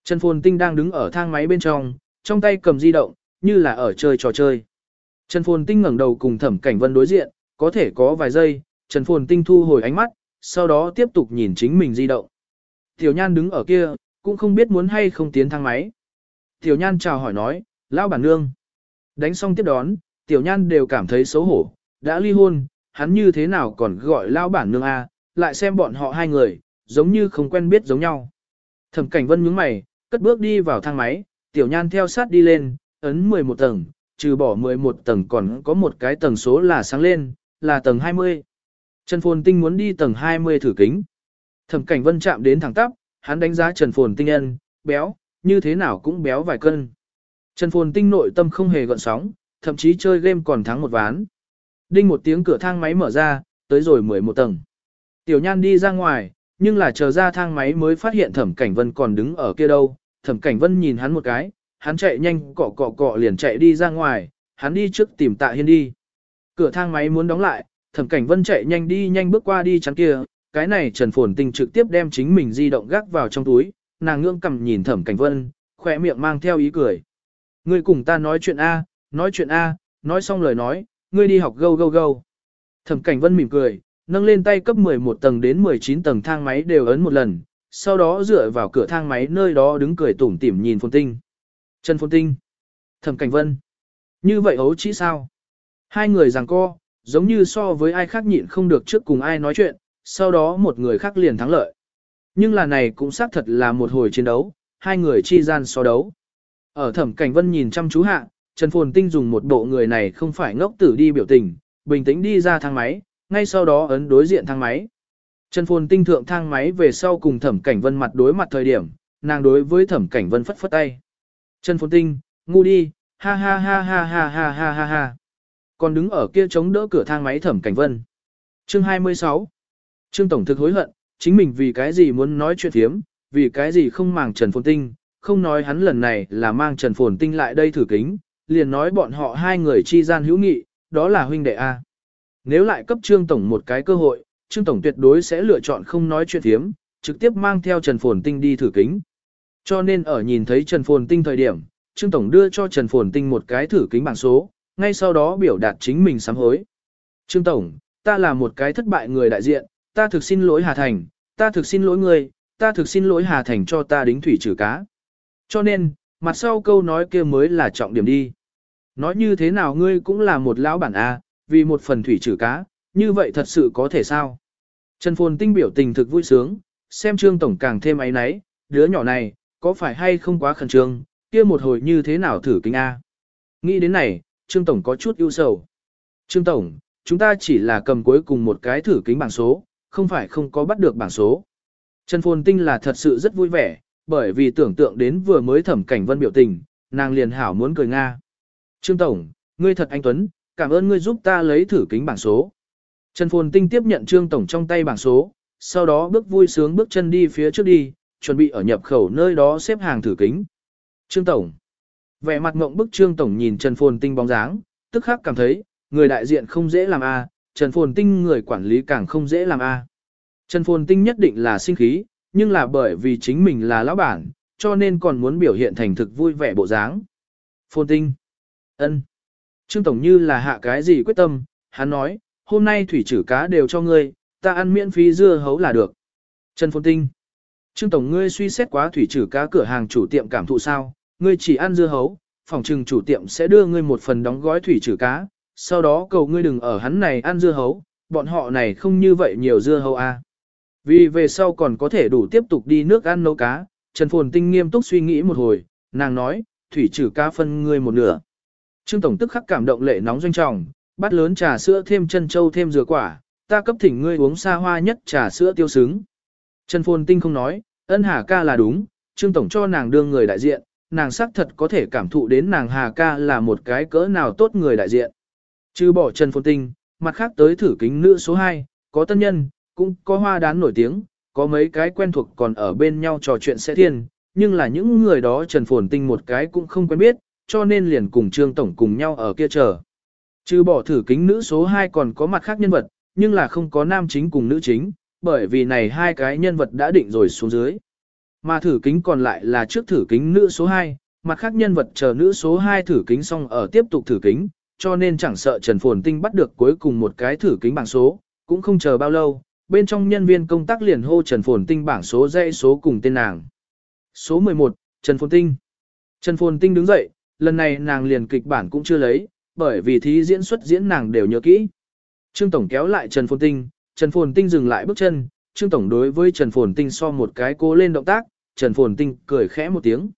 Trần Phồn Tinh đang đứng ở thang máy bên trong, trong tay cầm di động, như là ở chơi trò chơi. Trần Phồn Tinh ngẩng đầu cùng thẩm cảnh vân đối diện, có thể có vài giây, Trần Phồn Tinh thu hồi ánh mắt, sau đó tiếp tục nhìn chính mình di động. Tiểu Nhan đứng ở kia, cũng không biết muốn hay không tiến thang máy. Tiểu Nhan chào hỏi nói, lão bản nương. Đánh xong tiếp đón, Tiểu Nhan đều cảm thấy xấu hổ, đã ly hôn, hắn như thế nào còn gọi lão bản nương A, lại xem bọn họ hai người, giống như không quen biết giống nhau. Thẩm cảnh vân nhướng mày, cất bước đi vào thang máy, Tiểu Nhan theo sát đi lên, ấn 11 tầng, trừ bỏ 11 tầng còn có một cái tầng số là sáng lên, là tầng 20. Trần Phồn Tinh muốn đi tầng 20 thử kính. Thẩm Cảnh Vân chạm đến thẳng tắp, hắn đánh giá Trần Phồn Tinh ân, béo, như thế nào cũng béo vài cân. Trần Phồn Tinh nội tâm không hề gợn sóng, thậm chí chơi game còn thắng một ván. Đinh một tiếng cửa thang máy mở ra, tới rồi 11 tầng. Tiểu Nhan đi ra ngoài, nhưng là chờ ra thang máy mới phát hiện Thẩm Cảnh Vân còn đứng ở kia đâu. Thẩm Cảnh Vân nhìn hắn một cái, hắn chạy nhanh cọ cọ cọ liền chạy đi ra ngoài, hắn đi trước tìm tạ hiên đi. Cửa thang máy muốn đóng lại, thẩm cảnh vân chạy nhanh đi nhanh bước qua đi chắn kia, cái này Trần Phồn Tinh trực tiếp đem chính mình di động gác vào trong túi, nàng ngưỡng cầm nhìn thẩm cảnh vân, khỏe miệng mang theo ý cười. Ngươi cùng ta nói chuyện A, nói chuyện A, nói xong lời nói, ngươi đi học gâu gâu gâu. Thẩm cảnh vân mỉm cười, nâng lên tay cấp 11 tầng đến 19 tầng thang máy đều ấn một lần, sau đó dựa vào cửa thang máy nơi đó đứng cười tủm tỉm nhìn Phồn Tinh. Trần Phồn Tinh. Thẩm cảnh vân. Như vậy ấu chỉ sao? Hai người giằng co, giống như so với ai khác nhịn không được trước cùng ai nói chuyện, sau đó một người khác liền thắng lợi. Nhưng là này cũng xác thật là một hồi chiến đấu, hai người chi gian so đấu. Ở thẩm cảnh vân nhìn chăm chú hạ, Trần Phồn Tinh dùng một bộ người này không phải ngốc tử đi biểu tình, bình tĩnh đi ra thang máy, ngay sau đó ấn đối diện thang máy. Trần Phồn Tinh thượng thang máy về sau cùng thẩm cảnh vân mặt đối mặt thời điểm, nàng đối với thẩm cảnh vân phất phất tay. Trần Phồn Tinh, ngu đi, ha ha ha ha ha ha ha ha ha. Còn đứng ở kia chống đỡ cửa thang máy thẩm cảnh vân. Chương 26 Trương Tổng thực hối hận, chính mình vì cái gì muốn nói chuyện thiếm, vì cái gì không màng Trần Phồn Tinh, không nói hắn lần này là mang Trần Phồn Tinh lại đây thử kính, liền nói bọn họ hai người chi gian hữu nghị, đó là huynh đệ A. Nếu lại cấp Trương Tổng một cái cơ hội, Trương Tổng tuyệt đối sẽ lựa chọn không nói chuyện thiếm, trực tiếp mang theo Trần Phồn Tinh đi thử kính. Cho nên ở nhìn thấy Trần Phồn Tinh thời điểm, Trương Tổng đưa cho Trần Phồn Tinh một cái thử kính bảng số, ngay sau đó biểu đạt chính mình sám hối. Trương Tổng, ta là một cái thất bại người đại diện, ta thực xin lỗi Hà Thành, ta thực xin lỗi người, ta thực xin lỗi Hà Thành cho ta đính thủy trừ cá. Cho nên, mặt sau câu nói kia mới là trọng điểm đi. Nói như thế nào ngươi cũng là một lão bản A, vì một phần thủy trừ cá, như vậy thật sự có thể sao? Trần Phồn Tinh biểu tình thực vui sướng, xem Trương Tổng càng thêm ấy náy, đứa nhỏ này, có phải hay không quá khẩn trương, kia một hồi như thế nào thử kính A. Nghĩ đến này, Trương Tổng có chút ưu sầu. Trương Tổng, chúng ta chỉ là cầm cuối cùng một cái thử kính bảng số, không phải không có bắt được bảng số. Trần Phồn Tinh là thật sự rất vui vẻ, bởi vì tưởng tượng đến vừa mới thẩm cảnh vân biểu tình, nàng liền hảo muốn cười Nga. Trương Tổng, ngươi thật anh Tuấn, cảm ơn ngươi giúp ta lấy thử kính bảng số. Trần Phồn Tinh tiếp nhận Trương Tổng trong tay bảng số, sau đó bước vui sướng bước chân đi phía trước đi, chuẩn bị ở nhập khẩu nơi đó xếp hàng thử kính. Trương Tổng. Vẻ mặt ngộng bức Trương Tổng nhìn Trần Phồn Tinh bóng dáng, tức khắc cảm thấy, người đại diện không dễ làm A, Trần Phồn Tinh người quản lý càng không dễ làm A. Trần Phồn Tinh nhất định là sinh khí, nhưng là bởi vì chính mình là lão bản, cho nên còn muốn biểu hiện thành thực vui vẻ bộ dáng. Phồn Tinh. ân. Trương Tổng như là hạ cái gì quyết tâm, hắn nói, hôm nay thủy trữ cá đều cho ngươi, ta ăn miễn phí dưa hấu là được. Trần Phồn Tinh. Trương Tổng ngươi suy xét quá thủy trừ cá cửa hàng chủ tiệm cảm thụ sao, ngươi chỉ ăn dưa hấu, phòng trừng chủ tiệm sẽ đưa ngươi một phần đóng gói thủy trừ cá, sau đó cầu ngươi đừng ở hắn này ăn dưa hấu, bọn họ này không như vậy nhiều dưa hấu. À. Vì về sau còn có thể đủ tiếp tục đi nước ăn nấu cá, Trần Phồn Tinh nghiêm túc suy nghĩ một hồi, nàng nói, thủy trừ cá phân ngươi một nửa. Trương Tổng tức khắc cảm động lệ nóng doanh trọng, bát lớn trà sữa thêm chân châu thêm dừa quả, ta cấp thỉnh ngươi uống xa hoa nhất trà sữa tiêu sướng. Trần Phồn Tinh không nói, ân hà ca là đúng, Trương Tổng cho nàng đương người đại diện, nàng xác thật có thể cảm thụ đến nàng hà ca là một cái cỡ nào tốt người đại diện. Trừ bỏ Trần Phồn Tinh, mặt khác tới thử kính nữ số 2, có tân nhân, cũng có hoa đán nổi tiếng, có mấy cái quen thuộc còn ở bên nhau trò chuyện sẽ thiên, nhưng là những người đó Trần Phồn Tinh một cái cũng không quen biết, cho nên liền cùng Trương Tổng cùng nhau ở kia chờ. Trừ bỏ thử kính nữ số 2 còn có mặt khác nhân vật, nhưng là không có nam chính cùng nữ chính, bởi vì này hai cái nhân vật đã định rồi xuống dưới. Mà thử kính còn lại là trước thử kính nữ số 2, mặt khác nhân vật chờ nữ số 2 thử kính xong ở tiếp tục thử kính, cho nên chẳng sợ Trần Phồn Tinh bắt được cuối cùng một cái thử kính bảng số, cũng không chờ bao lâu, bên trong nhân viên công tác liền hô Trần Phồn Tinh bảng số dãy số cùng tên nàng. Số 11, Trần Phồn Tinh. Trần Phồn Tinh đứng dậy, lần này nàng liền kịch bản cũng chưa lấy, bởi vì thí diễn xuất diễn nàng đều nhớ kỹ. Trương Tổng kéo lại Trần Phồn Tinh, Trần Phồn Tinh dừng lại bước chân, Trương Tổng đối với Trần Phồn Tinh so một cái cố lên động tác, Trần Phồn Tinh cười khẽ một tiếng.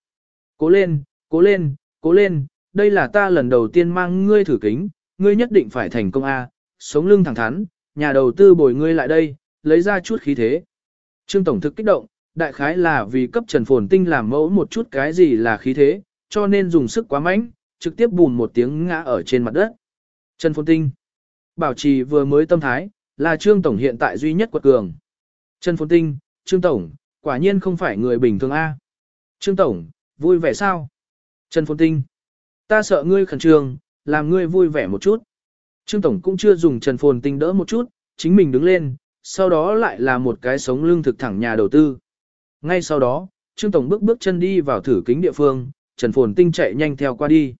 Cố lên, cố lên, cố lên, đây là ta lần đầu tiên mang ngươi thử kính, ngươi nhất định phải thành công A, sống lưng thẳng thắn, nhà đầu tư bồi ngươi lại đây, lấy ra chút khí thế. Trương Tổng thực kích động, đại khái là vì cấp Trần Phồn Tinh làm mẫu một chút cái gì là khí thế, cho nên dùng sức quá mạnh, trực tiếp bùn một tiếng ngã ở trên mặt đất. Trần Phồn Tinh Bảo trì vừa mới tâm thái, là Trương Tổng hiện tại duy nhất quật cường. Trần Phồn Tinh, Trương Tổng, quả nhiên không phải người bình thường A. Trương Tổng, vui vẻ sao? Trần Phồn Tinh. Ta sợ ngươi khẩn trương, làm ngươi vui vẻ một chút. Trương Tổng cũng chưa dùng Trần Phồn Tinh đỡ một chút, chính mình đứng lên, sau đó lại là một cái sống lưng thực thẳng nhà đầu tư. Ngay sau đó, Trương Tổng bước bước chân đi vào thử kính địa phương, Trần Phồn Tinh chạy nhanh theo qua đi.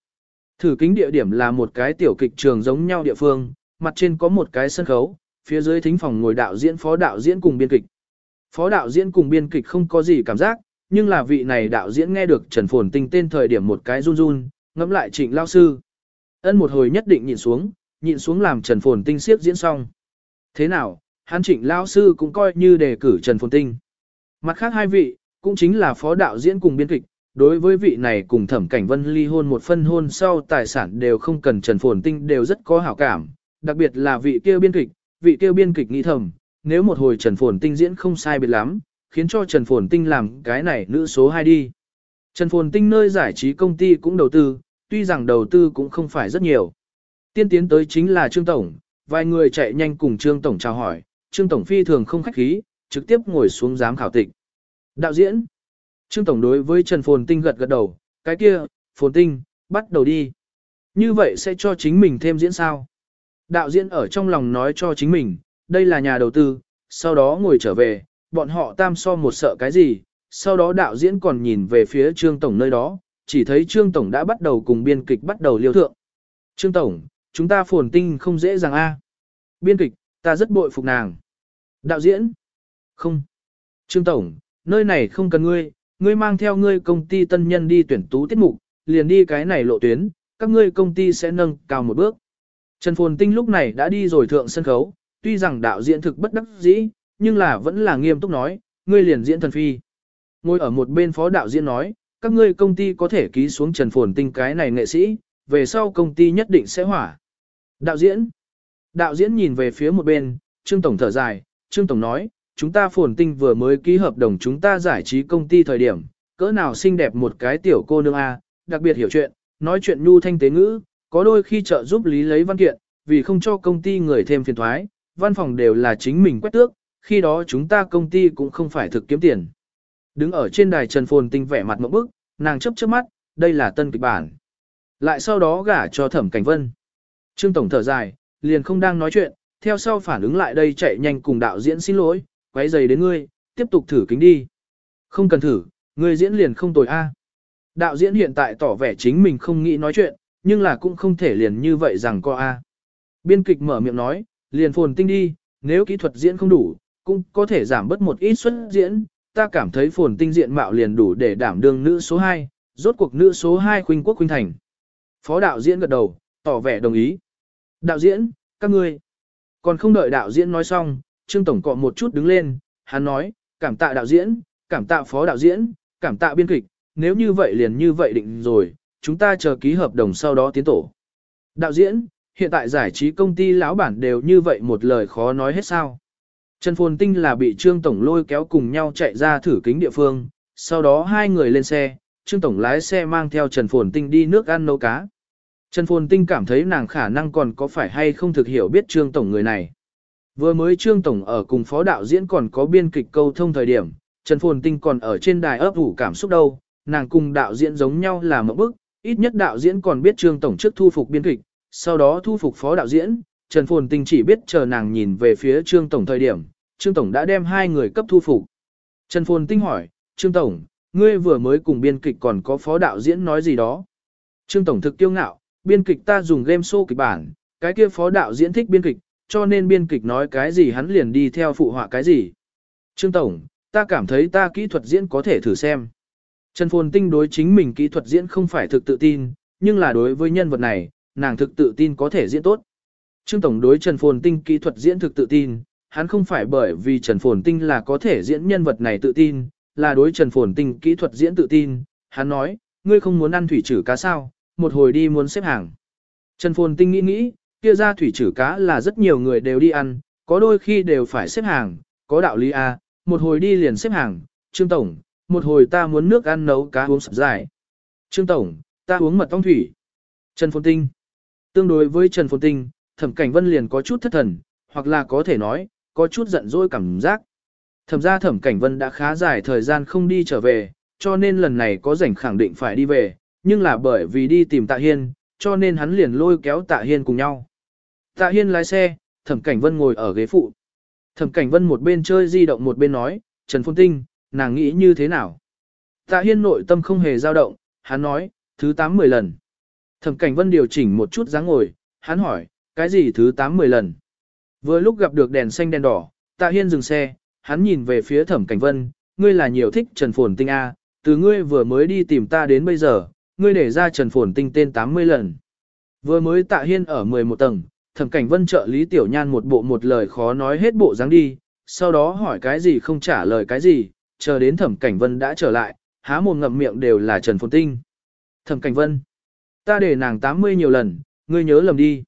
Thử kính địa điểm là một cái tiểu kịch trường giống nhau địa phương, mặt trên có một cái sân khấu, phía dưới thính phòng ngồi đạo diễn phó đạo diễn cùng biên kịch. Phó đạo diễn cùng biên kịch không có gì cảm giác, nhưng là vị này đạo diễn nghe được Trần Phồn Tinh tên thời điểm một cái run run, ngẫm lại trịnh lao sư. Ân một hồi nhất định nhịn xuống, nhịn xuống làm Trần Phồn Tinh siếp diễn xong. Thế nào, hắn trịnh lao sư cũng coi như đề cử Trần Phồn Tinh. Mặt khác hai vị, cũng chính là phó đạo diễn cùng biên kịch, đối với vị này cùng thẩm cảnh vân ly hôn một phân hôn sau tài sản đều không cần Trần Phồn Tinh đều rất có hảo cảm, đặc biệt là vị kia biên kịch, vị kêu biên kịch nghĩ thầm, nếu một hồi Trần Phồn Tinh diễn không sai biệt lắm, khiến cho Trần Phồn Tinh làm cái này nữ số 2 đi. Trần Phồn Tinh nơi giải trí công ty cũng đầu tư, tuy rằng đầu tư cũng không phải rất nhiều. Tiên tiến tới chính là Trương Tổng, vài người chạy nhanh cùng Trương Tổng chào hỏi, Trương Tổng phi thường không khách khí, trực tiếp ngồi xuống giám khảo tịch. Đạo diễn. Trương Tổng đối với Trần Phồn Tinh gật gật đầu, cái kia, Phồn Tinh, bắt đầu đi. Như vậy sẽ cho chính mình thêm diễn sao? Đạo diễn ở trong lòng nói cho chính mình, đây là nhà đầu tư, sau đó ngồi trở về, bọn họ tam so một sợ cái gì, sau đó đạo diễn còn nhìn về phía Trương Tổng nơi đó, chỉ thấy Trương Tổng đã bắt đầu cùng biên kịch bắt đầu liêu thượng. Trương Tổng, chúng ta phồn tinh không dễ dàng a. Biên kịch, ta rất bội phục nàng. Đạo diễn, không. Trương Tổng, nơi này không cần ngươi, ngươi mang theo ngươi công ty tân nhân đi tuyển tú tiết mục, liền đi cái này lộ tuyến, các ngươi công ty sẽ nâng cao một bước. Trần Phồn Tinh lúc này đã đi rồi thượng sân khấu, tuy rằng đạo diễn thực bất đắc dĩ, nhưng là vẫn là nghiêm túc nói, ngươi liền diễn thần phi. Ngồi ở một bên phó đạo diễn nói, các ngươi công ty có thể ký xuống Trần Phồn Tinh cái này nghệ sĩ, về sau công ty nhất định sẽ hỏa. Đạo diễn. Đạo diễn nhìn về phía một bên, Trương Tổng thở dài, Trương Tổng nói, chúng ta Phồn Tinh vừa mới ký hợp đồng chúng ta giải trí công ty thời điểm, cỡ nào xinh đẹp một cái tiểu cô nương A, đặc biệt hiểu chuyện, nói chuyện nhu thanh tế ngữ, có đôi khi trợ giúp lý lấy văn kiện, vì không cho công ty người thêm phiền thoái, văn phòng đều là chính mình quét tước, khi đó chúng ta công ty cũng không phải thực kiếm tiền. Đứng ở trên đài Trần Phồn Tinh vẻ mặt mẫu bức, nàng chấp chớp mắt, đây là tân kịch bản. Lại sau đó gả cho Thẩm Cảnh Vân. Trương Tổng thở dài, liền không đang nói chuyện, theo sau phản ứng lại đây chạy nhanh cùng đạo diễn xin lỗi, quấy giày đến ngươi, tiếp tục thử kính đi. Không cần thử, ngươi diễn liền không tồi a. Đạo diễn hiện tại tỏ vẻ chính mình không nghĩ nói chuyện, nhưng là cũng không thể liền như vậy rằng co a. Biên kịch mở miệng nói, liền phồn tinh đi, nếu kỹ thuật diễn không đủ, cũng có thể giảm bớt một ít suất diễn, ta cảm thấy phồn tinh diện mạo liền đủ để đảm đương nữ số 2, rốt cuộc nữ số 2 khuynh quốc khuynh thành. Phó đạo diễn gật đầu, tỏ vẻ đồng ý. Đạo diễn, các ngươi. Còn không đợi đạo diễn nói xong, Trương Tổng cọ một chút đứng lên, hắn nói, cảm tạ đạo diễn, cảm tạ phó đạo diễn, cảm tạ biên kịch, nếu như vậy liền như vậy định rồi, chúng ta chờ ký hợp đồng sau đó tiến tổ. Đạo diễn, hiện tại giải trí công ty lão bản đều như vậy một lời khó nói hết sao. Trần Phồn Tinh là bị Trương Tổng lôi kéo cùng nhau chạy ra thử kính địa phương, sau đó hai người lên xe, Trương Tổng lái xe mang theo Trần Phồn Tinh đi nước ăn nấu cá. Trần Phồn Tinh cảm thấy nàng khả năng còn có phải hay không thực hiểu biết Trương Tổng người này. Vừa mới Trương Tổng ở cùng phó đạo diễn còn có biên kịch câu thông thời điểm, Trần Phồn Tinh còn ở trên đài ấp ủ cảm xúc đâu, nàng cùng đạo diễn giống nhau là một bức, ít nhất đạo diễn còn biết Trương Tổng trước thu phục biên kịch, sau đó thu phục phó đạo diễn, Trần Phồn Tinh chỉ biết chờ nàng nhìn về phía Trương Tổng thời điểm, Trương Tổng đã đem hai người cấp thu phục. Trần Phồn Tinh hỏi, Trương Tổng, ngươi vừa mới cùng biên kịch còn có phó đạo diễn nói gì đó. Trương Tổng thực tiêu ngạo, biên kịch ta dùng game show kịch bản, cái kia phó đạo diễn thích biên kịch, cho nên biên kịch nói cái gì hắn liền đi theo phụ họa cái gì. Trương Tổng, ta cảm thấy ta kỹ thuật diễn có thể thử xem. Trần Phồn Tinh đối chính mình kỹ thuật diễn không phải thực tự tin, nhưng là đối với nhân vật này, nàng thực tự tin có thể diễn tốt. Trương Tổng đối Trần Phồn Tinh kỹ thuật diễn thực tự tin, hắn không phải bởi vì Trần Phồn Tinh là có thể diễn nhân vật này tự tin, là đối Trần Phồn Tinh kỹ thuật diễn tự tin. Hắn nói, ngươi không muốn ăn thủy trừ cá sao, một hồi đi muốn xếp hàng. Trần Phồn Tinh nghĩ nghĩ, kia ra thủy trừ cá là rất nhiều người đều đi ăn, có đôi khi đều phải xếp hàng, có đạo lý A, một hồi đi liền xếp hàng, Trương Tổng, một hồi ta muốn nước ăn nấu cá uống sập dài. Trương Tổng, ta uống mật ong thủy. Trần Phồn Tinh. Tương đối với Trần Phồn Tinh, Thẩm Cảnh Vân liền có chút thất thần, hoặc là có thể nói, có chút giận dỗi cảm giác. Thẩm ra Thẩm Cảnh Vân đã khá dài thời gian không đi trở về, cho nên lần này có rảnh khẳng định phải đi về, Nhưng là bởi vì đi tìm Tạ Hiên, cho nên hắn liền lôi kéo Tạ Hiên cùng nhau. Tạ Hiên lái xe, Thẩm Cảnh Vân ngồi ở ghế phụ. Thẩm Cảnh Vân một bên chơi di động một bên nói, Trần Phồn Tinh, nàng nghĩ như thế nào? Tạ Hiên nội tâm không hề dao động, hắn nói, thứ 8-10 lần. Thẩm Cảnh Vân điều chỉnh một chút dáng ngồi, hắn hỏi, cái gì thứ 8-10 lần? Vừa lúc gặp được đèn xanh đèn đỏ, Tạ Hiên dừng xe, hắn nhìn về phía Thẩm Cảnh Vân, ngươi là nhiều thích Trần Phồn Tinh A, từ ngươi vừa mới đi tìm ta đến bây giờ, ngươi để ra Trần Phồn Tinh tên 80 lần. Vừa mới Tạ Hiên ở 11 tầng, Thẩm Cảnh Vân trợ Lý Tiểu Nhan một bộ một lời khó nói hết bộ dáng đi, sau đó hỏi cái gì không trả lời cái gì, chờ đến Thẩm Cảnh Vân đã trở lại, há mồm ngậm miệng đều là Trần Phồn Tinh. Thẩm Cảnh Vân, ta để nàng 80 nhiều lần, ngươi nhớ lầm đi.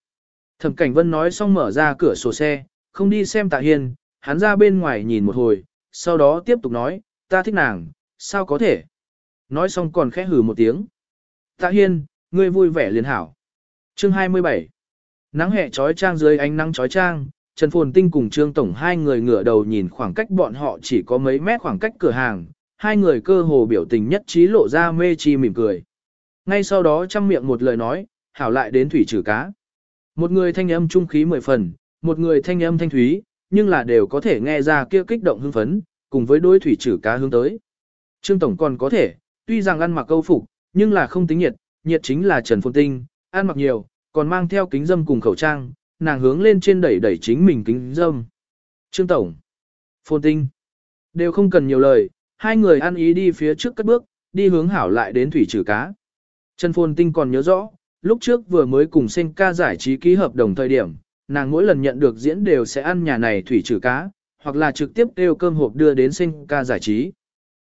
Thẩm Cảnh Vân nói xong mở ra cửa sổ xe, không đi xem Tạ Hiên, hắn ra bên ngoài nhìn một hồi, sau đó tiếp tục nói, ta thích nàng, sao có thể. Nói xong còn khẽ hử một tiếng. Tạ Hiên, ngươi vui vẻ liền hảo. Chương 27 Nắng hẹ trói trang dưới ánh nắng trói trang, Trần Phồn Tinh cùng Trương Tổng hai người ngửa đầu nhìn khoảng cách bọn họ chỉ có mấy mét khoảng cách cửa hàng, hai người cơ hồ biểu tình nhất trí lộ ra mê chi mỉm cười. Ngay sau đó chăm miệng một lời nói, hảo lại đến thủy trừ cá. Một người thanh âm trung khí mười phần, một người thanh âm thanh thúy, nhưng là đều có thể nghe ra kia kích động hưng phấn, cùng với đối thủy trừ cá hướng tới. Trương Tổng còn có thể, tuy rằng ăn mặc câu phục, nhưng là không tính nhiệt, nhiệt chính là Trần Phồn Tinh, ăn mặc nhiều, còn mang theo kính dâm cùng khẩu trang, nàng hướng lên trên đẩy đẩy chính mình kính dâm. Trương Tổng, Phồn Tinh, đều không cần nhiều lời, hai người ăn ý đi phía trước cất bước, đi hướng hảo lại đến thủy trừ cá. Trần Phồn Tinh còn nhớ rõ, lúc trước vừa mới cùng sinh ca giải trí ký hợp đồng thời điểm, nàng mỗi lần nhận được diễn đều sẽ ăn nhà này thủy trừ cá, hoặc là trực tiếp kêu cơm hộp đưa đến sinh ca giải trí.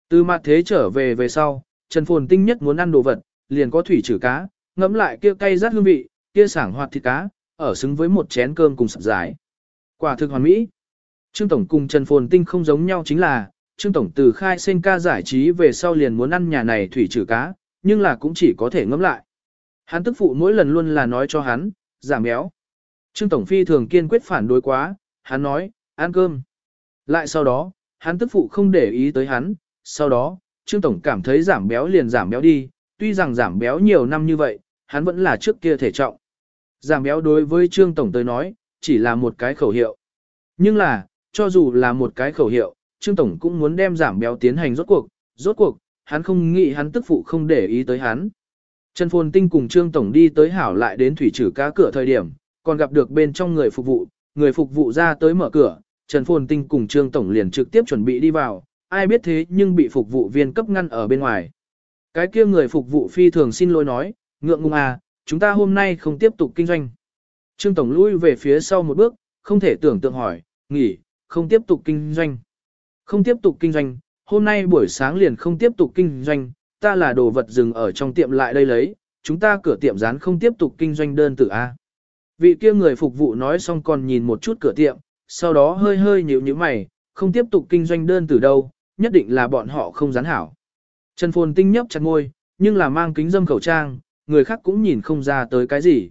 Từ mặt thế trở về về sau, Trần Phồn Tinh nhất muốn ăn đồ vật, liền có thủy trừ cá, ngẫm lại kia cay rát hương vị, kia sảng hoạt thịt cá, ở xứng với một chén cơm cùng sập giải. Quả thực hoàn mỹ. Trương Tổng cùng Trần Phồn Tinh không giống nhau chính là, Trương Tổng từ khai sinh ca giải trí về sau liền muốn ăn nhà này thủy trừ cá, nhưng là cũng chỉ có thể ngẫm lại. Hắn tức phụ mỗi lần luôn là nói cho hắn, giảm béo. Trương Tổng Phi thường kiên quyết phản đối quá, hắn nói, ăn cơm. Lại sau đó, hắn tức phụ không để ý tới hắn, sau đó, Trương Tổng cảm thấy giảm béo liền giảm béo đi, tuy rằng giảm béo nhiều năm như vậy, hắn vẫn là trước kia thể trọng. Giảm béo đối với Trương Tổng tới nói, chỉ là một cái khẩu hiệu. Nhưng là, cho dù là một cái khẩu hiệu, Trương Tổng cũng muốn đem giảm béo tiến hành rốt cuộc, rốt cuộc, hắn không nghĩ hắn tức phụ không để ý tới hắn. Trần Phồn Tinh cùng Trương Tổng đi tới hảo lại đến thủy trừ cá cửa thời điểm, còn gặp được bên trong người phục vụ, người phục vụ ra tới mở cửa, Trần Phồn Tinh cùng Trương Tổng liền trực tiếp chuẩn bị đi vào, ai biết thế nhưng bị phục vụ viên cấp ngăn ở bên ngoài. Cái kia người phục vụ phi thường xin lỗi nói, ngượng ngùng à, chúng ta hôm nay không tiếp tục kinh doanh. Trương Tổng lui về phía sau một bước, không thể tưởng tượng hỏi, nghỉ, không tiếp tục kinh doanh. Không tiếp tục kinh doanh, hôm nay buổi sáng liền không tiếp tục kinh doanh, ta là đồ vật dừng ở trong tiệm lại đây lấy, chúng ta cửa tiệm rán không tiếp tục kinh doanh đơn tử A. Vị kia người phục vụ nói xong còn nhìn một chút cửa tiệm, sau đó hơi hơi nhíu nhíu mày, không tiếp tục kinh doanh đơn tử đâu, nhất định là bọn họ không dán hảo. Trần Phồn Tinh nhấp chặt môi, nhưng là mang kính dâm khẩu trang, người khác cũng nhìn không ra tới cái gì.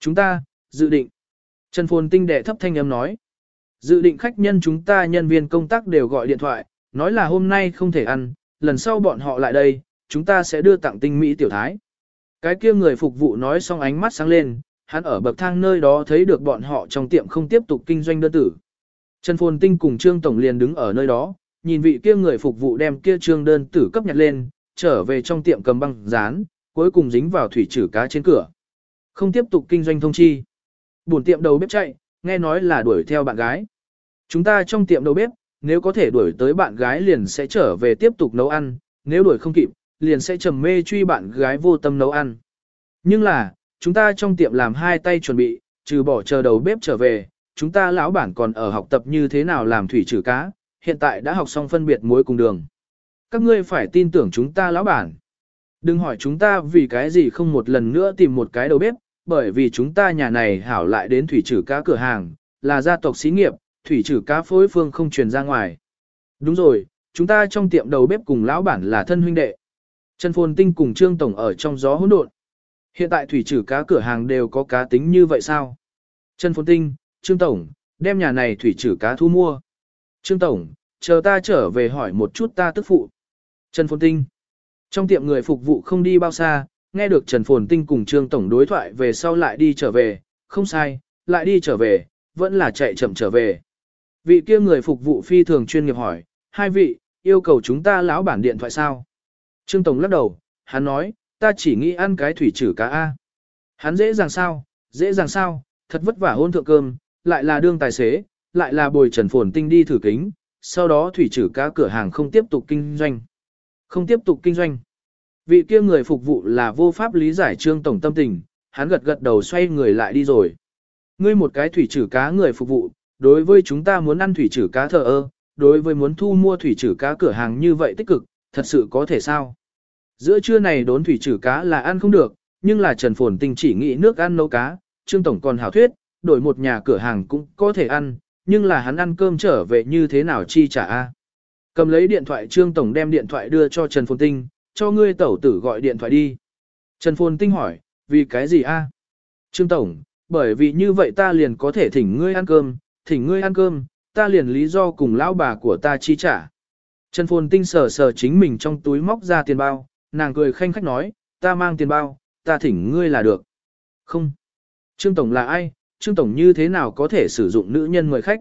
Chúng ta, dự định. Trần Phồn Tinh đệ thấp thanh âm nói. Dự định khách nhân chúng ta nhân viên công tác đều gọi điện thoại, nói là hôm nay không thể ăn, lần sau bọn họ lại đây, chúng ta sẽ đưa tặng tinh mỹ tiểu thái. Cái kia người phục vụ nói xong ánh mắt sáng lên, hắn ở bậc thang nơi đó thấy được bọn họ trong tiệm không tiếp tục kinh doanh đơn tử. Trần Phồn Tinh cùng Trương Tổng liền đứng ở nơi đó, nhìn vị kia người phục vụ đem kia trương đơn tử cấp nhặt lên, trở về trong tiệm cầm băng dán, cuối cùng dính vào thủy trừ cá trên cửa. Không tiếp tục kinh doanh thông chi. Buồn tiệm đầu bếp chạy, nghe nói là đuổi theo bạn gái. Chúng ta trong tiệm đầu bếp, nếu có thể đuổi tới bạn gái liền sẽ trở về tiếp tục nấu ăn, nếu đuổi không kịp, liền sẽ trầm mê truy bạn gái vô tâm nấu ăn. Nhưng là, chúng ta trong tiệm làm hai tay chuẩn bị, trừ bỏ chờ đầu bếp trở về, chúng ta lão bản còn ở học tập như thế nào làm thủy trừ cá, hiện tại đã học xong phân biệt muối cùng đường. Các ngươi phải tin tưởng chúng ta lão bản. Đừng hỏi chúng ta vì cái gì không một lần nữa tìm một cái đầu bếp, bởi vì chúng ta nhà này hảo lại đến thủy trừ cá cửa hàng, là gia tộc xí nghiệp, thủy trừ cá phối phương không truyền ra ngoài. Đúng rồi, chúng ta trong tiệm đầu bếp cùng lão bản là thân huynh đệ. Trần Phồn Tinh cùng Trương Tổng ở trong gió hỗn độn. Hiện tại thủy trừ cá cửa hàng đều có cá tính như vậy sao? Trần Phồn Tinh, Trương Tổng, đem nhà này thủy trừ cá thu mua. Trương Tổng, chờ ta trở về hỏi một chút ta tức phụ. Trần Phồn Tinh. Trong tiệm người phục vụ không đi bao xa, nghe được Trần Phồn Tinh cùng Trương Tổng đối thoại về sau lại đi trở về, không sai, lại đi trở về, vẫn là chạy chậm trở về. Vị kia người phục vụ phi thường chuyên nghiệp hỏi, hai vị, yêu cầu chúng ta lão bản điện thoại sao? Trương Tổng lắc đầu, hắn nói, ta chỉ nghĩ ăn cái thủy trừ cá A. Hắn dễ dàng sao, dễ dàng sao, thật vất vả hôn thượng cơm, lại là đương tài xế, lại là bồi trần phồn tinh đi thử kính, sau đó thủy trừ cá cửa hàng không tiếp tục kinh doanh. Không tiếp tục kinh doanh. Vị kia người phục vụ là vô pháp lý giải trương tổng tâm tình, hắn gật gật đầu xoay người lại đi rồi. Ngươi một cái thủy trừ cá người phục vụ, đối với chúng ta muốn ăn thủy trừ cá thờ ơ, đối với muốn thu mua thủy trừ cá cửa hàng như vậy tích cực, thật sự có thể sao? Giữa trưa này đốn thủy trừ cá là ăn không được, nhưng là Trần Phồn Tinh chỉ nghĩ nước ăn nấu cá, Trương Tổng còn hảo thuyết, đổi một nhà cửa hàng cũng có thể ăn, nhưng là hắn ăn cơm trở về như thế nào chi trả a? Cầm lấy điện thoại Trương Tổng đem điện thoại đưa cho Trần Phồn Tinh, cho ngươi tẩu tử gọi điện thoại đi. Trần Phồn Tinh hỏi, vì cái gì a? Trương Tổng, bởi vì như vậy ta liền có thể thỉnh ngươi ăn cơm, thỉnh ngươi ăn cơm, ta liền lý do cùng lão bà của ta chi trả. Trần Phồn Tinh sờ sờ chính mình trong túi móc ra tiền bao, nàng cười khanh khách nói, ta mang tiền bao, ta thỉnh ngươi là được. Không. Trương Tổng là ai, Trương Tổng như thế nào có thể sử dụng nữ nhân mời khách?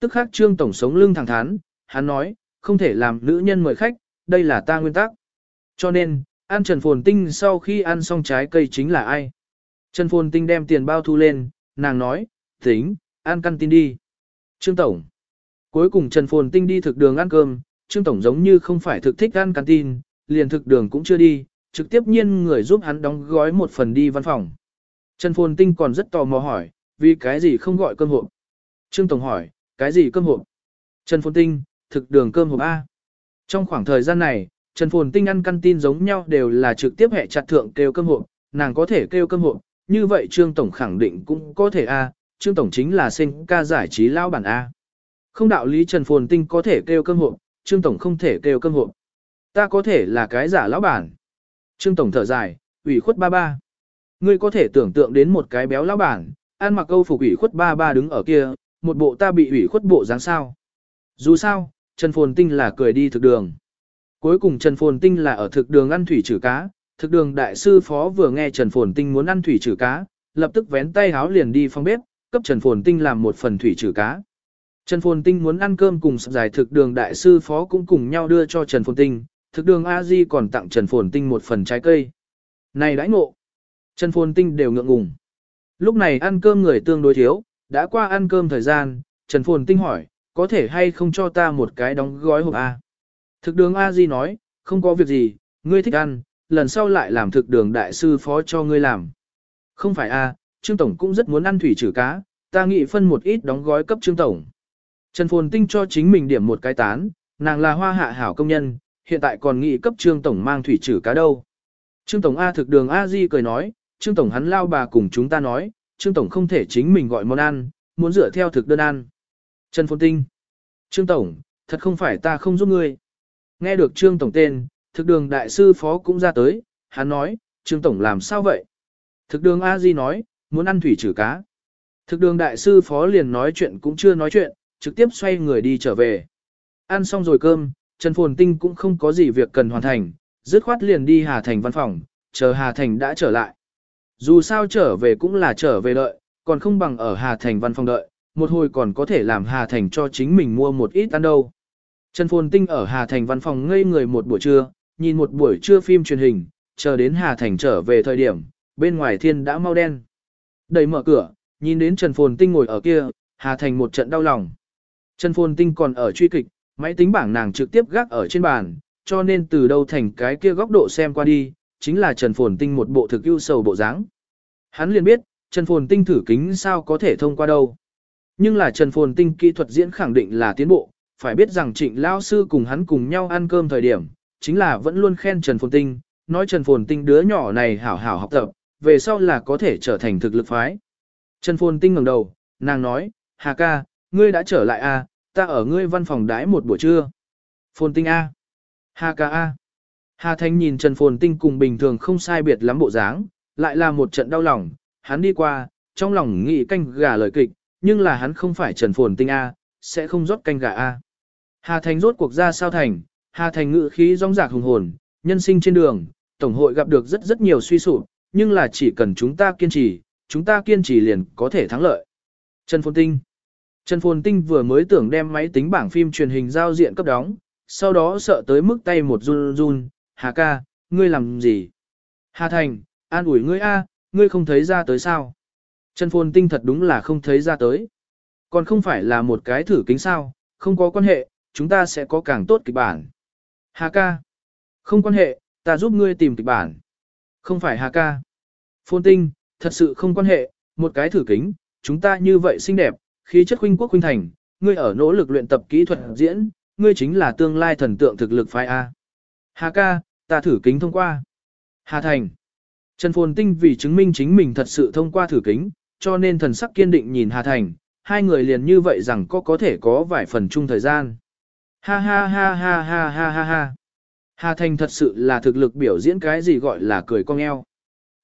Tức khác Trương Tổng sống lưng thẳng thắn, hắn nói, không thể làm nữ nhân mời khách, đây là ta nguyên tắc. Cho nên, ăn Trần Phồn Tinh sau khi ăn xong trái cây chính là ai? Trần Phồn Tinh đem tiền bao thu lên, nàng nói, tính, ăn căn tin đi. Trương Tổng. Cuối cùng Trần Phồn Tinh đi thực đường ăn cơm, Trương Tổng giống như không phải thực thích ăn canteen, liền thực đường cũng chưa đi, trực tiếp nhiên người giúp hắn đóng gói một phần đi văn phòng. Trần Phồn Tinh còn rất tò mò hỏi, vì cái gì không gọi cơm hộp? Trương Tổng hỏi, cái gì cơm hộp? Trần Phồn Tinh, thực đường cơm hộp A. Trong khoảng thời gian này, Trần Phồn Tinh ăn căn tin giống nhau đều là trực tiếp hệ chặt thượng kêu cơm hộp, nàng có thể kêu cơm hộp, như vậy Trương Tổng khẳng định cũng có thể A, Trương Tổng chính là sinh ca giải trí lao bản A. Không đạo lý Trần Phồn Tinh có thể kêu cơm hộp, Trương Tổng không thể kêu cơm hộp. Ta có thể là cái giả lão bản. Trương Tổng thở dài, ủy khuất ba ba. Ngươi có thể tưởng tượng đến một cái béo lão bản, ăn mặc câu phục ủy khuất ba ba đứng ở kia, một bộ ta bị ủy khuất bộ dáng sao. Dù sao, Trần Phồn Tinh là cười đi thực đường. Cuối cùng Trần Phồn Tinh là ở thực đường ăn thủy trừ cá, thực đường đại sư phó vừa nghe Trần Phồn Tinh muốn ăn thủy trừ cá, lập tức vén tay háo liền đi phong bếp, cấp Trần Phồn Tinh làm một phần thủy trừ cá. Trần Phồn Tinh muốn ăn cơm cùng giải thực đường đại sư phó cũng cùng nhau đưa cho Trần Phồn Tinh, thực đường a di còn tặng Trần Phồn Tinh một phần trái cây. Này đãi ngộ! Trần Phồn Tinh đều ngượng ngùng. Lúc này ăn cơm người tương đối thiếu, đã qua ăn cơm thời gian, Trần Phồn Tinh hỏi, có thể hay không cho ta một cái đóng gói hộp A. Thực đường a di nói, không có việc gì, ngươi thích ăn, lần sau lại làm thực đường đại sư phó cho ngươi làm. Không phải A, Trương Tổng cũng rất muốn ăn thủy trừ cá, ta nghĩ phân một ít đóng gói cấp Trương Tổng. Trần Phồn Tinh cho chính mình điểm một cái tán, nàng là hoa hạ hảo công nhân, hiện tại còn nghĩ cấp Trương Tổng mang thủy trừ cá đâu. Trương Tổng A thực đường A Di cười nói, Trương Tổng hắn lao bà cùng chúng ta nói, Trương Tổng không thể chính mình gọi món ăn, muốn dựa theo thực đơn ăn. Trần Phồn Tinh. Trương Tổng, thật không phải ta không giúp ngươi. Nghe được Trương Tổng tên, thực đường đại sư phó cũng ra tới, hắn nói, Trương Tổng làm sao vậy? Thực đường A Di nói, muốn ăn thủy trừ cá. Thực đường đại sư phó liền nói chuyện cũng chưa nói chuyện, trực tiếp xoay người đi trở về. Ăn xong rồi cơm, Trần Phồn Tinh cũng không có gì việc cần hoàn thành, dứt khoát liền đi Hà Thành văn phòng, chờ Hà Thành đã trở lại. Dù sao trở về cũng là trở về đợi, còn không bằng ở Hà Thành văn phòng đợi, một hồi còn có thể làm Hà Thành cho chính mình mua một ít ăn đâu. Trần Phồn Tinh ở Hà Thành văn phòng ngây người một buổi trưa, nhìn một buổi trưa phim truyền hình, chờ đến Hà Thành trở về thời điểm, bên ngoài thiên đã mau đen. Đẩy mở cửa, nhìn đến Trần Phồn Tinh ngồi ở kia, Hà Thành một trận đau lòng. Trần Phồn Tinh còn ở truy kịch, máy tính bảng nàng trực tiếp gác ở trên bàn, cho nên từ đâu thành cái kia góc độ xem qua đi, chính là Trần Phồn Tinh một bộ thực ưu sầu bộ dáng. Hắn liền biết, Trần Phồn Tinh thử kính sao có thể thông qua đâu. Nhưng là Trần Phồn Tinh kỹ thuật diễn khẳng định là tiến bộ, phải biết rằng trịnh lao sư cùng hắn cùng nhau ăn cơm thời điểm, chính là vẫn luôn khen Trần Phồn Tinh, nói Trần Phồn Tinh đứa nhỏ này hảo hảo học tập, về sau là có thể trở thành thực lực phái. Trần Phồn Tinh ngẩng đầu, nàng nói, Hà ca, ngươi đã trở lại à, ta ở ngươi văn phòng đái một buổi trưa. Phồn Tinh A. Hà ca A. Hà Thanh nhìn Trần Phồn Tinh cùng bình thường không sai biệt lắm bộ dáng, lại là một trận đau lòng, hắn đi qua, trong lòng nghĩ canh gà lời kịch, nhưng là hắn không phải Trần Phồn Tinh A, sẽ không rót canh gà A. Hà Thành rốt cuộc ra sao thành, Hà Thành ngự khí rong rạc hùng hồn, nhân sinh trên đường, Tổng hội gặp được rất rất nhiều suy sụp, nhưng là chỉ cần chúng ta kiên trì, chúng ta kiên trì liền có thể thắng lợi. Trần Phồn Tinh Trần Phồn Tinh vừa mới tưởng đem máy tính bảng phim truyền hình giao diện cấp đóng, sau đó sợ tới mức tay một run run, Hà ca, ngươi làm gì? Hà Thành, an ủi ngươi a, ngươi không thấy ra tới sao? Trần Phồn Tinh thật đúng là không thấy ra tới. Còn không phải là một cái thử kính sao, không có quan hệ, chúng ta sẽ có càng tốt kịch bản. Hà ca. Không quan hệ, ta giúp ngươi tìm kịch bản. Không phải Hà ca. Phồn Tinh, thật sự không quan hệ, một cái thử kính, chúng ta như vậy xinh đẹp, khí chất huynh quốc huynh thành, ngươi ở nỗ lực luyện tập kỹ thuật diễn, ngươi chính là tương lai thần tượng thực lực phái A. Hà ca, ta thử kính thông qua. Hà Thành. Trần Phồn Tinh vì chứng minh chính mình thật sự thông qua thử kính, cho nên thần sắc kiên định nhìn Hà Thành, hai người liền như vậy rằng có có thể có vài phần chung thời gian. Ha ha ha ha ha ha ha ha. Hà Thành thật sự là thực lực biểu diễn cái gì gọi là cười cong eo.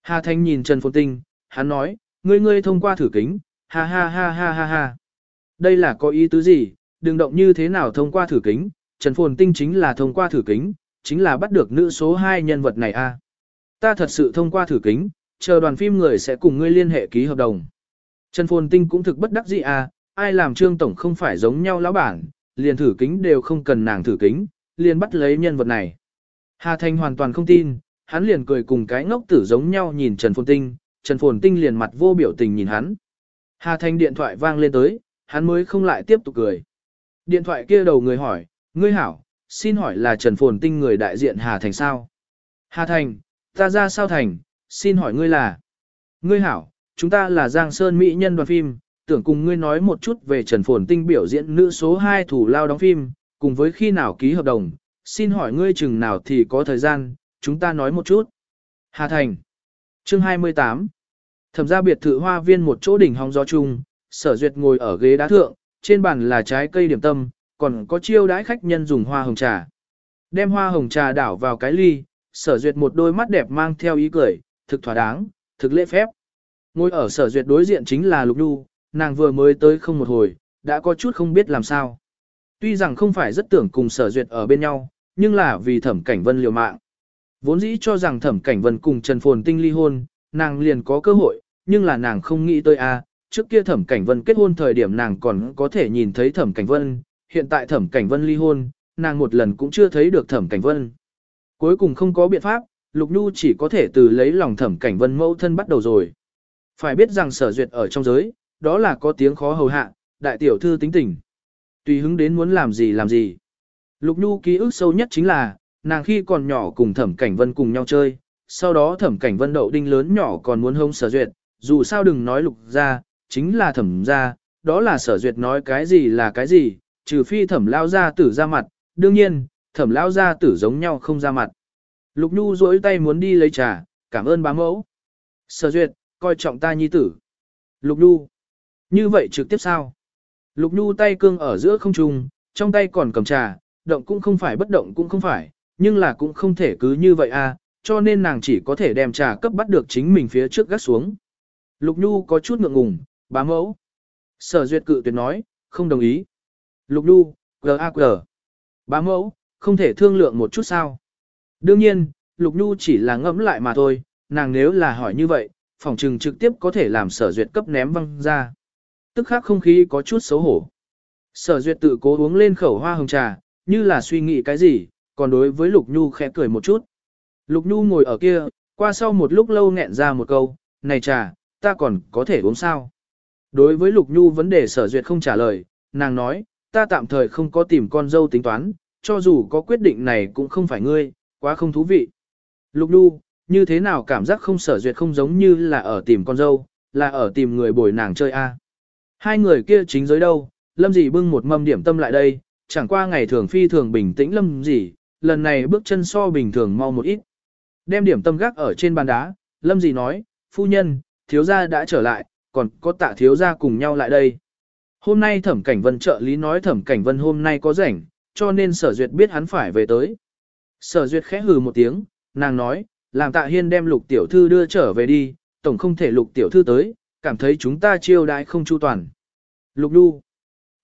Hà Thành nhìn Trần Phồn Tinh, hắn nói, ngươi ngươi thông qua thử kính, ha ha ha ha ha ha. Đây là có ý tứ gì, đừng động như thế nào thông qua thử kính, Trần Phồn Tinh chính là thông qua thử kính, chính là bắt được nữ số 2 nhân vật này a. Ta thật sự thông qua thử kính, chờ đoàn phim người sẽ cùng ngươi liên hệ ký hợp đồng. Trần Phồn Tinh cũng thực bất đắc dĩ à, ai làm trương tổng không phải giống nhau lão bản, liền thử kính đều không cần nàng thử kính, liền bắt lấy nhân vật này. Hà Thanh hoàn toàn không tin, hắn liền cười cùng cái ngốc tử giống nhau nhìn Trần Phồn Tinh, Trần Phồn Tinh liền mặt vô biểu tình nhìn hắn. Hà Thanh điện thoại vang lên tới, hắn mới không lại tiếp tục cười. Điện thoại kia đầu người hỏi, ngươi hảo, xin hỏi là Trần Phồn Tinh người đại diện Hà Thành sao? Hà Thành, ta ra sao Thành, xin hỏi ngươi là? Ngươi hảo, chúng ta là Giang Sơn Mỹ nhân đoàn phim, tưởng cùng ngươi nói một chút về Trần Phồn Tinh biểu diễn nữ số 2 thủ lao đóng phim, cùng với khi nào ký hợp đồng, xin hỏi ngươi chừng nào thì có thời gian, chúng ta nói một chút. Hà Thành Chương 28 Thẩm ra biệt thự hoa viên một chỗ đỉnh hóng gió chung, sở duyệt ngồi ở ghế đá thượng, trên bàn là trái cây điểm tâm, còn có chiêu đãi khách nhân dùng hoa hồng trà. Đem hoa hồng trà đảo vào cái ly, sở duyệt một đôi mắt đẹp mang theo ý cười, thực thỏa đáng, thực lễ phép. Ngồi ở sở duyệt đối diện chính là Lục Nhu, nàng vừa mới tới không một hồi, đã có chút không biết làm sao. Tuy rằng không phải rất tưởng cùng sở duyệt ở bên nhau, nhưng là vì thẩm cảnh vân liều mạng. Vốn dĩ cho rằng thẩm cảnh vân cùng Trần Phồn Tinh ly hôn, nàng liền có cơ hội, nhưng là nàng không nghĩ tới a trước kia thẩm cảnh vân kết hôn thời điểm nàng còn có thể nhìn thấy thẩm cảnh vân, hiện tại thẩm cảnh vân ly hôn, nàng một lần cũng chưa thấy được thẩm cảnh vân. Cuối cùng không có biện pháp, Lục Nhu chỉ có thể từ lấy lòng thẩm cảnh vân mẫu thân bắt đầu rồi. Phải biết rằng sở duyệt ở trong giới, đó là có tiếng khó hầu hạ, đại tiểu thư tính tình. Tùy hứng đến muốn làm gì làm gì. Lục Nhu ký ức sâu nhất chính là, nàng khi còn nhỏ cùng thẩm cảnh vân cùng nhau chơi, sau đó thẩm cảnh vân đậu đinh lớn nhỏ còn muốn hông sở duyệt, dù sao đừng nói lục ra, chính là thẩm ra, đó là sở duyệt nói cái gì là cái gì, trừ phi thẩm lao ra tử ra mặt, đương nhiên, thẩm lao ra tử giống nhau không ra mặt. Lục Nhu duỗi tay muốn đi lấy trà, cảm ơn bá mẫu. Sở duyệt, coi trọng ta nhi tử. Lục Nhu. Như vậy trực tiếp sao? Lục Nhu tay cương ở giữa không trung, trong tay còn cầm trà, động cũng không phải bất động cũng không phải, nhưng là cũng không thể cứ như vậy à, cho nên nàng chỉ có thể đem trà cấp bắt được chính mình phía trước gắt xuống. Lục Nhu có chút ngượng ngùng, bá mẫu. Sở duyệt cự tuyệt nói, không đồng ý. Lục Nhu, G.A.G. Bá mẫu, không thể thương lượng một chút sao. Đương nhiên, Lục Nhu chỉ là ngẫm lại mà thôi, nàng nếu là hỏi như vậy, phòng trừng trực tiếp có thể làm sở duyệt cấp ném văng ra. Tức khắc không khí có chút xấu hổ. Sở duyệt tự cố uống lên khẩu hoa hồng trà, như là suy nghĩ cái gì, còn đối với Lục Nhu khẽ cười một chút. Lục Nhu ngồi ở kia, qua sau một lúc lâu nghẹn ra một câu, này trà, ta còn có thể uống sao? Đối với Lục Nhu vấn đề sở duyệt không trả lời, nàng nói, ta tạm thời không có tìm con dâu tính toán, cho dù có quyết định này cũng không phải ngươi, quá không thú vị. Lục đu, như thế nào cảm giác không sở duyệt không giống như là ở tìm con dâu, là ở tìm người bồi nàng chơi a. Hai người kia chính giới đâu, lâm dì bưng một mâm điểm tâm lại đây, chẳng qua ngày thường phi thường bình tĩnh lâm dì, lần này bước chân so bình thường mau một ít. Đem điểm tâm gác ở trên bàn đá, lâm dì nói, phu nhân, thiếu gia đã trở lại, còn có tạ thiếu gia cùng nhau lại đây. Hôm nay thẩm cảnh vân trợ lý nói thẩm cảnh vân hôm nay có rảnh, cho nên sở duyệt biết hắn phải về tới. Sở duyệt khẽ hừ một tiếng, nàng nói, làm tạ hiên đem lục tiểu thư đưa trở về đi, tổng không thể lục tiểu thư tới, cảm thấy chúng ta chiêu đãi không chu toàn. Lục đu,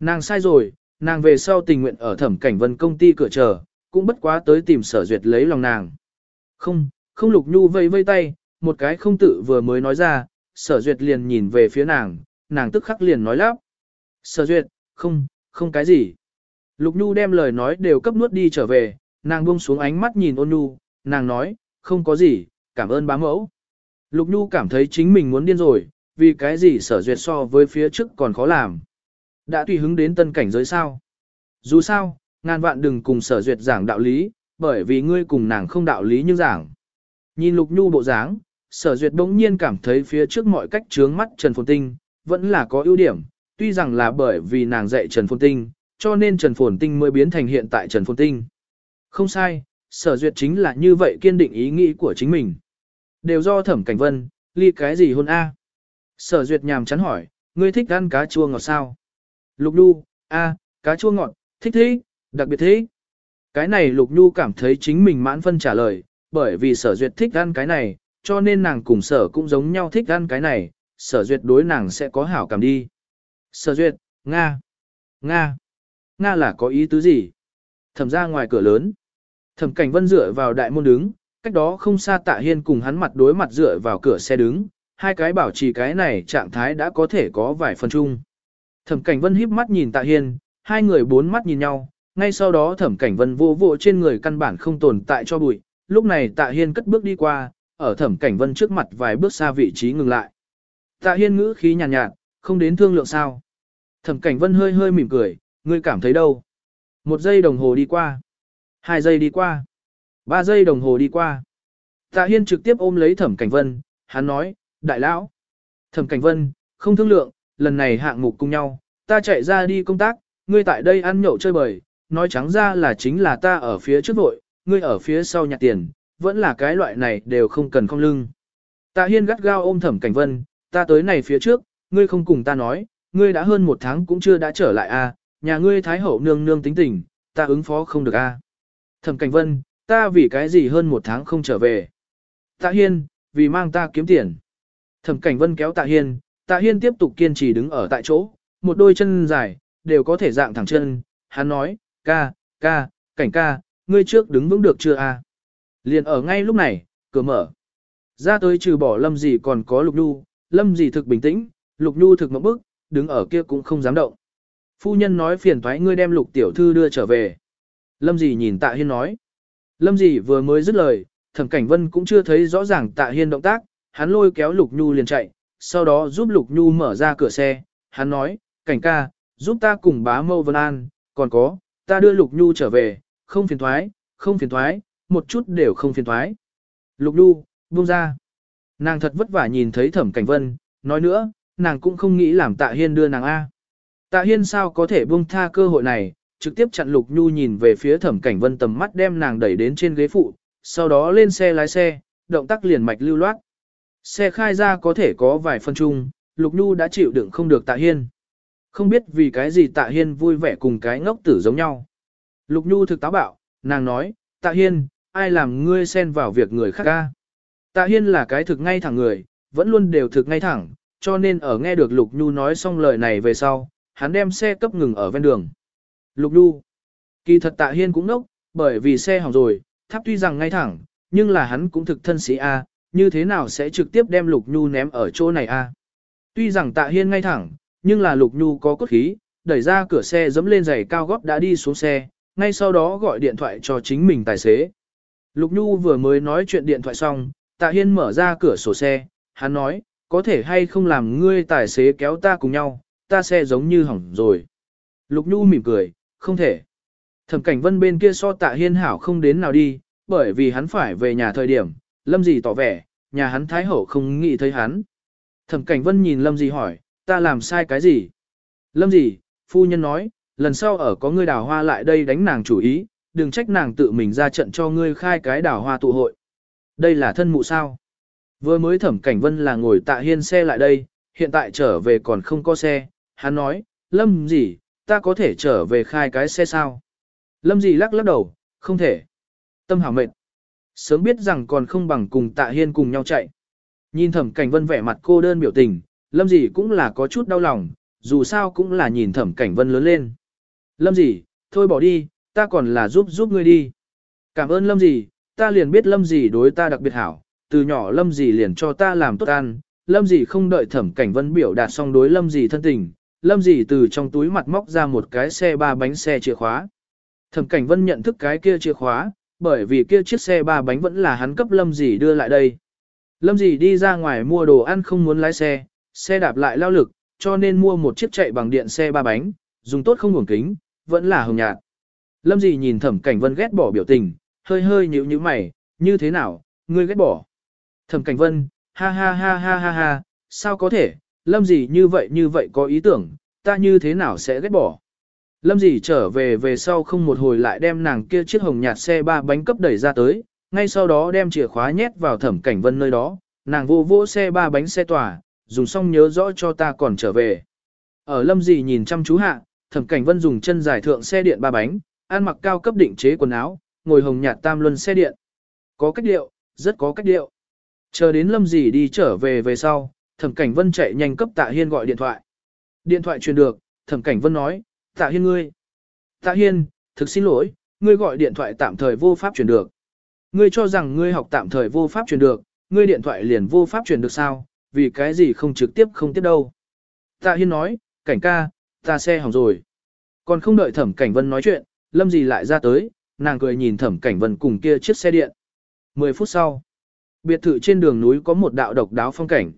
nàng sai rồi, nàng về sau tình nguyện ở thẩm cảnh vân công ty cửa chờ, cũng bất quá tới tìm sở duyệt lấy lòng nàng. Không, Không lục nhu vây vây tay, một cái không tự vừa mới nói ra, sở duyệt liền nhìn về phía nàng, nàng tức khắc liền nói lắp. Sở duyệt, không, không cái gì. Lục nhu đem lời nói đều cấp nuốt đi trở về, nàng buông xuống ánh mắt nhìn ôn nhu, nàng nói, không có gì, cảm ơn bá mẫu. Lục nhu cảm thấy chính mình muốn điên rồi, vì cái gì sở duyệt so với phía trước còn khó làm. Đã tùy hứng đến tân cảnh giới sao. Dù sao, ngàn vạn đừng cùng sở duyệt giảng đạo lý, bởi vì ngươi cùng nàng không đạo lý nhưng giảng. Nhìn lục nhu bộ dáng, sở duyệt bỗng nhiên cảm thấy phía trước mọi cách trướng mắt Trần Phồn Tinh, vẫn là có ưu điểm, tuy rằng là bởi vì nàng dạy Trần Phồn Tinh, cho nên Trần Phồn Tinh mới biến thành hiện tại Trần Phồn Tinh. Không sai, sở duyệt chính là như vậy kiên định ý nghĩ của chính mình. Đều do thẩm cảnh vân, ly cái gì hôn A. Sở duyệt nhàm chán hỏi, ngươi thích ăn cá chua ngọt sao? Lục Nhu, A, cá chua ngọt, thích thế, đặc biệt thế, Cái này Lục Nhu cảm thấy chính mình mãn phân trả lời, bởi vì sở duyệt thích ăn cái này, cho nên nàng cùng sở cũng giống nhau thích ăn cái này, sở duyệt đối nàng sẽ có hảo cảm đi. Sở duyệt, Nga, Nga, Nga là có ý tứ gì? Thẩm ra ngoài cửa lớn. Thẩm cảnh vân dựa vào đại môn đứng, cách đó không xa tạ hiên cùng hắn mặt đối mặt dựa vào cửa xe đứng, hai cái bảo trì cái này trạng thái đã có thể có vài phần chung. Thẩm cảnh vân híp mắt nhìn tạ hiên, hai người bốn mắt nhìn nhau, ngay sau đó thẩm cảnh vân vô vô trên người căn bản không tồn tại cho bụi, lúc này tạ hiên cất bước đi qua, ở thẩm cảnh vân trước mặt vài bước xa vị trí ngừng lại. Tạ hiên ngữ khí nhàn nhạt, nhạt, không đến thương lượng sao. Thẩm cảnh vân hơi hơi mỉm cười, ngươi cảm thấy đâu? Một giây đồng hồ đi qua. Hai giây đi qua. Ba giây đồng hồ đi qua. Tạ hiên trực tiếp ôm lấy thẩm cảnh vân, hắn nói, đại lão. Thẩm cảnh vân, không thương lượng, lần này hạng mục cùng nhau, ta chạy ra đi công tác, ngươi tại đây ăn nhậu chơi bời, nói trắng ra là chính là ta ở phía trước vội, ngươi ở phía sau nhặt tiền, vẫn là cái loại này đều không cần không lưng. Tạ Hiên gắt gao ôm Thẩm Cảnh Vân, ta tới này phía trước, ngươi không cùng ta nói, ngươi đã hơn một tháng cũng chưa đã trở lại a, à, nhà ngươi thái hậu nương nương tính tình, ta ứng phó không được a. À. Thẩm Cảnh Vân, ta vì cái gì hơn một tháng không trở về? Tạ Hiên, vì mang ta kiếm tiền. Thẩm Cảnh Vân kéo Tạ Hiên, Tạ Hiên tiếp tục kiên trì đứng ở tại chỗ, một đôi chân dài, đều có thể dạng thẳng chân. Hắn nói, ca, ca, cảnh ca, ngươi trước đứng vững được chưa a? Liền ở ngay lúc này, cửa mở. Ra tới trừ bỏ lâm gì còn có lục nhu, lâm gì thực bình tĩnh, lục nhu thực mẫu bức, đứng ở kia cũng không dám động. Phu nhân nói phiền thoái ngươi đem lục tiểu thư đưa trở về. Lâm gì nhìn tạ hiên nói. Lâm gì vừa mới dứt lời, thẩm cảnh vân cũng chưa thấy rõ ràng tạ hiên động tác, hắn lôi kéo lục nhu liền chạy, sau đó giúp lục nhu mở ra cửa xe, hắn nói, cảnh ca, giúp ta cùng bá mâu vân an, còn có, ta đưa lục nhu trở về, không phiền thoái, không phiền thoái, một chút đều không phiền thoái. Lục Nhu, buông ra. Nàng thật vất vả nhìn thấy thẩm cảnh vân, nói nữa, nàng cũng không nghĩ làm tạ hiên đưa nàng A. Tạ hiên sao có thể buông tha cơ hội này, trực tiếp chặn Lục Nhu nhìn về phía thẩm cảnh vân tầm mắt đem nàng đẩy đến trên ghế phụ, sau đó lên xe lái xe, động tác liền mạch lưu loát. Xe khai ra có thể có vài phân chung, Lục Nhu đã chịu đựng không được tạ hiên. Không biết vì cái gì tạ hiên vui vẻ cùng cái ngốc tử giống nhau. Lục Nhu thực táo bạo, nàng nói, tạ hiên, ai làm ngươi xen vào việc người khác ca. Tạ Hiên là cái thực ngay thẳng người, vẫn luôn đều thực ngay thẳng, cho nên ở nghe được Lục Nhu nói xong lời này về sau, hắn đem xe cấp ngừng ở ven đường. Lục Nhu, kỳ thật Tạ Hiên cũng nốc, bởi vì xe hỏng rồi, tháp tuy rằng ngay thẳng, nhưng là hắn cũng thực thân sĩ A, như thế nào sẽ trực tiếp đem Lục Nhu ném ở chỗ này A. Tuy rằng Tạ Hiên ngay thẳng, nhưng là Lục Nhu có cốt khí, đẩy ra cửa xe dẫm lên giày cao gót đã đi xuống xe, ngay sau đó gọi điện thoại cho chính mình tài xế. Lục Nhu vừa mới nói chuyện điện thoại xong, Tạ Hiên mở ra cửa sổ xe, hắn nói, có thể hay không làm ngươi tài xế kéo ta cùng nhau, ta xe giống như hỏng rồi. Lục Nhu mỉm cười, không thể. Thẩm cảnh vân bên kia so Tạ Hiên hảo không đến nào đi, bởi vì hắn phải về nhà thời điểm, Lâm gì tỏ vẻ, nhà hắn Thái Hậu không nghĩ thấy hắn. Thẩm cảnh vân nhìn Lâm gì hỏi, ta làm sai cái gì? Lâm gì, phu nhân nói, lần sau ở có ngươi đào hoa lại đây đánh nàng chủ ý, đừng trách nàng tự mình ra trận cho ngươi khai cái đào hoa tụ hội. Đây là thân mụ sao. Vừa mới thẩm cảnh vân là ngồi tạ hiên xe lại đây, hiện tại trở về còn không có xe, hắn nói, lâm gì, ta có thể trở về khai cái xe sao? Lâm gì lắc lắc đầu, không thể. Tâm hảo mệt. Sớm biết rằng còn không bằng cùng tạ hiên cùng nhau chạy. Nhìn thẩm cảnh vân vẻ mặt cô đơn biểu tình, lâm gì cũng là có chút đau lòng, dù sao cũng là nhìn thẩm cảnh vân lớn lên. Lâm gì, thôi bỏ đi, ta còn là giúp giúp ngươi đi. Cảm ơn lâm gì, ta liền biết lâm gì đối ta đặc biệt hảo, từ nhỏ lâm gì liền cho ta làm tốt ăn, lâm gì không đợi thẩm cảnh vân biểu đạt xong đối lâm gì thân tình, lâm Dị từ trong túi mặt móc ra một cái xe ba bánh xe chìa khóa. Thẩm cảnh vân nhận thức cái kia chìa khóa, bởi vì kia chiếc xe ba bánh vẫn là hắn cấp lâm Dị đưa lại đây. Lâm Dị đi ra ngoài mua đồ ăn không muốn lái xe, xe đạp lại lao lực, cho nên mua một chiếc chạy bằng điện xe ba bánh, dùng tốt không ngủng kính, vẫn là hồng nhạt. Lâm Dị nhìn thẩm cảnh vân ghét bỏ biểu tình, hơi hơi nhíu nhíu mày, như thế nào, ngươi ghét bỏ. Thẩm cảnh vân, ha ha ha ha ha ha, sao có thể, lâm gì như vậy như vậy có ý tưởng, ta như thế nào sẽ ghét bỏ. Lâm gì trở về về sau không một hồi lại đem nàng kia chiếc hồng nhạt xe ba bánh cấp đẩy ra tới, ngay sau đó đem chìa khóa nhét vào thẩm cảnh vân nơi đó, nàng vô vô xe ba bánh xe tỏa, dùng xong nhớ rõ cho ta còn trở về. Ở lâm gì nhìn chăm chú hạ, thẩm cảnh vân dùng chân giải thượng xe điện ba bánh, ăn mặc cao cấp định chế quần áo, ngồi hồng nhạt tam luân xe điện. Có cách điệu, rất có cách điệu. Chờ đến lâm gì đi trở về về sau, thẩm cảnh vân chạy nhanh cấp tạ hiên gọi điện thoại. Điện thoại truyền được, thẩm cảnh vân nói, tạ hiên ngươi. Tạ hiên, thực xin lỗi, ngươi gọi điện thoại tạm thời vô pháp truyền được. Ngươi cho rằng ngươi học tạm thời vô pháp truyền được, ngươi điện thoại liền vô pháp truyền được sao, vì cái gì không trực tiếp không tiếp đâu. Tạ hiên nói, cảnh ca, ta xe hỏng rồi. Còn không đợi thẩm cảnh vân nói chuyện, lâm gì lại ra tới, nàng cười nhìn thẩm cảnh vân cùng kia chiếc xe điện. Mười phút sau, biệt thự trên đường núi có một đạo độc đáo phong cảnh.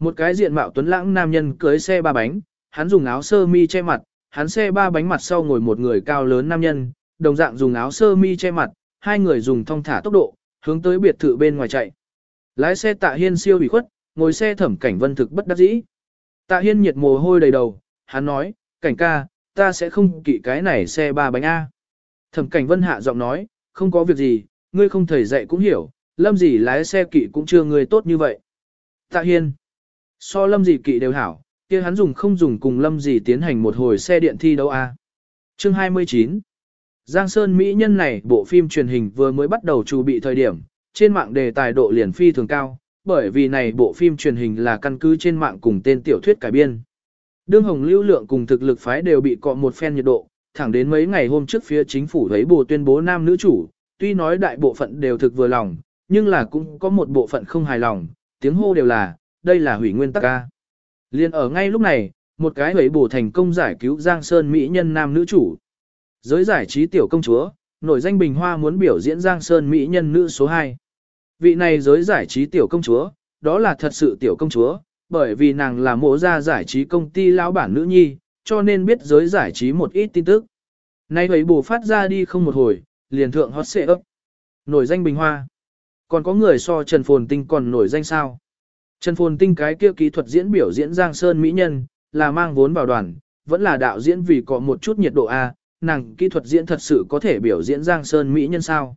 Một cái diện mạo tuấn lãng nam nhân cưới xe ba bánh, hắn dùng áo sơ mi che mặt, hắn xe ba bánh mặt sau ngồi một người cao lớn nam nhân, đồng dạng dùng áo sơ mi che mặt, hai người dùng thong thả tốc độ, hướng tới biệt thự bên ngoài chạy. Lái xe tạ hiên siêu bị khuất, ngồi xe thẩm cảnh vân thực bất đắc dĩ. Tạ hiên nhiệt mồ hôi đầy đầu, hắn nói, cảnh ca, ta sẽ không kỵ cái này xe ba bánh A. Thẩm cảnh vân hạ giọng nói, không có việc gì, ngươi không thầy dạy cũng hiểu, lâm gì lái xe kỵ cũng chưa ngươi tốt như vậy. Tạ hiên, so lâm dị kỵ đều hảo, kia hắn dùng không dùng cùng lâm dị tiến hành một hồi xe điện thi đấu A. Chương 29 Giang Sơn Mỹ nhân này bộ phim truyền hình vừa mới bắt đầu chuẩn bị thời điểm, trên mạng đề tài độ liền phi thường cao, bởi vì này bộ phim truyền hình là căn cứ trên mạng cùng tên tiểu thuyết cải biên. Đương Hồng lưu lượng cùng thực lực phái đều bị cọ một phen nhiệt độ, thẳng đến mấy ngày hôm trước phía chính phủ thấy bồ tuyên bố nam nữ chủ, tuy nói đại bộ phận đều thực vừa lòng, nhưng là cũng có một bộ phận không hài lòng, tiếng hô đều là, đây là hủy nguyên tắc ca. Liên ở ngay lúc này, một cái hủy bổ thành công giải cứu Giang Sơn Mỹ nhân nam nữ chủ. Giới giải trí tiểu công chúa, nổi danh bình hoa muốn biểu diễn Giang Sơn Mỹ nhân nữ số 2. Vị này giới giải trí tiểu công chúa, đó là thật sự tiểu công chúa, bởi vì nàng là mộ gia giải trí công ty lão bản nữ nhi, cho nên biết giới giải trí một ít tin tức. Nay hủy bổ phát ra đi không một hồi, liền thượng hot xệ ấp. Nổi danh bình hoa. Còn có người so Trần Phồn Tinh còn nổi danh sao? Trần Phồn Tinh cái kia kỹ thuật diễn biểu diễn Giang Sơn Mỹ Nhân, là mang vốn vào đoàn, vẫn là đạo diễn vì có một chút nhiệt độ A, nàng kỹ thuật diễn thật sự có thể biểu diễn Giang Sơn Mỹ Nhân sao?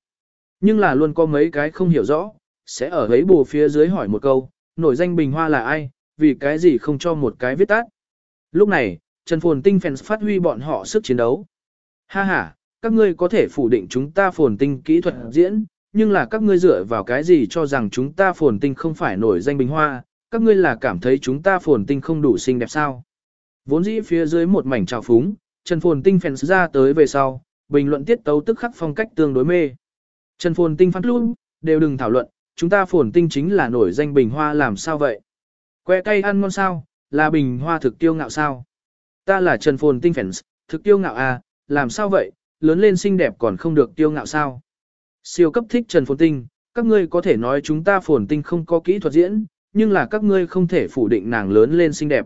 Nhưng là luôn có mấy cái không hiểu rõ, sẽ ở ấy bù phía dưới hỏi một câu, nổi danh bình hoa là ai, vì cái gì không cho một cái viết tắt. Lúc này, Trần Phồn Tinh fans phát huy bọn họ sức chiến đấu. Ha ha, các ngươi có thể phủ định chúng ta phồn tinh kỹ thuật diễn, nhưng là các ngươi dựa vào cái gì cho rằng chúng ta phồn tinh không phải nổi danh bình hoa, các ngươi là cảm thấy chúng ta phồn tinh không đủ xinh đẹp sao. Vốn dĩ phía dưới một mảnh trào phúng, Trần Phồn Tinh fans ra tới về sau, bình luận tiết tấu tức khắc phong cách tương đối mê. Trần Phồn Tinh phát luôn, đều đừng thảo luận, chúng ta phồn tinh chính là nổi danh bình hoa làm sao vậy? Que cây ăn ngon sao, là bình hoa thực tiêu ngạo sao? Ta là Trần Phồn Tinh fans, thực tiêu ngạo à, làm sao vậy, lớn lên xinh đẹp còn không được tiêu ngạo sao? Siêu cấp thích Trần Phồn Tinh, các ngươi có thể nói chúng ta Phồn Tinh không có kỹ thuật diễn, nhưng là các ngươi không thể phủ định nàng lớn lên xinh đẹp.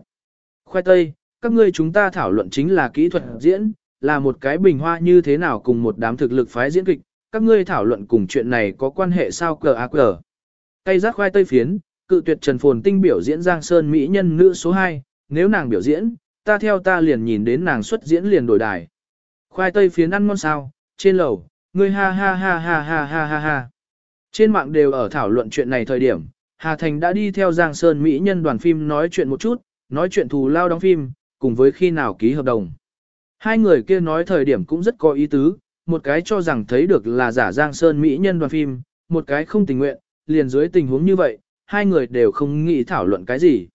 Khoai tây, các ngươi chúng ta thảo luận chính là kỹ thuật diễn, là một cái bình hoa như thế nào cùng một đám thực lực phái diễn kịch, các ngươi thảo luận cùng chuyện này có quan hệ sao cờ á cờ. Cây rác khoai tây phiến, cự tuyệt Trần Phồn Tinh biểu diễn Giang Sơn Mỹ nhân nữ số 2, nếu nàng biểu diễn, ta theo ta liền nhìn đến nàng xuất diễn liền đổi đài. Khoai tây phiến ăn ngon sao, trên lầu, ngươi ha ha ha ha ha ha ha ha. Trên mạng đều ở thảo luận chuyện này thời điểm, Hà Thành đã đi theo Giang Sơn Mỹ nhân đoàn phim nói chuyện một chút, nói chuyện thù lao đóng phim, cùng với khi nào ký hợp đồng. Hai người kia nói thời điểm cũng rất có ý tứ, một cái cho rằng thấy được là giả Giang Sơn Mỹ nhân đoàn phim, một cái không tình nguyện, liền dưới tình huống như vậy, hai người đều không nghĩ thảo luận cái gì.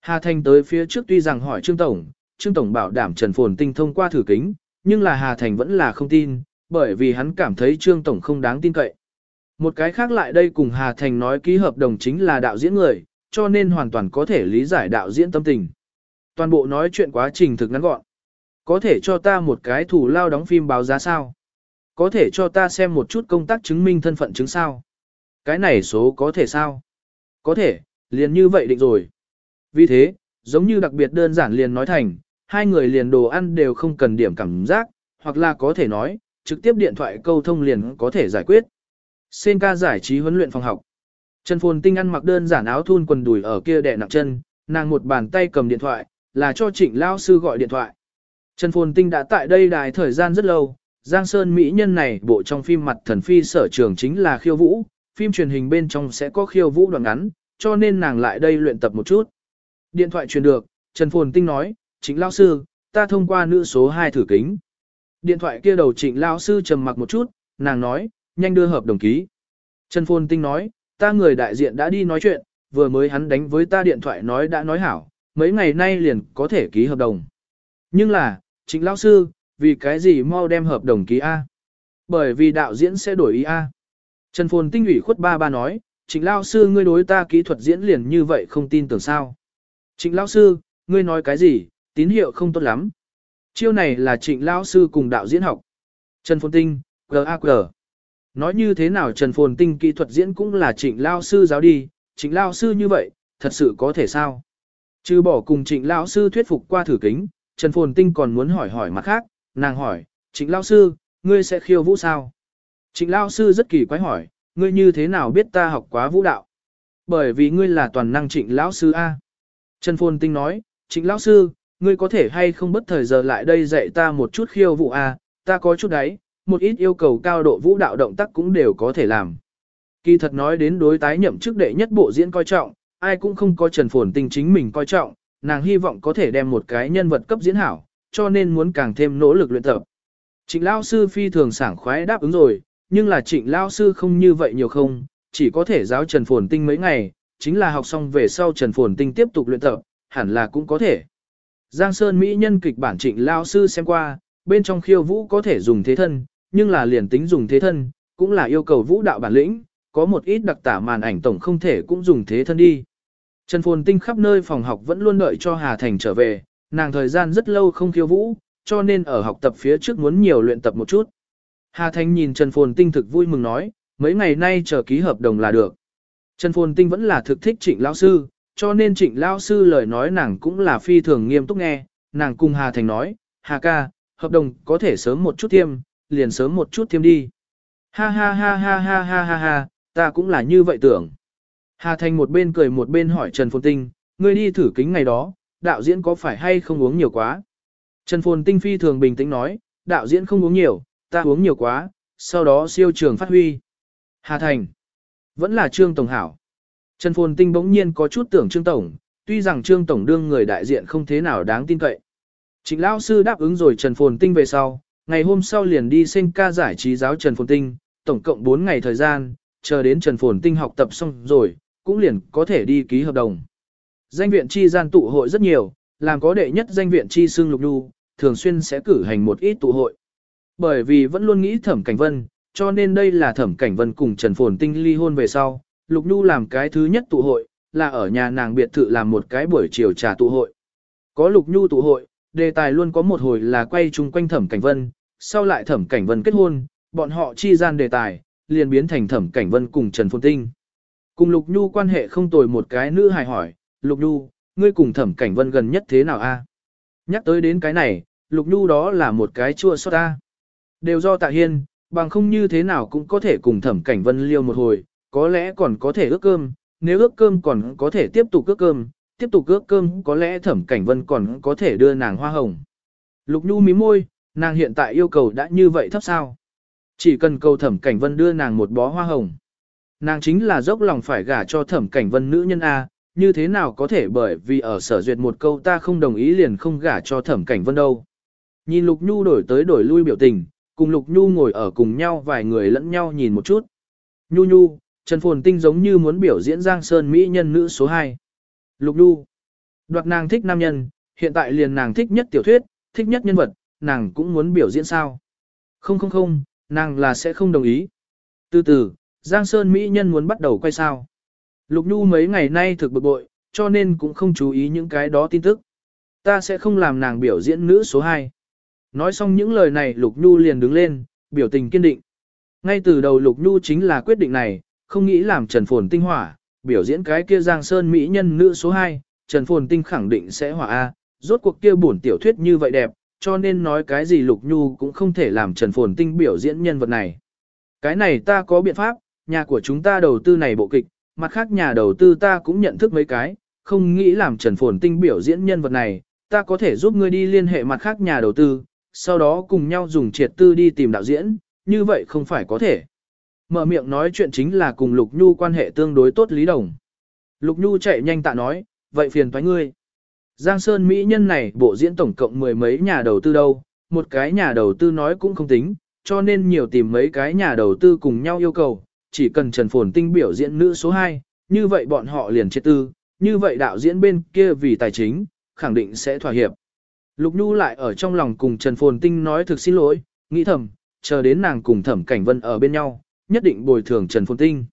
Hà Thành tới phía trước tuy rằng hỏi Trương Tổng, Trương Tổng bảo đảm Trần Phồn Tinh thông qua thử kính, nhưng là Hà Thành vẫn là không tin, bởi vì hắn cảm thấy Trương Tổng không đáng tin cậy. Một cái khác lại đây cùng Hà Thành nói ký hợp đồng chính là đạo diễn người, cho nên hoàn toàn có thể lý giải đạo diễn tâm tình. Toàn bộ nói chuyện quá trình thực ngắn gọn. Có thể cho ta một cái thủ lao đóng phim báo giá sao? Có thể cho ta xem một chút công tác chứng minh thân phận chứng sao? Cái này số có thể sao? Có thể, liền như vậy định rồi. Vì thế, giống như đặc biệt đơn giản liền nói thành, hai người liền đồ ăn đều không cần điểm cảm giác, hoặc là có thể nói, trực tiếp điện thoại câu thông liền có thể giải quyết. Sen ca giải trí huấn luyện phòng học. Trần Phồn Tinh ăn mặc đơn giản áo thun quần đùi ở kia đè nặng chân, nàng một bàn tay cầm điện thoại, là cho trịnh lao sư gọi điện thoại. Trần Phồn Tinh đã tại đây đài thời gian rất lâu, Giang Sơn Mỹ nhân này bộ trong phim mặt thần phi sở trường chính là khiêu vũ, phim truyền hình bên trong sẽ có khiêu vũ đoạn ngắn, cho nên nàng lại đây luyện tập một chút. Điện thoại truyền được, Trần Phồn Tinh nói, chính lao sư, ta thông qua nữ số 2 thử kính. Điện thoại kia đầu trịnh lao sư trầm mặc một chút, nàng nói, nhanh đưa hợp đồng ký. Trần Phồn Tinh nói, ta người đại diện đã đi nói chuyện, vừa mới hắn đánh với ta điện thoại nói đã nói hảo, mấy ngày nay liền có thể ký hợp đồng. Nhưng là, trịnh lao sư, vì cái gì mau đem hợp đồng ký A? Bởi vì đạo diễn sẽ đổi ý A. Trần Phồn Tinh ủy khuất ba ba nói, trịnh lao sư ngươi đối ta kỹ thuật diễn liền như vậy không tin tưởng sao. Trịnh lao sư, ngươi nói cái gì, tín hiệu không tốt lắm. Chiêu này là trịnh Lão sư cùng đạo diễn học. Trần Phồn Tinh, G.A.Q. Nói như thế nào Trần Phồn Tinh kỹ thuật diễn cũng là trịnh Lão sư giáo đi, trịnh Lão sư như vậy, thật sự có thể sao? Trừ bỏ cùng trịnh Lão sư thuyết phục qua thử kính, Trần Phồn Tinh còn muốn hỏi hỏi mặt khác, nàng hỏi, trịnh Lão sư, ngươi sẽ khiêu vũ sao? Trịnh Lão sư rất kỳ quái hỏi, ngươi như thế nào biết ta học quá vũ đạo? Bởi vì ngươi là toàn năng trịnh lão sư A. Trần Phồn Tinh nói, trịnh lão sư, ngươi có thể hay không bất thời giờ lại đây dạy ta một chút khiêu vũ A, ta có chút đấy, một ít yêu cầu cao độ vũ đạo động tác cũng đều có thể làm. Kỳ thật nói đến đối tái nhậm chức đệ nhất bộ diễn coi trọng, ai cũng không có Trần Phồn Tinh chính mình coi trọng, nàng hy vọng có thể đem một cái nhân vật cấp diễn hảo, cho nên muốn càng thêm nỗ lực luyện tập. Trịnh Lao Sư phi thường sảng khoái đáp ứng rồi, nhưng là trịnh Lao Sư không như vậy nhiều không, chỉ có thể giáo Trần Phồn Tinh mấy ngày, chính là học xong về sau Trần Phồn Tinh tiếp tục luyện tập, hẳn là cũng có thể. Giang Sơn Mỹ nhân kịch bản trịnh Lao Sư xem qua, bên trong khiêu vũ có thể dùng thế thân, nhưng là liền tính dùng thế thân, cũng là yêu cầu vũ đạo bản lĩnh, có một ít đặc tả màn ảnh tổng không thể cũng dùng thế thân đi. Trần Phồn Tinh khắp nơi phòng học vẫn luôn đợi cho Hà Thành trở về, nàng thời gian rất lâu không khiêu vũ, cho nên ở học tập phía trước muốn nhiều luyện tập một chút. Hà Thành nhìn Trần Phồn Tinh thực vui mừng nói, mấy ngày nay chờ ký hợp đồng là được. Trần Phồn Tinh vẫn là thực thích trịnh lão sư, cho nên trịnh lão sư lời nói nàng cũng là phi thường nghiêm túc nghe, nàng cùng Hà Thành nói, Hà ca, hợp đồng có thể sớm một chút tiêm, liền sớm một chút tiêm đi. Ha ha ha ha ha ha ha ha, ta cũng là như vậy tưởng. Hà Thành một bên cười một bên hỏi Trần Phồn Tinh, ngươi đi thử kính ngày đó, đạo diễn có phải hay không uống nhiều quá? Trần Phồn Tinh phi thường bình tĩnh nói, đạo diễn không uống nhiều, ta uống nhiều quá, sau đó siêu trường phát huy. Hà Thành, vẫn là Trương Tổng Hảo. Trần Phồn Tinh bỗng nhiên có chút tưởng Trương Tổng, tuy rằng Trương Tổng đương người đại diện không thế nào đáng tin cậy. Trịnh Lão Sư đáp ứng rồi Trần Phồn Tinh về sau, ngày hôm sau liền đi sinh ca giải trí giáo Trần Phồn Tinh, tổng cộng 4 ngày thời gian, chờ đến Trần Phồn Tinh học tập xong rồi, cũng liền có thể đi ký hợp đồng. Danh viện chi gian tụ hội rất nhiều, làm có đệ nhất danh viện chi xương lục đu, thường xuyên sẽ cử hành một ít tụ hội. Bởi vì vẫn luôn nghĩ thẩm cảnh vân, cho nên đây là thẩm cảnh vân cùng Trần Phồn Tinh ly hôn về sau, lục Nhu làm cái thứ nhất tụ hội, là ở nhà nàng biệt thự làm một cái buổi chiều trà tụ hội. Có lục nhu tụ hội, đề tài luôn có một hồi là quay chung quanh thẩm cảnh vân, sau lại thẩm cảnh vân kết hôn, bọn họ chi gian đề tài, liền biến thành thẩm cảnh vân cùng Trần Phồn Tinh. Cùng Lục Nhu quan hệ không tồi một cái nữ hài hỏi, Lục Nhu, ngươi cùng thẩm cảnh vân gần nhất thế nào a? Nhắc tới đến cái này, Lục Nhu đó là một cái chua xót ta. Đều do tạ hiên, bằng không như thế nào cũng có thể cùng thẩm cảnh vân liêu một hồi, có lẽ còn có thể ước cơm, nếu ước cơm còn có thể tiếp tục ước cơm, tiếp tục ước cơm có lẽ thẩm cảnh vân còn có thể đưa nàng hoa hồng. Lục Nhu mím môi, nàng hiện tại yêu cầu đã như vậy thấp sao. Chỉ cần cầu thẩm cảnh vân đưa nàng một bó hoa hồng. Nàng chính là dốc lòng phải gả cho thẩm cảnh vân nữ nhân A, như thế nào có thể bởi vì ở sở duyệt một câu ta không đồng ý liền không gả cho thẩm cảnh vân đâu. Nhìn Lục Nhu đổi tới đổi lui biểu tình, cùng Lục Nhu ngồi ở cùng nhau vài người lẫn nhau nhìn một chút. Nhu Nhu, Trần Phồn Tinh giống như muốn biểu diễn Giang Sơn Mỹ nhân nữ số 2. Lục Đu. đoạt nàng thích nam nhân, hiện tại liền nàng thích nhất tiểu thuyết, thích nhất nhân vật, nàng cũng muốn biểu diễn sao. Không không không, nàng là sẽ không đồng ý. Từ từ, Giang Sơn Mỹ nhân muốn bắt đầu quay sao. Lục Nhu mấy ngày nay thực bực bội, cho nên cũng không chú ý những cái đó tin tức. Ta sẽ không làm nàng biểu diễn nữ số 2. Nói xong những lời này Lục Nhu liền đứng lên, biểu tình kiên định. Ngay từ đầu Lục Nhu chính là quyết định này, không nghĩ làm Trần Phồn tinh hỏa, biểu diễn cái kia Giang Sơn Mỹ nhân nữ số 2, Trần Phồn tinh khẳng định sẽ hỏa A, rốt cuộc kia bổn tiểu thuyết như vậy đẹp, cho nên nói cái gì Lục Nhu cũng không thể làm Trần Phồn tinh biểu diễn nhân vật này. Cái này ta có biện pháp, nhà của chúng ta đầu tư này bộ kịch, mặt khác nhà đầu tư ta cũng nhận thức mấy cái, không nghĩ làm Trần Phồn Tinh biểu diễn nhân vật này, ta có thể giúp ngươi đi liên hệ mặt khác nhà đầu tư, sau đó cùng nhau dùng triệt tư đi tìm đạo diễn, như vậy không phải có thể. Mở miệng nói chuyện chính là cùng Lục Nhu quan hệ tương đối tốt Lý Đồng. Lục Nhu chạy nhanh tạ nói, vậy phiền thoái ngươi. Giang Sơn Mỹ nhân này bộ diễn tổng cộng mười mấy nhà đầu tư đâu, một cái nhà đầu tư nói cũng không tính, cho nên nhiều tìm mấy cái nhà đầu tư cùng nhau yêu cầu, chỉ cần Trần Phồn Tinh biểu diễn nữ số 2, như vậy bọn họ liền chết tư, như vậy đạo diễn bên kia vì tài chính, khẳng định sẽ thỏa hiệp. Lục Nhu lại ở trong lòng cùng Trần Phồn Tinh nói thực xin lỗi, nghĩ thầm, chờ đến nàng cùng Thẩm Cảnh Vân ở bên nhau, nhất định bồi thường Trần Phồn Tinh.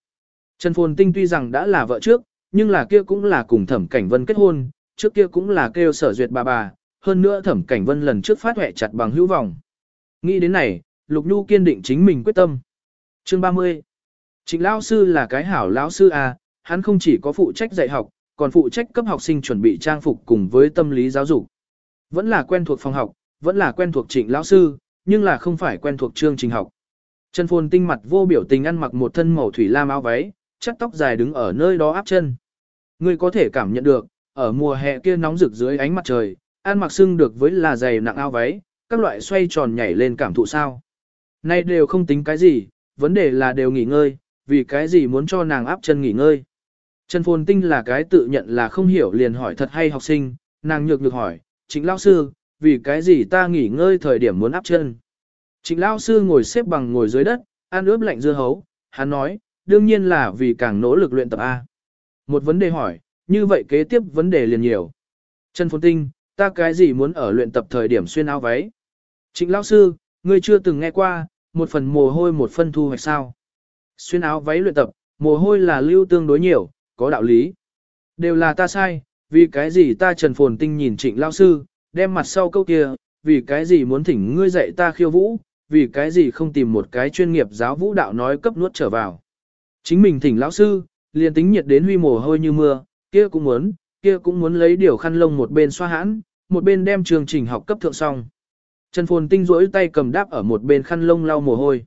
Trần Phồn Tinh tuy rằng đã là vợ trước, nhưng là kia cũng là cùng Thẩm Cảnh Vân kết hôn, trước kia cũng là kêu sở duyệt bà bà, hơn nữa Thẩm Cảnh Vân lần trước phát hoẹ chặt bằng hữu vọng. Nghĩ đến này, Lục Nhu kiên định chính mình quyết tâm. Chương 30 Trịnh lão sư là cái hảo lão sư à, hắn không chỉ có phụ trách dạy học, còn phụ trách cấp học sinh chuẩn bị trang phục cùng với tâm lý giáo dục. Vẫn là quen thuộc phòng học, vẫn là quen thuộc trịnh lão sư, nhưng là không phải quen thuộc chương trình học. Trần Phồn tinh mặt vô biểu tình ăn mặc một thân màu thủy lam áo váy, chắc tóc dài đứng ở nơi đó áp chân. Ngươi có thể cảm nhận được, ở mùa hè kia nóng rực dưới ánh mặt trời, ăn mặc xưng được với là giày nặng áo váy, các loại xoay tròn nhảy lên cảm thụ sao. Nay đều không tính cái gì, vấn đề là đều nghỉ ngơi, vì cái gì muốn cho nàng áp chân nghỉ ngơi. Trần Phồn Tinh là cái tự nhận là không hiểu liền hỏi thật hay học sinh, nàng nhược nhược hỏi, chính lão sư, vì cái gì ta nghỉ ngơi thời điểm muốn áp chân. Trịnh lão sư ngồi xếp bằng ngồi dưới đất, ăn ướp lạnh dưa hấu, hắn nói, đương nhiên là vì càng nỗ lực luyện tập A. Một vấn đề hỏi, như vậy kế tiếp vấn đề liền nhiều. Trần Phồn Tinh, ta cái gì muốn ở luyện tập thời điểm xuyên áo váy? Trịnh lão sư, ngươi chưa từng nghe qua, một phần mồ hôi một phân thu hoạch sao? Xuyên áo váy luyện tập, mồ hôi là lưu tương đối nhiều, có đạo lý. Đều là ta sai, vì cái gì ta trần phồn tinh nhìn trịnh lao sư, đem mặt sau câu kia, vì cái gì muốn thỉnh ngươi dạy ta khiêu vũ, vì cái gì không tìm một cái chuyên nghiệp giáo vũ đạo nói cấp nuốt trở vào. Chính mình thỉnh lão sư, liền tính nhiệt đến huy mồ hôi như mưa, kia cũng muốn, kia cũng muốn lấy điều khăn lông một bên xoa hãn, một bên đem chương trình học cấp thượng xong. Trần Phồn Tinh rỗi tay cầm đáp ở một bên khăn lông lau mồ hôi.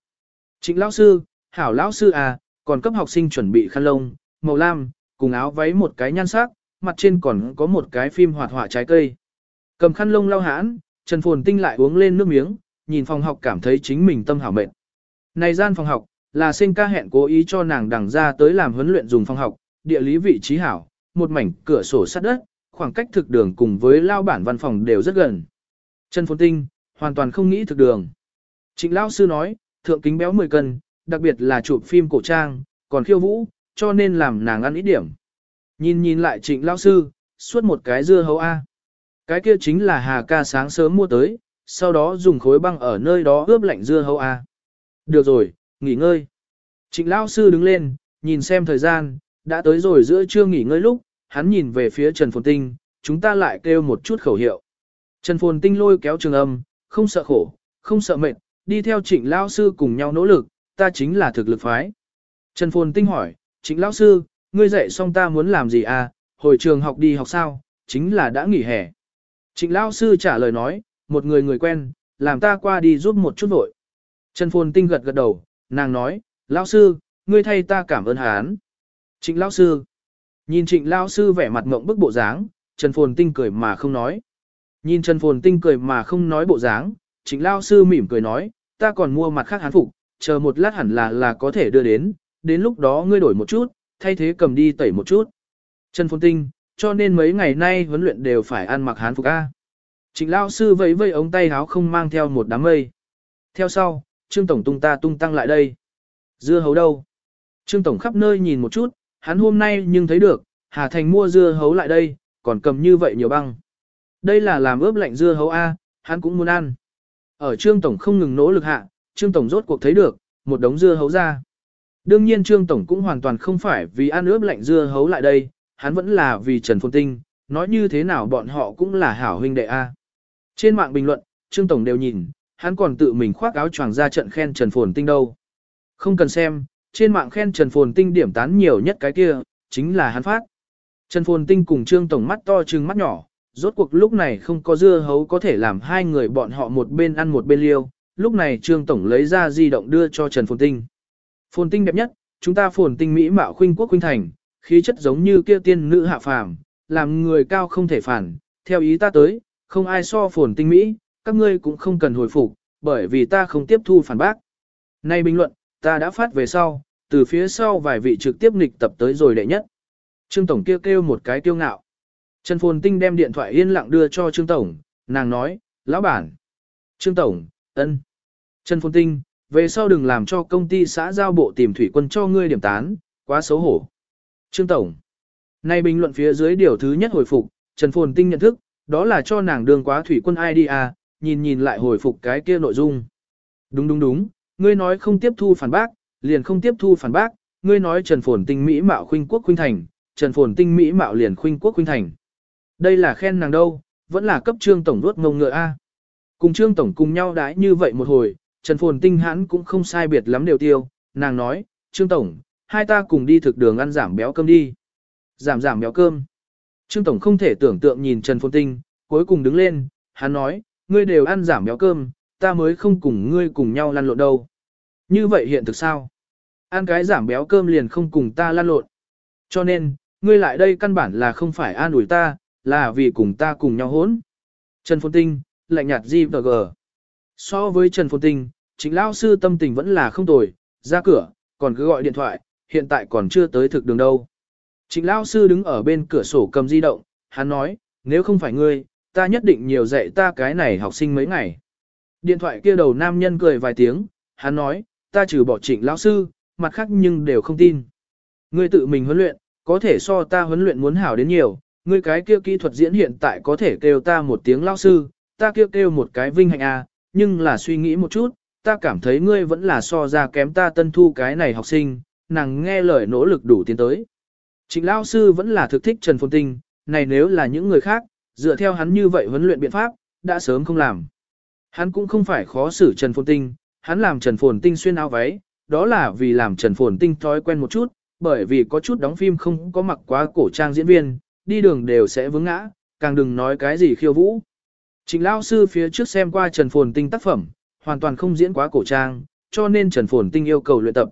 Trịnh lão sư, hảo lão sư à, còn cấp học sinh chuẩn bị khăn lông, màu lam, cùng áo váy một cái nhan sắc, mặt trên còn có một cái phim hoạt họa trái cây. Cầm khăn lông lau hãn, Trần Phồn Tinh lại uống lên nước miếng, nhìn phòng học cảm thấy chính mình tâm hảo mệt. Này gian phòng học, là sinh ca hẹn cố ý cho nàng đằng ra tới làm huấn luyện dùng phòng học, địa lý vị trí hảo, một mảnh cửa sổ sắt đất, khoảng cách thực đường cùng với lao bản văn phòng đều rất gần. Trần Phồn Tinh, hoàn toàn không nghĩ thực đường. Trịnh Lão Sư nói, thượng kính béo 10 cân, đặc biệt là chụp phim cổ trang, còn khiêu vũ, cho nên làm nàng ăn ít điểm. Nhìn nhìn lại trịnh lão sư, suốt một cái dưa hấu A. Cái kia chính là hà ca sáng sớm mua tới, sau đó dùng khối băng ở nơi đó ướp lạnh dưa hấu A. Được rồi, nghỉ ngơi. Trịnh lão sư đứng lên, nhìn xem thời gian, đã tới rồi giữa trưa nghỉ ngơi lúc, hắn nhìn về phía Trần Phồn Tinh, chúng ta lại kêu một chút khẩu hiệu. Trần Phồn Tinh lôi kéo trường âm, không sợ khổ, không sợ mệt, đi theo trịnh lão sư cùng nhau nỗ lực, ta chính là thực lực phái. Trần Phồn Tinh hỏi, trịnh lão sư, ngươi dạy xong ta muốn làm gì à, hồi trường học đi học sao, chính là đã nghỉ hè. Trịnh lão sư trả lời nói, một người người quen, làm ta qua đi giúp một chút vội. Trần Phồn Tinh gật gật đầu, nàng nói, lão sư, ngươi thay ta cảm ơn hắn. Trịnh lão sư, nhìn trịnh lão sư vẻ mặt ngộng bức bộ dáng, Trần Phồn Tinh cười mà không nói. Nhìn Trần Phồn Tinh cười mà không nói bộ dáng, trịnh lão sư mỉm cười nói, ta còn mua mặt khác hán phục, chờ một lát hẳn là là có thể đưa đến, đến lúc đó ngươi đổi một chút, thay thế cầm đi tẩy một chút. Trần Phồn Tinh, cho nên mấy ngày nay huấn luyện đều phải ăn mặc hán phục A. Trịnh Lao Sư vẫy vẫy ống tay háo không mang theo một đám mây. Theo sau, Trương Tổng tung ta tung tăng lại đây. Dưa hấu đâu? Trương Tổng khắp nơi nhìn một chút, hắn hôm nay nhưng thấy được, Hà Thành mua dưa hấu lại đây, còn cầm như vậy nhiều băng. Đây là làm ướp lạnh dưa hấu A, hắn cũng muốn ăn. Ở Trương Tổng không ngừng nỗ lực hạ, Trương Tổng rốt cuộc thấy được, một đống dưa hấu ra. Đương nhiên Trương Tổng cũng hoàn toàn không phải vì ăn ướp lạnh dưa hấu lại đây, hắn vẫn là vì Trần Phồn Tinh, nói như thế nào bọn họ cũng là hảo huynh đệ A. Trên mạng bình luận, Trương Tổng đều nhìn, hắn còn tự mình khoác áo choàng ra trận khen Trần Phồn Tinh đâu. Không cần xem, trên mạng khen Trần Phồn Tinh điểm tán nhiều nhất cái kia, chính là hắn phát. Trần Phồn Tinh cùng Trương Tổng mắt to trừng mắt nhỏ, rốt cuộc lúc này không có dưa hấu có thể làm hai người bọn họ một bên ăn một bên liêu, lúc này Trương Tổng lấy ra di động đưa cho Trần Phồn Tinh. Phồn Tinh đẹp nhất, chúng ta Phồn Tinh Mỹ mạo khuynh quốc khuynh thành, khí chất giống như kia tiên nữ hạ phàm, làm người cao không thể phản, theo ý ta tới, không ai so Phồn Tinh Mỹ, các ngươi cũng không cần hồi phục, bởi vì ta không tiếp thu phản bác. Nay bình luận, ta đã phát về sau, từ phía sau vài vị trực tiếp nghịch tập tới rồi đệ nhất. Trương Tổng kêu kêu một cái kiêu ngạo. Trần Phồn Tinh đem điện thoại yên lặng đưa cho Trương Tổng, nàng nói, lão bản. Trương Tổng, ân. Trần Phồn Tinh, về sau đừng làm cho công ty xã giao bộ tìm thủy quân cho ngươi điểm tán, quá xấu hổ. Trương Tổng. Nay bình luận phía dưới điều thứ nhất hồi phục, Trần Phồn Tinh nhận thức, đó là cho nàng đường quá thủy quân ID à, nhìn nhìn lại hồi phục cái kia nội dung. Đúng đúng đúng, ngươi nói không tiếp thu phản bác, liền không tiếp thu phản bác, ngươi nói Trần Phồn Tinh Mỹ mạo khuynh quốc khuynh thành, Trần Phồn Tinh Mỹ mạo liền khuynh quốc khuynh thành. Đây là khen nàng đâu, vẫn là cấp trương tổng ruốt ngông ngựa A. Cùng trương tổng cùng nhau đãi như vậy một hồi, Trần Phồn Tinh hãn cũng không sai biệt lắm đều tiêu, nàng nói, trương tổng, hai ta cùng đi thực đường ăn giảm béo cơm đi. Giảm giảm béo cơm. Trương tổng không thể tưởng tượng nhìn Trần Phồn Tinh, cuối cùng đứng lên, hắn nói, ngươi đều ăn giảm béo cơm, ta mới không cùng ngươi cùng nhau lăn lộn đâu. Như vậy hiện thực sao? Ăn cái giảm béo cơm liền không cùng ta lăn lộn. Cho nên, ngươi lại đây căn bản là không phải an ủi ta, là vì cùng ta cùng nhau hỗn. Trần Phồn Tinh, lạnh nhạt G và G. So với Trần Phồn Tinh, chính lão sư tâm tình vẫn là không tồi, ra cửa, còn cứ gọi điện thoại, hiện tại còn chưa tới thực đường đâu. Trịnh lão sư đứng ở bên cửa sổ cầm di động, hắn nói, nếu không phải ngươi, ta nhất định nhiều dạy ta cái này học sinh mấy ngày. Điện thoại kia đầu nam nhân cười vài tiếng, hắn nói, ta trừ bỏ trịnh lão sư, mặt khác nhưng đều không tin. Ngươi tự mình huấn luyện, có thể so ta huấn luyện muốn hảo đến nhiều, ngươi cái kia kỹ thuật diễn hiện tại có thể kêu ta một tiếng lão sư, ta kêu kêu một cái vinh hạnh à, nhưng là suy nghĩ một chút, ta cảm thấy ngươi vẫn là so ra kém ta tân thu cái này học sinh, nàng nghe lời nỗ lực đủ tiến tới. Trịnh lão sư vẫn là thực thích Trần Phồn Tinh, này nếu là những người khác, dựa theo hắn như vậy huấn luyện biện pháp, đã sớm không làm. Hắn cũng không phải khó xử Trần Phồn Tinh, hắn làm Trần Phồn Tinh xuyên áo váy, đó là vì làm Trần Phồn Tinh thói quen một chút, bởi vì có chút đóng phim không có mặc quá cổ trang diễn viên, đi đường đều sẽ vướng ngã, càng đừng nói cái gì khiêu vũ. Trịnh Lao sư phía trước xem qua Trần Phồn Tinh tác phẩm, hoàn toàn không diễn quá cổ trang, cho nên Trần Phồn Tinh yêu cầu luyện tập.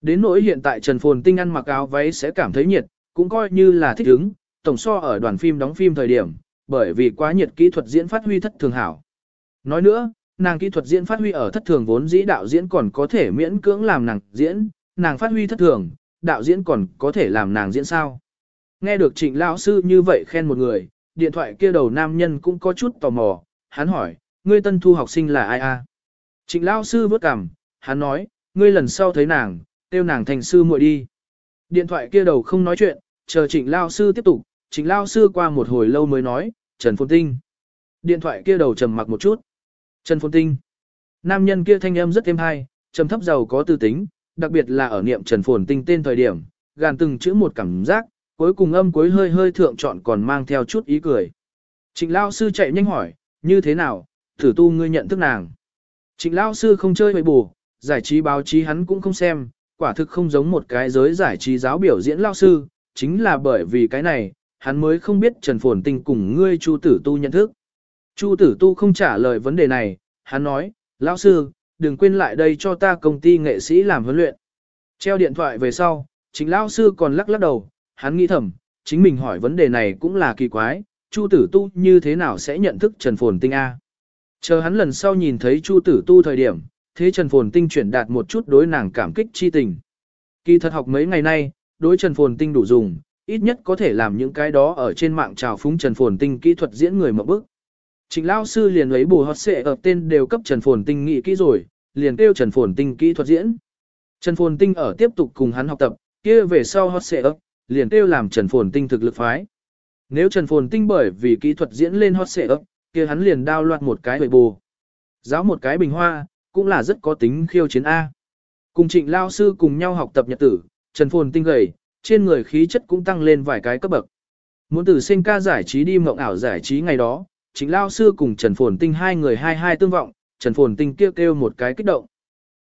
Đến nỗi hiện tại Trần Phồn Tinh ăn mặc áo váy sẽ cảm thấy nhiệt, cũng coi như là thích ứng, tổng so ở đoàn phim đóng phim thời điểm, bởi vì quá nhiệt kỹ thuật diễn phát huy thất thường hảo. Nói nữa, nàng kỹ thuật diễn phát huy ở thất thường vốn dĩ đạo diễn còn có thể miễn cưỡng làm nàng diễn, nàng phát huy thất thường, đạo diễn còn có thể làm nàng diễn sao. Nghe được trịnh lão sư như vậy khen một người, điện thoại kia đầu nam nhân cũng có chút tò mò, hắn hỏi, ngươi tân thu học sinh là ai a? Trịnh lão sư vớt cằm, hắn nói, ngươi lần sau thấy nàng, tiêu nàng thành sư muội đi. Điện thoại kia đầu không nói chuyện, chờ trịnh lao sư tiếp tục, trịnh lao sư qua một hồi lâu mới nói, Trần Phồn Tinh. Điện thoại kia đầu trầm mặc một chút. Trần Phồn Tinh. Nam nhân kia thanh âm rất êm hay, trầm thấp giàu có tư tính, đặc biệt là ở niệm Trần Phồn Tinh tên thời điểm, gàn từng chữ một cảm giác, cuối cùng âm cuối hơi hơi thượng chọn còn mang theo chút ý cười. Trịnh Lao Sư chạy nhanh hỏi, như thế nào, thử tu ngươi nhận thức nàng. Trịnh Lao Sư không chơi bậy bù, giải trí báo chí hắn cũng không xem, quả thực không giống một cái giới giải trí giáo biểu diễn Lao Sư, chính là bởi vì cái này, hắn mới không biết Trần Phồn Tinh cùng ngươi Chu Tử Tu nhận thức. Chu Tử Tu không trả lời vấn đề này, hắn nói, Lão Sư, đừng quên lại đây cho ta công ty nghệ sĩ làm huấn luyện. Treo điện thoại về sau, chính Lão Sư còn lắc lắc đầu, hắn nghĩ thầm, chính mình hỏi vấn đề này cũng là kỳ quái, Chu Tử Tu như thế nào sẽ nhận thức Trần Phồn Tinh A. Chờ hắn lần sau nhìn thấy Chu Tử Tu thời điểm, thế Trần Phồn Tinh chuyển đạt một chút đối nàng cảm kích chi tình. Kỳ thật học mấy ngày nay, đối Trần Phồn Tinh đủ dùng, ít nhất có thể làm những cái đó ở trên mạng trào phúng Trần Phồn Tinh kỹ thuật diễn người một bức. Trịnh Lao Sư liền lấy bù hót xệ ở tên đều cấp Trần Phồn Tinh nghị kỹ rồi, liền kêu Trần Phồn Tinh kỹ thuật diễn. Trần Phồn Tinh ở tiếp tục cùng hắn học tập, kia về sau hót xệ ấp, liền kêu làm Trần Phồn Tinh thực lực phái. Nếu Trần Phồn Tinh bởi vì kỹ thuật diễn lên hot xệ ấp, kia hắn liền đao loạt một cái bầy bù. Giáo một cái bình hoa, cũng là rất có tính khiêu chiến A. Cùng trịnh lao sư cùng nhau học tập nhật tử, Trần Phồn tinh gầy, trên người khí chất cũng tăng lên vài cái cấp bậc. Muốn từ sinh ca giải trí đi mộng ảo giải trí ngày đó, trịnh lao sư cùng Trần Phồn tinh hai người hai hai tương vọng, Trần Phồn tinh kêu kêu một cái kích động.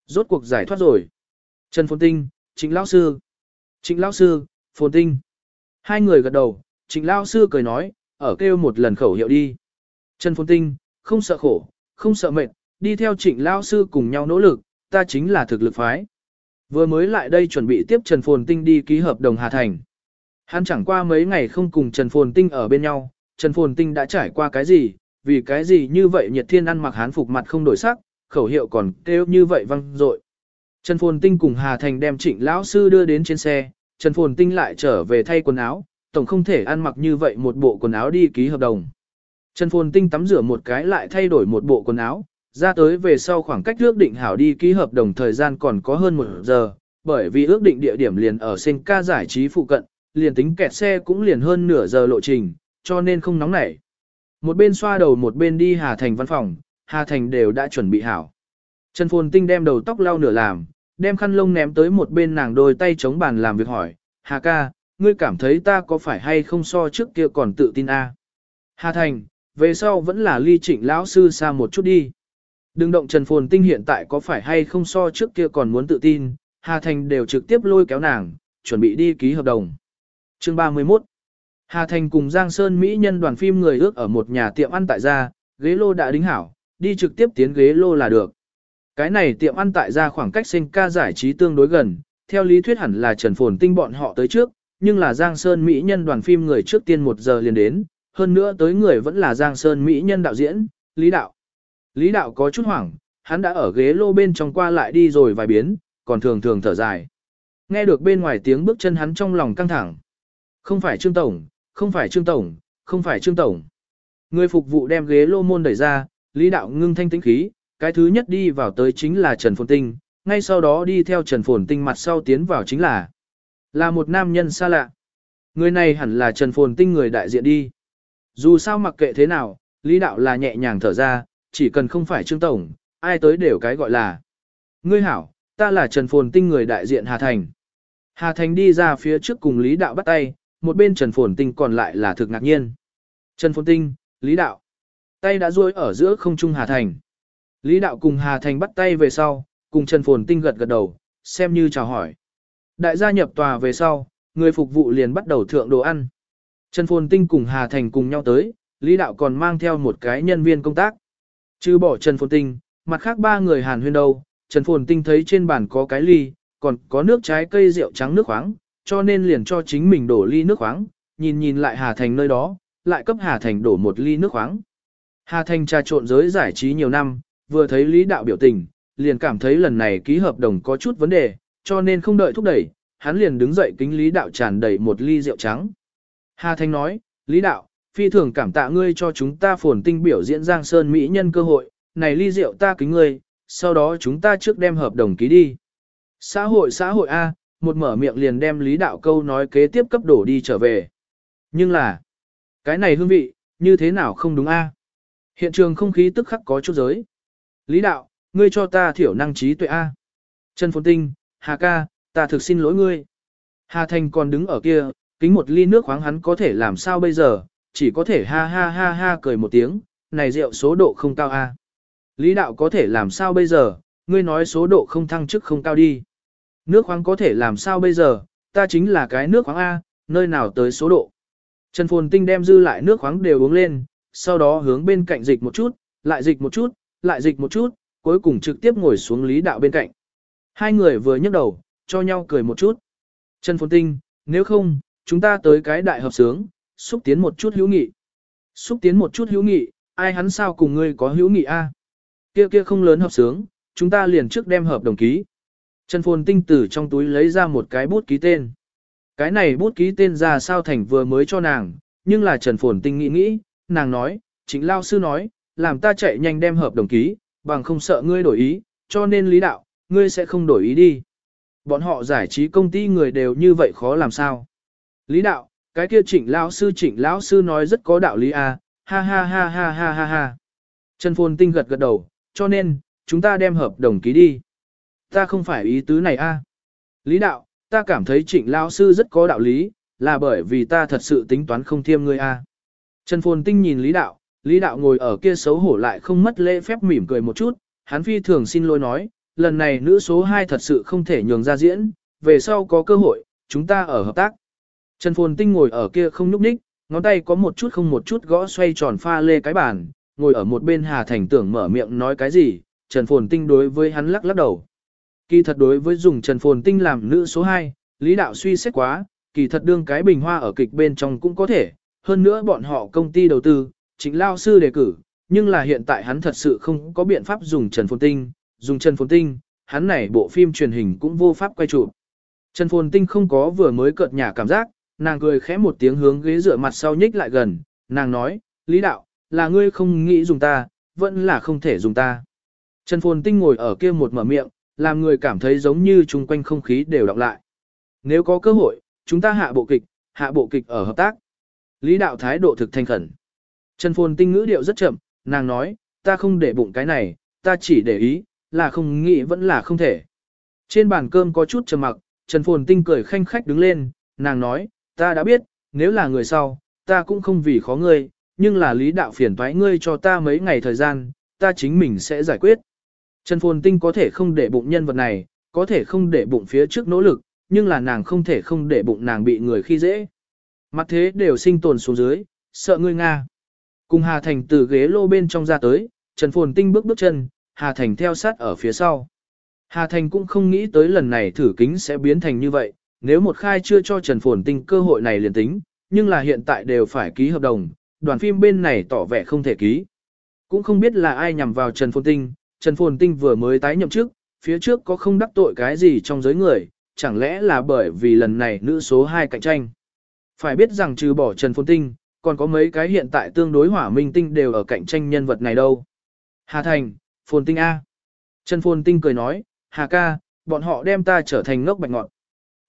Rốt cuộc giải thoát rồi. Trần Phồn tinh, trịnh lao sư. Trịnh lao sư, Phồn tinh. Hai người gật đầu, trịnh lao sư cười nói, ở kêu một lần khẩu hiệu đi. Trần Phồn tinh, không sợ khổ, không sợ mệt, đi theo trịnh lao sư cùng nhau nỗ lực, ta chính là thực lực phái. Vừa mới lại đây chuẩn bị tiếp Trần Phồn Tinh đi ký hợp đồng Hà Thành. Hắn chẳng qua mấy ngày không cùng Trần Phồn Tinh ở bên nhau, Trần Phồn Tinh đã trải qua cái gì, vì cái gì như vậy nhiệt thiên ăn mặc hán phục mặt không đổi sắc, khẩu hiệu còn kêu như vậy văng dội. Trần Phồn Tinh cùng Hà Thành đem trịnh lão sư đưa đến trên xe, Trần Phồn Tinh lại trở về thay quần áo, tổng không thể ăn mặc như vậy một bộ quần áo đi ký hợp đồng. Trần Phồn Tinh tắm rửa một cái lại thay đổi một bộ quần áo, ra tới về sau khoảng cách ước định hảo đi ký hợp đồng thời gian còn có hơn một giờ, bởi vì ước định địa điểm liền ở sinh ca giải trí phụ cận, liền tính kẹt xe cũng liền hơn nửa giờ lộ trình, cho nên không nóng nảy. Một bên xoa đầu một bên đi Hà Thành văn phòng, Hà Thành đều đã chuẩn bị hảo. Trần Phồn Tinh đem đầu tóc lau nửa làm, đem khăn lông ném tới một bên nàng đôi tay chống bàn làm việc hỏi, Hà ca, ngươi cảm thấy ta có phải hay không so trước kia còn tự tin a? Hà Thành, về sau vẫn là ly trịnh lão sư xa một chút đi. Đừng động Trần Phồn Tinh hiện tại có phải hay không so trước kia còn muốn tự tin, Hà Thành đều trực tiếp lôi kéo nàng, chuẩn bị đi ký hợp đồng. Chương 31 Hà Thành cùng Giang Sơn Mỹ nhân đoàn phim người ước ở một nhà tiệm ăn tại gia, ghế lô đã đính hảo, đi trực tiếp tiến ghế lô là được. Cái này tiệm ăn tại gia khoảng cách sinh ca giải trí tương đối gần, theo lý thuyết hẳn là Trần Phồn Tinh bọn họ tới trước, nhưng là Giang Sơn Mỹ nhân đoàn phim người trước tiên một giờ liền đến, hơn nữa tới người vẫn là Giang Sơn Mỹ nhân đạo diễn, Lý Đạo. Lý đạo có chút hoảng, hắn đã ở ghế lô bên trong qua lại đi rồi vài biến, còn thường thường thở dài. Nghe được bên ngoài tiếng bước chân hắn trong lòng căng thẳng. Không phải Trương Tổng, không phải Trương Tổng, không phải Trương Tổng. Người phục vụ đem ghế lô môn đẩy ra, Lý đạo ngưng thanh tĩnh khí, cái thứ nhất đi vào tới chính là Trần Phồn Tinh, ngay sau đó đi theo Trần Phồn Tinh mặt sau tiến vào chính là là một nam nhân xa lạ. Người này hẳn là Trần Phồn Tinh người đại diện đi. Dù sao mặc kệ thế nào, Lý đạo là nhẹ nhàng thở ra, chỉ cần không phải Trương Tổng, ai tới đều cái gọi là. Ngươi hảo, ta là Trần Phồn Tinh người đại diện Hà Thành. Hà Thành đi ra phía trước cùng Lý Đạo bắt tay, một bên Trần Phồn Tinh còn lại là thực ngạc nhiên. Trần Phồn Tinh, Lý Đạo. Tay đã duỗi ở giữa không trung Hà Thành. Lý Đạo cùng Hà Thành bắt tay về sau, cùng Trần Phồn Tinh gật gật đầu, xem như chào hỏi. Đại gia nhập tòa về sau, người phục vụ liền bắt đầu thượng đồ ăn. Trần Phồn Tinh cùng Hà Thành cùng nhau tới, Lý Đạo còn mang theo một cái nhân viên công tác. Chứ bỏ Trần Phồn Tinh, mặt khác ba người hàn huyên đâu, Trần Phồn Tinh thấy trên bàn có cái ly, còn có nước trái cây rượu trắng nước khoáng, cho nên liền cho chính mình đổ ly nước khoáng, nhìn nhìn lại Hà Thành nơi đó, lại cấp Hà Thành đổ một ly nước khoáng. Hà Thành trà trộn giới giải trí nhiều năm, vừa thấy Lý Đạo biểu tình, liền cảm thấy lần này ký hợp đồng có chút vấn đề, cho nên không đợi thúc đẩy, hắn liền đứng dậy kính Lý Đạo tràn đầy một ly rượu trắng. Hà Thành nói, Lý Đạo, phi thường cảm tạ ngươi cho chúng ta phồn tinh biểu diễn Giang Sơn Mỹ nhân cơ hội, này ly rượu ta kính ngươi, sau đó chúng ta trước đem hợp đồng ký đi. Xã hội xã hội A, một mở miệng liền đem lý đạo câu nói kế tiếp cấp đổ đi trở về. Nhưng là, cái này hương vị, như thế nào không đúng A. Hiện trường không khí tức khắc có chút giới. Lý đạo, ngươi cho ta thiểu năng trí tuệ A. Trần Phồn Tinh, Hà ca, ta thực xin lỗi ngươi. Hà Thành còn đứng ở kia, kính một ly nước khoáng hắn có thể làm sao bây giờ, chỉ có thể ha ha ha ha cười một tiếng, này rượu số độ không cao a. Lý đạo có thể làm sao bây giờ, ngươi nói số độ không thăng chức không cao đi. Nước khoáng có thể làm sao bây giờ, ta chính là cái nước khoáng A, nơi nào tới số độ. Trần Phồn Tinh đem dư lại nước khoáng đều uống lên, sau đó hướng bên cạnh dịch một chút, lại dịch một chút, lại dịch một chút, cuối cùng trực tiếp ngồi xuống lý đạo bên cạnh. Hai người vừa nhấc đầu, cho nhau cười một chút. Trần Phồn Tinh, nếu không, chúng ta tới cái đại hợp sướng, xúc tiến một chút hữu nghị. Xúc tiến một chút hữu nghị, ai hắn sao cùng ngươi có hữu nghị a? Kia kia không lớn hợp sướng, chúng ta liền trước đem hợp đồng ký. Trần Phồn Tinh tử trong túi lấy ra một cái bút ký tên. Cái này bút ký tên ra sao thành vừa mới cho nàng, nhưng là Trần Phồn Tinh nghĩ nghĩ, nàng nói, chính lao sư nói, làm ta chạy nhanh đem hợp đồng ký, bằng không sợ ngươi đổi ý, cho nên lý đạo, ngươi sẽ không đổi ý đi. Bọn họ giải trí công ty người đều như vậy khó làm sao. Lý đạo, cái kia trịnh lão sư trịnh lão sư nói rất có đạo lý à, ha ha ha ha ha ha ha. Trần Phồn Tinh gật gật đầu, cho nên, chúng ta đem hợp đồng ký đi. Ta không phải ý tứ này a. Lý đạo, ta cảm thấy trịnh lão sư rất có đạo lý, là bởi vì ta thật sự tính toán không thiêm ngươi a. Trần Phồn Tinh nhìn Lý đạo, Lý đạo ngồi ở kia xấu hổ lại không mất lễ phép mỉm cười một chút, hắn phi thường xin lỗi nói, lần này nữ số 2 thật sự không thể nhường ra diễn, về sau có cơ hội, chúng ta ở hợp tác. Trần Phồn Tinh ngồi ở kia không nhúc nhích, ngón tay có một chút không một chút gõ xoay tròn pha lê cái bàn, ngồi ở một bên Hà Thành tưởng mở miệng nói cái gì, Trần Phồn Tinh đối với hắn lắc lắc đầu. Kỳ thật đối với dùng Trần Phồn Tinh làm nữ số 2, Lý Đạo suy xét quá, kỳ thật đương cái bình hoa ở kịch bên trong cũng có thể, hơn nữa bọn họ công ty đầu tư, chính lao sư đề cử, nhưng là hiện tại hắn thật sự không có biện pháp dùng Trần Phồn Tinh, dùng Trần Phồn Tinh, hắn này bộ phim truyền hình cũng vô pháp quay chụp. Trần Phồn Tinh không có vừa mới cợt nhả cảm giác, nàng cười khẽ một tiếng hướng ghế dựa mặt sau nhích lại gần, nàng nói, Lý Đạo, là ngươi không nghĩ dùng ta, vẫn là không thể dùng ta. Trần Phồn Tinh ngồi ở kia một mở miệng, làm người cảm thấy giống như chung quanh không khí đều đọc lại. Nếu có cơ hội, chúng ta hạ bộ kịch, hạ bộ kịch ở hợp tác. Lý Đạo thái độ thực thanh khẩn. Trần Phồn Tinh ngữ điệu rất chậm, nàng nói, ta không để bụng cái này, ta chỉ để ý, là không nghĩ vẫn là không thể. Trên bàn cơm có chút trầm mặc, Trần Phồn Tinh cười khanh khách đứng lên, nàng nói, ta đã biết, nếu là người sau, ta cũng không vì khó ngươi, nhưng là lý đạo phiền toái ngươi cho ta mấy ngày thời gian, ta chính mình sẽ giải quyết. Trần Phồn Tinh có thể không để bụng nhân vật này, có thể không để bụng phía trước nỗ lực, nhưng là nàng không thể không để bụng nàng bị người khi dễ. Mặt thế đều sinh tồn xuống dưới, sợ ngươi Nga. Cùng Hà Thành từ ghế lô bên trong ra tới, Trần Phồn Tinh bước bước chân, Hà Thành theo sát ở phía sau. Hà Thành cũng không nghĩ tới lần này thử kính sẽ biến thành như vậy, nếu một khai chưa cho Trần Phồn Tinh cơ hội này liền tính, nhưng là hiện tại đều phải ký hợp đồng, đoàn phim bên này tỏ vẻ không thể ký. Cũng không biết là ai nhằm vào Trần Phồn Tinh, Trần Phồn Tinh vừa mới tái nhậm chức, phía trước có không đắc tội cái gì trong giới người, chẳng lẽ là bởi vì lần này nữ số 2 cạnh tranh. Phải biết rằng trừ bỏ Trần Phồn Tinh, còn có mấy cái hiện tại tương đối hỏa minh tinh đều ở cạnh tranh nhân vật này đâu. Hà Thành, Phồn Tinh A. Trần Phồn Tinh cười nói, Hà ca, bọn họ đem ta trở thành ngốc bạch ngọt.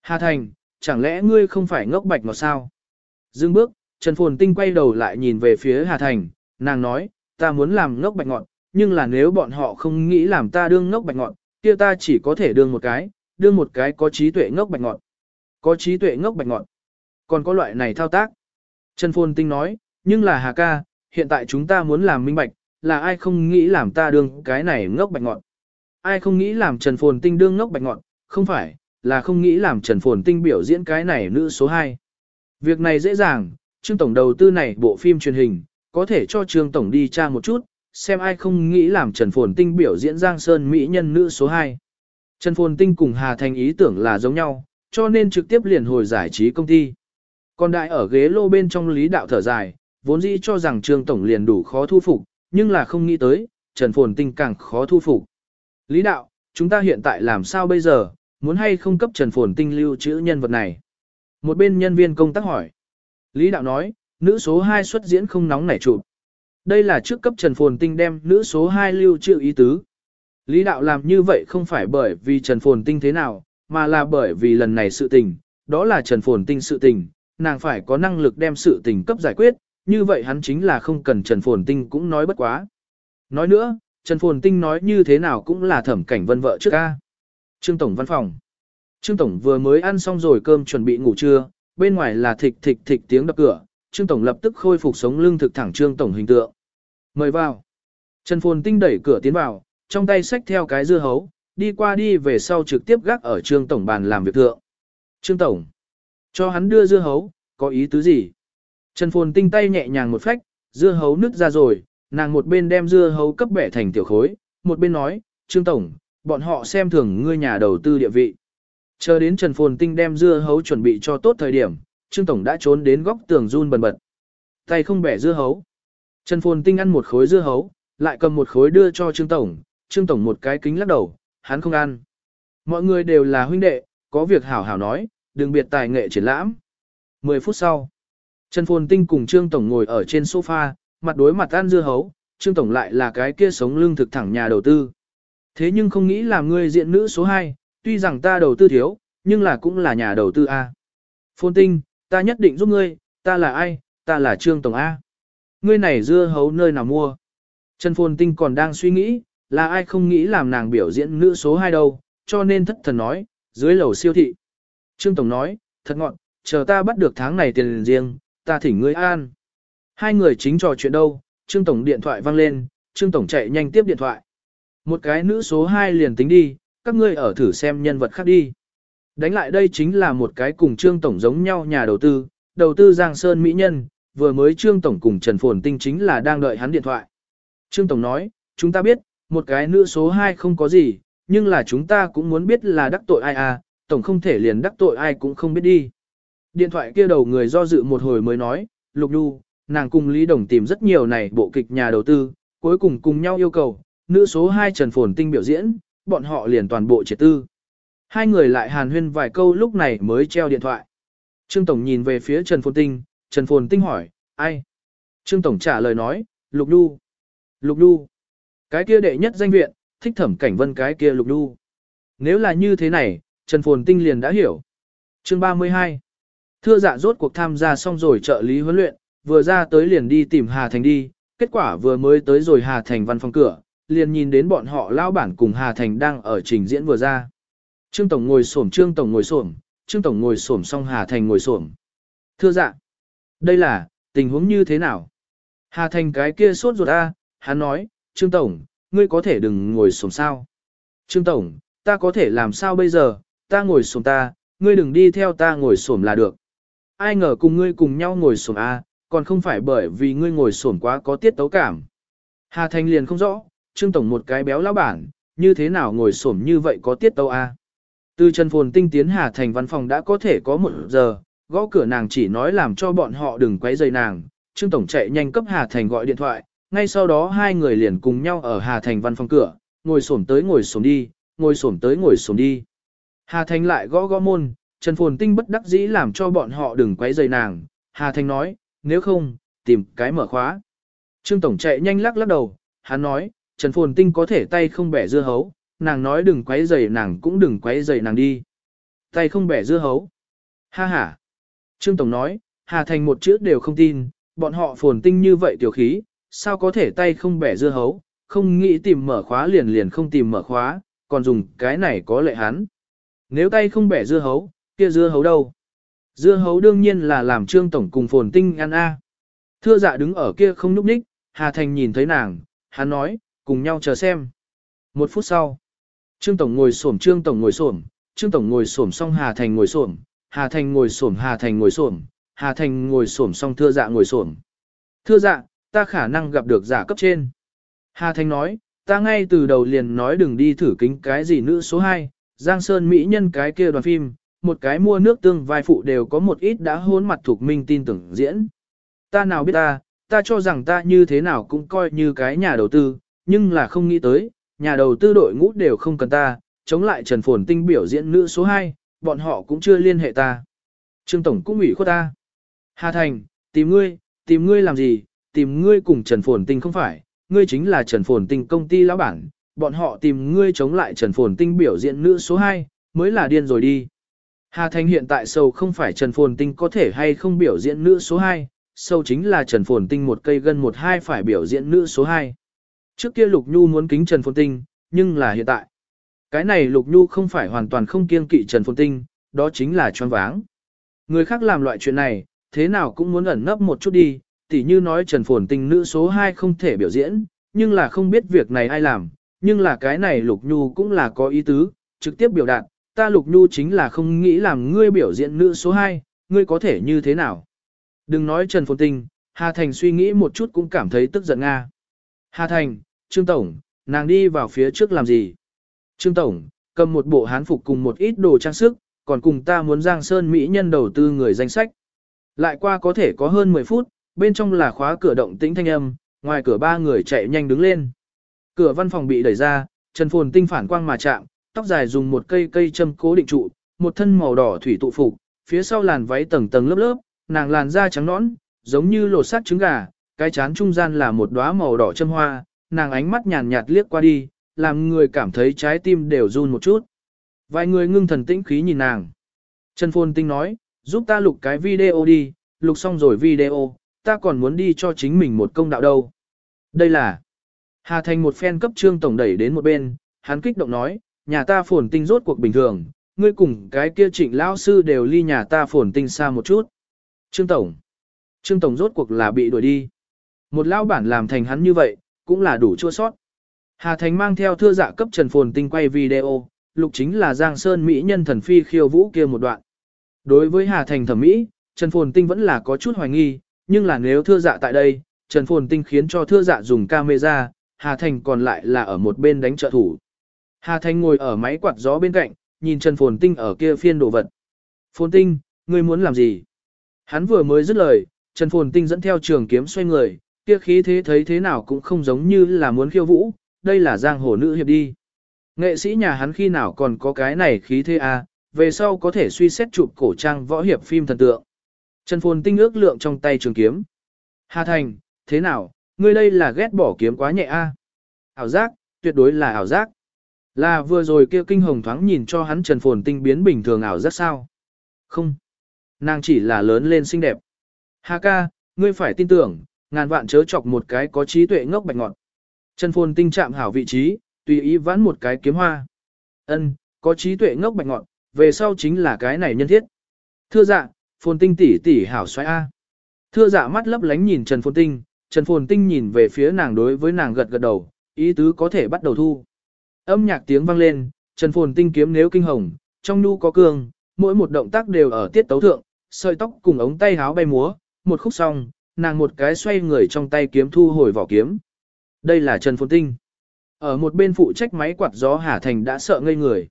Hà Thành, chẳng lẽ ngươi không phải ngốc bạch ngọt sao? Dương bước, Trần Phồn Tinh quay đầu lại nhìn về phía Hà Thành, nàng nói, ta muốn làm ngốc bạch ngọt, nhưng là nếu bọn họ không nghĩ làm ta đương ngốc bạch ngọt, kia ta chỉ có thể đương một cái, đương một cái có trí tuệ ngốc bạch ngọt. Có trí tuệ ngốc bạch ngọt. Còn có loại này thao tác. Trần Phồn Tinh nói, nhưng là Hà ca, hiện tại chúng ta muốn làm minh bạch, là ai không nghĩ làm ta đương cái này ngốc bạch ngọt. Ai không nghĩ làm Trần Phồn Tinh đương ngốc bạch ngọt, không phải, là không nghĩ làm Trần Phồn Tinh biểu diễn cái này nữ số 2. Việc này dễ dàng, Trương Tổng đầu tư này bộ phim truyền hình, có thể cho Trương Tổng đi tra một chút, xem ai không nghĩ làm Trần Phồn Tinh biểu diễn Giang Sơn Mỹ nhân nữ số 2. Trần Phồn Tinh cùng Hà Thành ý tưởng là giống nhau, cho nên trực tiếp liền hồi giải trí công ty. Còn đại ở ghế lô bên trong lý đạo thở dài, vốn dĩ cho rằng Trương Tổng liền đủ khó thu phục, nhưng là không nghĩ tới, Trần Phồn Tinh càng khó thu phục. Lý đạo, chúng ta hiện tại làm sao bây giờ, muốn hay không cấp Trần Phồn Tinh lưu trữ nhân vật này? Một bên nhân viên công tác hỏi. Lý đạo nói, nữ số 2 xuất diễn không nóng nảy chụp. Đây là trước cấp Trần Phồn Tinh đem nữ số 2 lưu trữ ý tứ. Lý đạo làm như vậy không phải bởi vì Trần Phồn Tinh thế nào, mà là bởi vì lần này sự tình, đó là Trần Phồn Tinh sự tình, nàng phải có năng lực đem sự tình cấp giải quyết, như vậy hắn chính là không cần Trần Phồn Tinh cũng nói bất quá. Nói nữa, Trần Phồn Tinh nói như thế nào cũng là thẩm cảnh vân vợ trước ca. Trương Tổng văn phòng. Trương Tổng vừa mới ăn xong rồi cơm chuẩn bị ngủ trưa, bên ngoài là thịch thịch thịch tiếng đập cửa, Trương Tổng lập tức khôi phục sống lưng thực thẳng Trương Tổng hình tượng. Mời vào. Trần Phồn Tinh đẩy cửa tiến vào, trong tay xách theo cái dưa hấu, đi qua đi về sau trực tiếp gác ở Trương Tổng bàn làm việc thượng. Trương Tổng. Cho hắn đưa dưa hấu, có ý tứ gì? Trần Phồn Tinh tay nhẹ nhàng một phách, dưa hấu nứt ra rồi, nàng một bên đem dưa hấu cấp bẻ thành tiểu khối, một bên nói, Trương Tổng, bọn họ xem thường ngươi nhà đầu tư địa vị. Chờ đến Trần Phồn Tinh đem dưa hấu chuẩn bị cho tốt thời điểm, Trương Tổng đã trốn đến góc tường run bần bật. Tay không bẻ dưa hấu. Trần Phồn Tinh ăn một khối dưa hấu, lại cầm một khối đưa cho Trương Tổng, Trương Tổng một cái kính lắc đầu, hắn không ăn. Mọi người đều là huynh đệ, có việc hảo hảo nói, đừng biệt tài nghệ triển lãm. 10 phút sau, Trần Phồn Tinh cùng Trương Tổng ngồi ở trên sofa, mặt đối mặt ăn dưa hấu, Trương Tổng lại là cái kia sống lưng thực thẳng nhà đầu tư. Thế nhưng không nghĩ là ngươi diện nữ số 2, tuy rằng ta đầu tư thiếu, nhưng là cũng là nhà đầu tư A. Phồn Tinh, ta nhất định giúp ngươi, ta là ai, ta là Trương Tổng A. Ngươi này dưa hấu nơi nào mua? Trần Phồn Tinh còn đang suy nghĩ, là ai không nghĩ làm nàng biểu diễn nữ số 2 đâu, cho nên thất thần nói, dưới lầu siêu thị. Trương Tổng nói, thật ngọn, chờ ta bắt được tháng này tiền riêng, ta thỉnh ngươi an. Hai người chính trò chuyện đâu, Trương Tổng điện thoại vang lên, Trương Tổng chạy nhanh tiếp điện thoại. Một cái nữ số 2 liền tính đi, các ngươi ở thử xem nhân vật khác đi. Đánh lại đây chính là một cái cùng Trương Tổng giống nhau nhà đầu tư, đầu tư Giang Sơn Mỹ Nhân, vừa mới Trương Tổng cùng Trần Phồn Tinh chính là đang đợi hắn điện thoại. Trương Tổng nói, chúng ta biết, một cái nữ số 2 không có gì, nhưng là chúng ta cũng muốn biết là đắc tội ai à, Tổng không thể liền đắc tội ai cũng không biết đi. Điện thoại kia đầu người do dự một hồi mới nói, Lục Nhu, nàng cùng Lý Đồng tìm rất nhiều này bộ kịch nhà đầu tư, cuối cùng cùng nhau yêu cầu, nữ số 2 Trần Phồn Tinh biểu diễn, bọn họ liền toàn bộ triệt tư. Hai người lại hàn huyên vài câu lúc này mới treo điện thoại. Trương Tổng nhìn về phía Trần Phồn Tinh, Trần Phồn Tinh hỏi, ai? Trương Tổng trả lời nói, Lục Đu. Lục Đu. Cái kia đệ nhất danh viện, thích thẩm cảnh vân cái kia Lục Đu. Nếu là như thế này, Trần Phồn Tinh liền đã hiểu. Chương 32 Thưa dạ rốt cuộc tham gia xong rồi trợ lý huấn luyện, vừa ra tới liền đi tìm Hà Thành đi, kết quả vừa mới tới rồi Hà Thành văn phòng cửa, liền nhìn đến bọn họ lao bản cùng Hà Thành đang ở trình diễn vừa ra. Trương Tổng ngồi xổm Trương Tổng ngồi xổm Trương Tổng ngồi xổm xong Hà Thành ngồi xổm Thưa dạ, đây là, tình huống như thế nào? Hà Thành cái kia sốt ruột a, hắn nói, Trương Tổng, ngươi có thể đừng ngồi xổm sao? Trương Tổng, ta có thể làm sao bây giờ, ta ngồi xổm ta, ngươi đừng đi theo ta ngồi xổm là được. Ai ngờ cùng ngươi cùng nhau ngồi xổm a, còn không phải bởi vì ngươi ngồi xổm quá có tiết tấu cảm. Hà Thành liền không rõ, Trương Tổng một cái béo lão bản, như thế nào ngồi xổm như vậy có tiết tấu a? Từ Trần Phồn Tinh tiến Hà Thành văn phòng đã có thể có một giờ, gõ cửa nàng chỉ nói làm cho bọn họ đừng quấy rầy nàng. Trương Tổng chạy nhanh cấp Hà Thành gọi điện thoại, ngay sau đó hai người liền cùng nhau ở Hà Thành văn phòng cửa, ngồi xổm tới ngồi xổm đi, ngồi xổm tới ngồi xổm đi. Hà Thành lại gõ gõ môn, Trần Phồn Tinh bất đắc dĩ làm cho bọn họ đừng quấy rầy nàng. Hà Thành nói, nếu không, tìm cái mở khóa. Trương Tổng chạy nhanh lắc lắc đầu, hắn nói, Trần Phồn Tinh có thể tay không bẻ dưa hấu, nàng nói đừng quấy rầy nàng cũng đừng quấy rầy nàng đi. Tay không bẻ dưa hấu. Ha ha. Trương Tổng nói, Hà Thành một chữ đều không tin, bọn họ phồn tinh như vậy tiểu khí, sao có thể tay không bẻ dưa hấu, không nghĩ tìm mở khóa liền liền không tìm mở khóa, còn dùng cái này có lệ hắn. Nếu tay không bẻ dưa hấu, kia dưa hấu đâu? Dưa hấu đương nhiên là làm Trương Tổng cùng phồn tinh ăn a. Thưa dạ đứng ở kia không núp đích. Hà Thành nhìn thấy nàng, hắn nói, cùng nhau chờ xem. Một phút sau, Trương Tổng ngồi xổm Trương Tổng ngồi xổm, Trương Tổng ngồi xổm xong Hà Thành ngồi xổm, Hà Thành ngồi xổm Hà Thành ngồi xổm, Hà Thành ngồi xổm xong thưa dạ ngồi xổm. Thưa dạ, ta khả năng gặp được giả cấp trên. Hà Thành nói, ta ngay từ đầu liền nói đừng đi thử kính cái gì nữ số 2, Giang Sơn Mỹ nhân cái kia đoàn phim, một cái mua nước tương vai phụ đều có một ít đã hôn mặt thuộc minh tin tưởng diễn. Ta nào biết ta, ta cho rằng ta như thế nào cũng coi như cái nhà đầu tư, nhưng là không nghĩ tới, nhà đầu tư đội ngũ đều không cần ta, chống lại Trần Phồn Tinh biểu diễn nữ số 2, bọn họ cũng chưa liên hệ ta. Trương Tổng cũng ủy khuất ta. Hà Thành, tìm ngươi, tìm ngươi làm gì, tìm ngươi cùng Trần Phồn Tinh không phải, ngươi chính là Trần Phồn Tinh công ty lão bản, bọn họ tìm ngươi chống lại Trần Phồn Tinh biểu diễn nữ số 2, mới là điên rồi đi. Hà Thành hiện tại sâu không phải Trần Phồn Tinh có thể hay không biểu diễn nữ số 2, sâu chính là Trần Phồn Tinh một cây gân một hai phải biểu diễn nữ số 2. Trước kia Lục Nhu muốn kính Trần Phồn Tinh, nhưng là hiện tại. Cái này Lục Nhu không phải hoàn toàn không kiêng kỵ Trần Phồn Tinh, đó chính là choáng váng. Người khác làm loại chuyện này, thế nào cũng muốn ẩn nấp một chút đi, tỉ như nói Trần Phồn Tinh nữ số 2 không thể biểu diễn, nhưng là không biết việc này ai làm, nhưng là cái này Lục Nhu cũng là có ý tứ, trực tiếp biểu đạt, ta Lục Nhu chính là không nghĩ làm ngươi biểu diễn nữ số 2, ngươi có thể như thế nào. Đừng nói Trần Phồn Tinh, Hà Thành suy nghĩ một chút cũng cảm thấy tức giận Nga. Hà Thành, Trương Tổng, nàng đi vào phía trước làm gì? Trương Tổng, cầm một bộ hán phục cùng một ít đồ trang sức, còn cùng ta muốn Giang Sơn Mỹ nhân đầu tư người danh sách. Lại qua có thể có hơn 10 phút, bên trong là khóa cửa động tĩnh thanh âm, ngoài cửa ba người chạy nhanh đứng lên. Cửa văn phòng bị đẩy ra, Trần Phồn Tinh phản quang mà chạm, tóc dài dùng một cây cây châm cố định trụ, một thân màu đỏ thủy tụ phục, phía sau làn váy tầng tầng lớp lớp, nàng làn da trắng nõn, giống như lột xác trứng gà, cái chán trung gian là một đóa màu đỏ châm hoa, nàng ánh mắt nhàn nhạt liếc qua đi, làm người cảm thấy trái tim đều run một chút. Vài người ngưng thần tĩnh khí nhìn nàng. Trần Phồn Tinh nói, giúp ta lục cái video đi, lục xong rồi video, ta còn muốn đi cho chính mình một công đạo đâu. Đây là Hà Thành một phen cấp trương tổng đẩy đến một bên, hắn kích động nói, nhà ta phồn tinh rốt cuộc bình thường, ngươi cùng cái kia trịnh lão sư đều ly nhà ta phồn tinh xa một chút. Trương Tổng. Trương Tổng rốt cuộc là bị đuổi đi. Một lão bản làm thành hắn như vậy, cũng là đủ chua sót. Hà Thành mang theo thưa dạ cấp Trần Phồn Tinh quay video, lục chính là Giang Sơn Mỹ nhân thần phi khiêu vũ kia một đoạn. Đối với Hà Thành thẩm mỹ, Trần Phồn Tinh vẫn là có chút hoài nghi, nhưng là nếu thưa dạ tại đây, Trần Phồn Tinh khiến cho thưa dạ dùng camera, Hà Thành còn lại là ở một bên đánh trợ thủ. Hà Thành ngồi ở máy quạt gió bên cạnh, nhìn Trần Phồn Tinh ở kia phiên đồ vật. Phồn Tinh, ngươi muốn làm gì? Hắn vừa mới dứt lời, Trần Phồn Tinh dẫn theo trường kiếm xoay người, kia khí thế thấy thế nào cũng không giống như là muốn khiêu vũ, đây là giang hồ nữ hiệp đi. Nghệ sĩ nhà hắn khi nào còn có cái này khí thế à, về sau có thể suy xét chụp cổ trang võ hiệp phim thần tượng. Trần Phồn Tinh ước lượng trong tay trường kiếm. Hà Thành, thế nào, ngươi đây là ghét bỏ kiếm quá nhẹ a? À? Ảo giác, tuyệt đối là ảo giác. Là vừa rồi kia kinh hồng thoáng nhìn cho hắn Trần Phồn Tinh biến bình thường ảo giác sao? Không. Nàng chỉ là lớn lên xinh đẹp. Hà ca, ngươi phải tin tưởng, ngàn vạn chớ chọc một cái có trí tuệ ngốc bạch ngọn. Trần Phồn Tinh chạm hảo vị trí, tùy ý vãn một cái kiếm hoa. Ân, có trí tuệ ngốc bạch ngọn, về sau chính là cái này nhân thiết. Thưa dạ, Phồn Tinh tỷ tỷ hảo xoay A. Thưa dạ mắt lấp lánh nhìn Trần Phồn Tinh, Trần Phồn Tinh nhìn về phía nàng đối với nàng gật gật đầu, ý tứ có thể bắt đầu thu. Âm nhạc tiếng vang lên, Trần Phồn Tinh kiếm nếu kinh hồng, trong nu có cương, mỗi một động tác đều ở tiết tấu thượng, sợi tóc cùng ống tay háo bay múa, một khúc xong, nàng một cái xoay người trong tay kiếm thu hồi vỏ kiếm. Đây là Trần Phồn Tinh. Ở một bên phụ trách máy quạt gió Hà Thành đã sợ ngây người.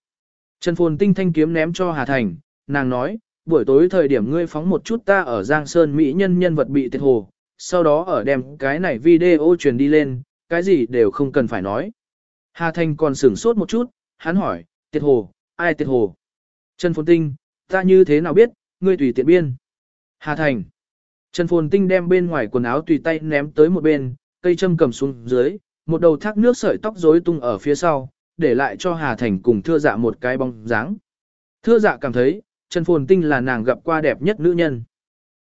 Trần Phồn Tinh thanh kiếm ném cho Hà Thành, nàng nói, buổi tối thời điểm ngươi phóng một chút ta ở Giang Sơn Mỹ nhân nhân vật bị tiệt hồ, sau đó ở đem cái này video truyền đi lên, cái gì đều không cần phải nói. Hà Thành còn sửng sốt một chút, hắn hỏi, tiệt hồ, ai tiệt hồ? Trần Phồn Tinh, ta như thế nào biết, ngươi tùy tiện biên. Hà Thành. Trần Phồn Tinh đem bên ngoài quần áo tùy tay ném tới một bên, cây châm cầm xuống dưới, một đầu thác nước sợi tóc rối tung ở phía sau, để lại cho Hà Thành cùng thưa dạ một cái bóng dáng. Thưa dạ cảm thấy, Trần Phồn Tinh là nàng gặp qua đẹp nhất nữ nhân.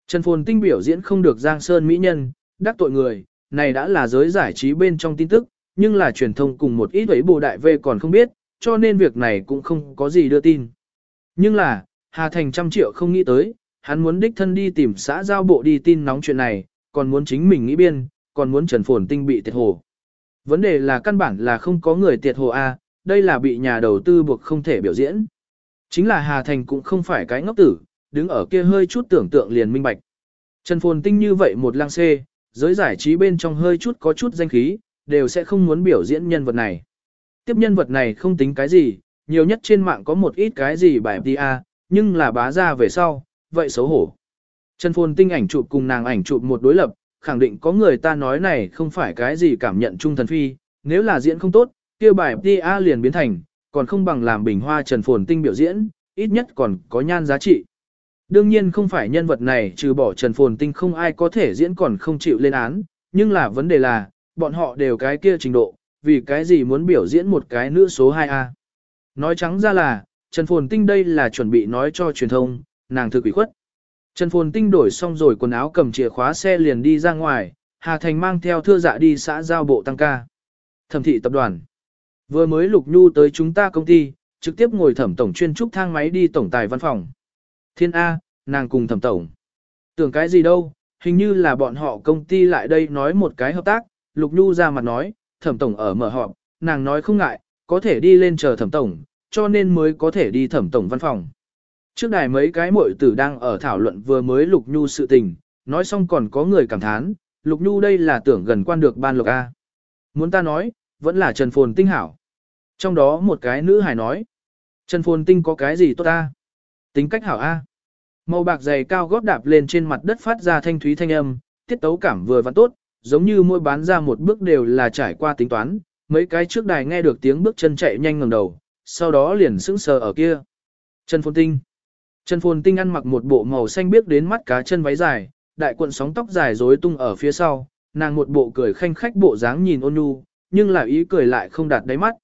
Trần Phồn Tinh biểu diễn không được giang sơn mỹ nhân, đắc tội người, này đã là giới giải trí bên trong tin tức, nhưng là truyền thông cùng một ít ấy bồ đại về còn không biết, cho nên việc này cũng không có gì đưa tin. Nhưng là, Hà Thành trăm triệu không nghĩ tới, hắn muốn đích thân đi tìm xã giao bộ đi tin nóng chuyện này, còn muốn chính mình nghĩ biên, còn muốn Trần Phồn Tinh bị tiệt hồ. Vấn đề là căn bản là không có người tiệt hồ A, đây là bị nhà đầu tư buộc không thể biểu diễn. Chính là Hà Thành cũng không phải cái ngốc tử, đứng ở kia hơi chút tưởng tượng liền minh bạch. Trần Phồn Tinh như vậy một lang xê, giới giải trí bên trong hơi chút có chút danh khí, đều sẽ không muốn biểu diễn nhân vật này. Tiếp nhân vật này không tính cái gì, nhiều nhất trên mạng có một ít cái gì bài đi a, nhưng là bá ra về sau, vậy xấu hổ. Trần Phồn Tinh ảnh chụp cùng nàng ảnh chụp một đối lập, khẳng định có người ta nói này không phải cái gì cảm nhận trung thần phi, nếu là diễn không tốt, kia bài PA liền biến thành, còn không bằng làm bình hoa Trần Phồn Tinh biểu diễn, ít nhất còn có nhan giá trị. Đương nhiên không phải nhân vật này trừ bỏ Trần Phồn Tinh không ai có thể diễn còn không chịu lên án, nhưng là vấn đề là, bọn họ đều cái kia trình độ, vì cái gì muốn biểu diễn một cái nữ số 2A. Nói trắng ra là, Trần Phồn Tinh đây là chuẩn bị nói cho truyền thông, nàng thực ủy khuất. Trần Phồn Tinh đổi xong rồi quần áo cầm chìa khóa xe liền đi ra ngoài, Hà Thành mang theo thưa dạ đi xã giao bộ tăng ca. Thẩm thị tập đoàn. Vừa mới Lục Nhu tới chúng ta công ty, trực tiếp ngồi thẩm tổng chuyên trúc thang máy đi tổng tài văn phòng. Thiên A, nàng cùng thẩm tổng. Tưởng cái gì đâu, hình như là bọn họ công ty lại đây nói một cái hợp tác, Lục Nhu ra mặt nói, thẩm tổng ở mở họp, nàng nói không ngại, có thể đi lên chờ thẩm tổng, cho nên mới có thể đi thẩm tổng văn phòng. Trước đài mấy cái muội tử đang ở thảo luận vừa mới Lục Nhu sự tình, nói xong còn có người cảm thán, Lục Nhu đây là tưởng gần quan được ban lộc A. Muốn ta nói, vẫn là Trần Phồn Tinh hảo. Trong đó một cái nữ hài nói, Trần Phồn Tinh có cái gì tốt ta? Tính cách hảo A. Màu bạc dày cao gót đạp lên trên mặt đất phát ra thanh thúy thanh âm, tiết tấu cảm vừa vặn tốt, giống như mỗi bán ra một bước đều là trải qua tính toán, mấy cái trước đài nghe được tiếng bước chân chạy nhanh ngẩng đầu, sau đó liền sững sờ ở kia. Trần Phồn Tinh. Trần Phồn Tinh ăn mặc một bộ màu xanh biếc đến mắt cá chân váy dài, đại cuộn sóng tóc dài rối tung ở phía sau, nàng một bộ cười khanh khách bộ dáng nhìn ôn nhu, nhưng là ý cười lại không đạt đáy mắt.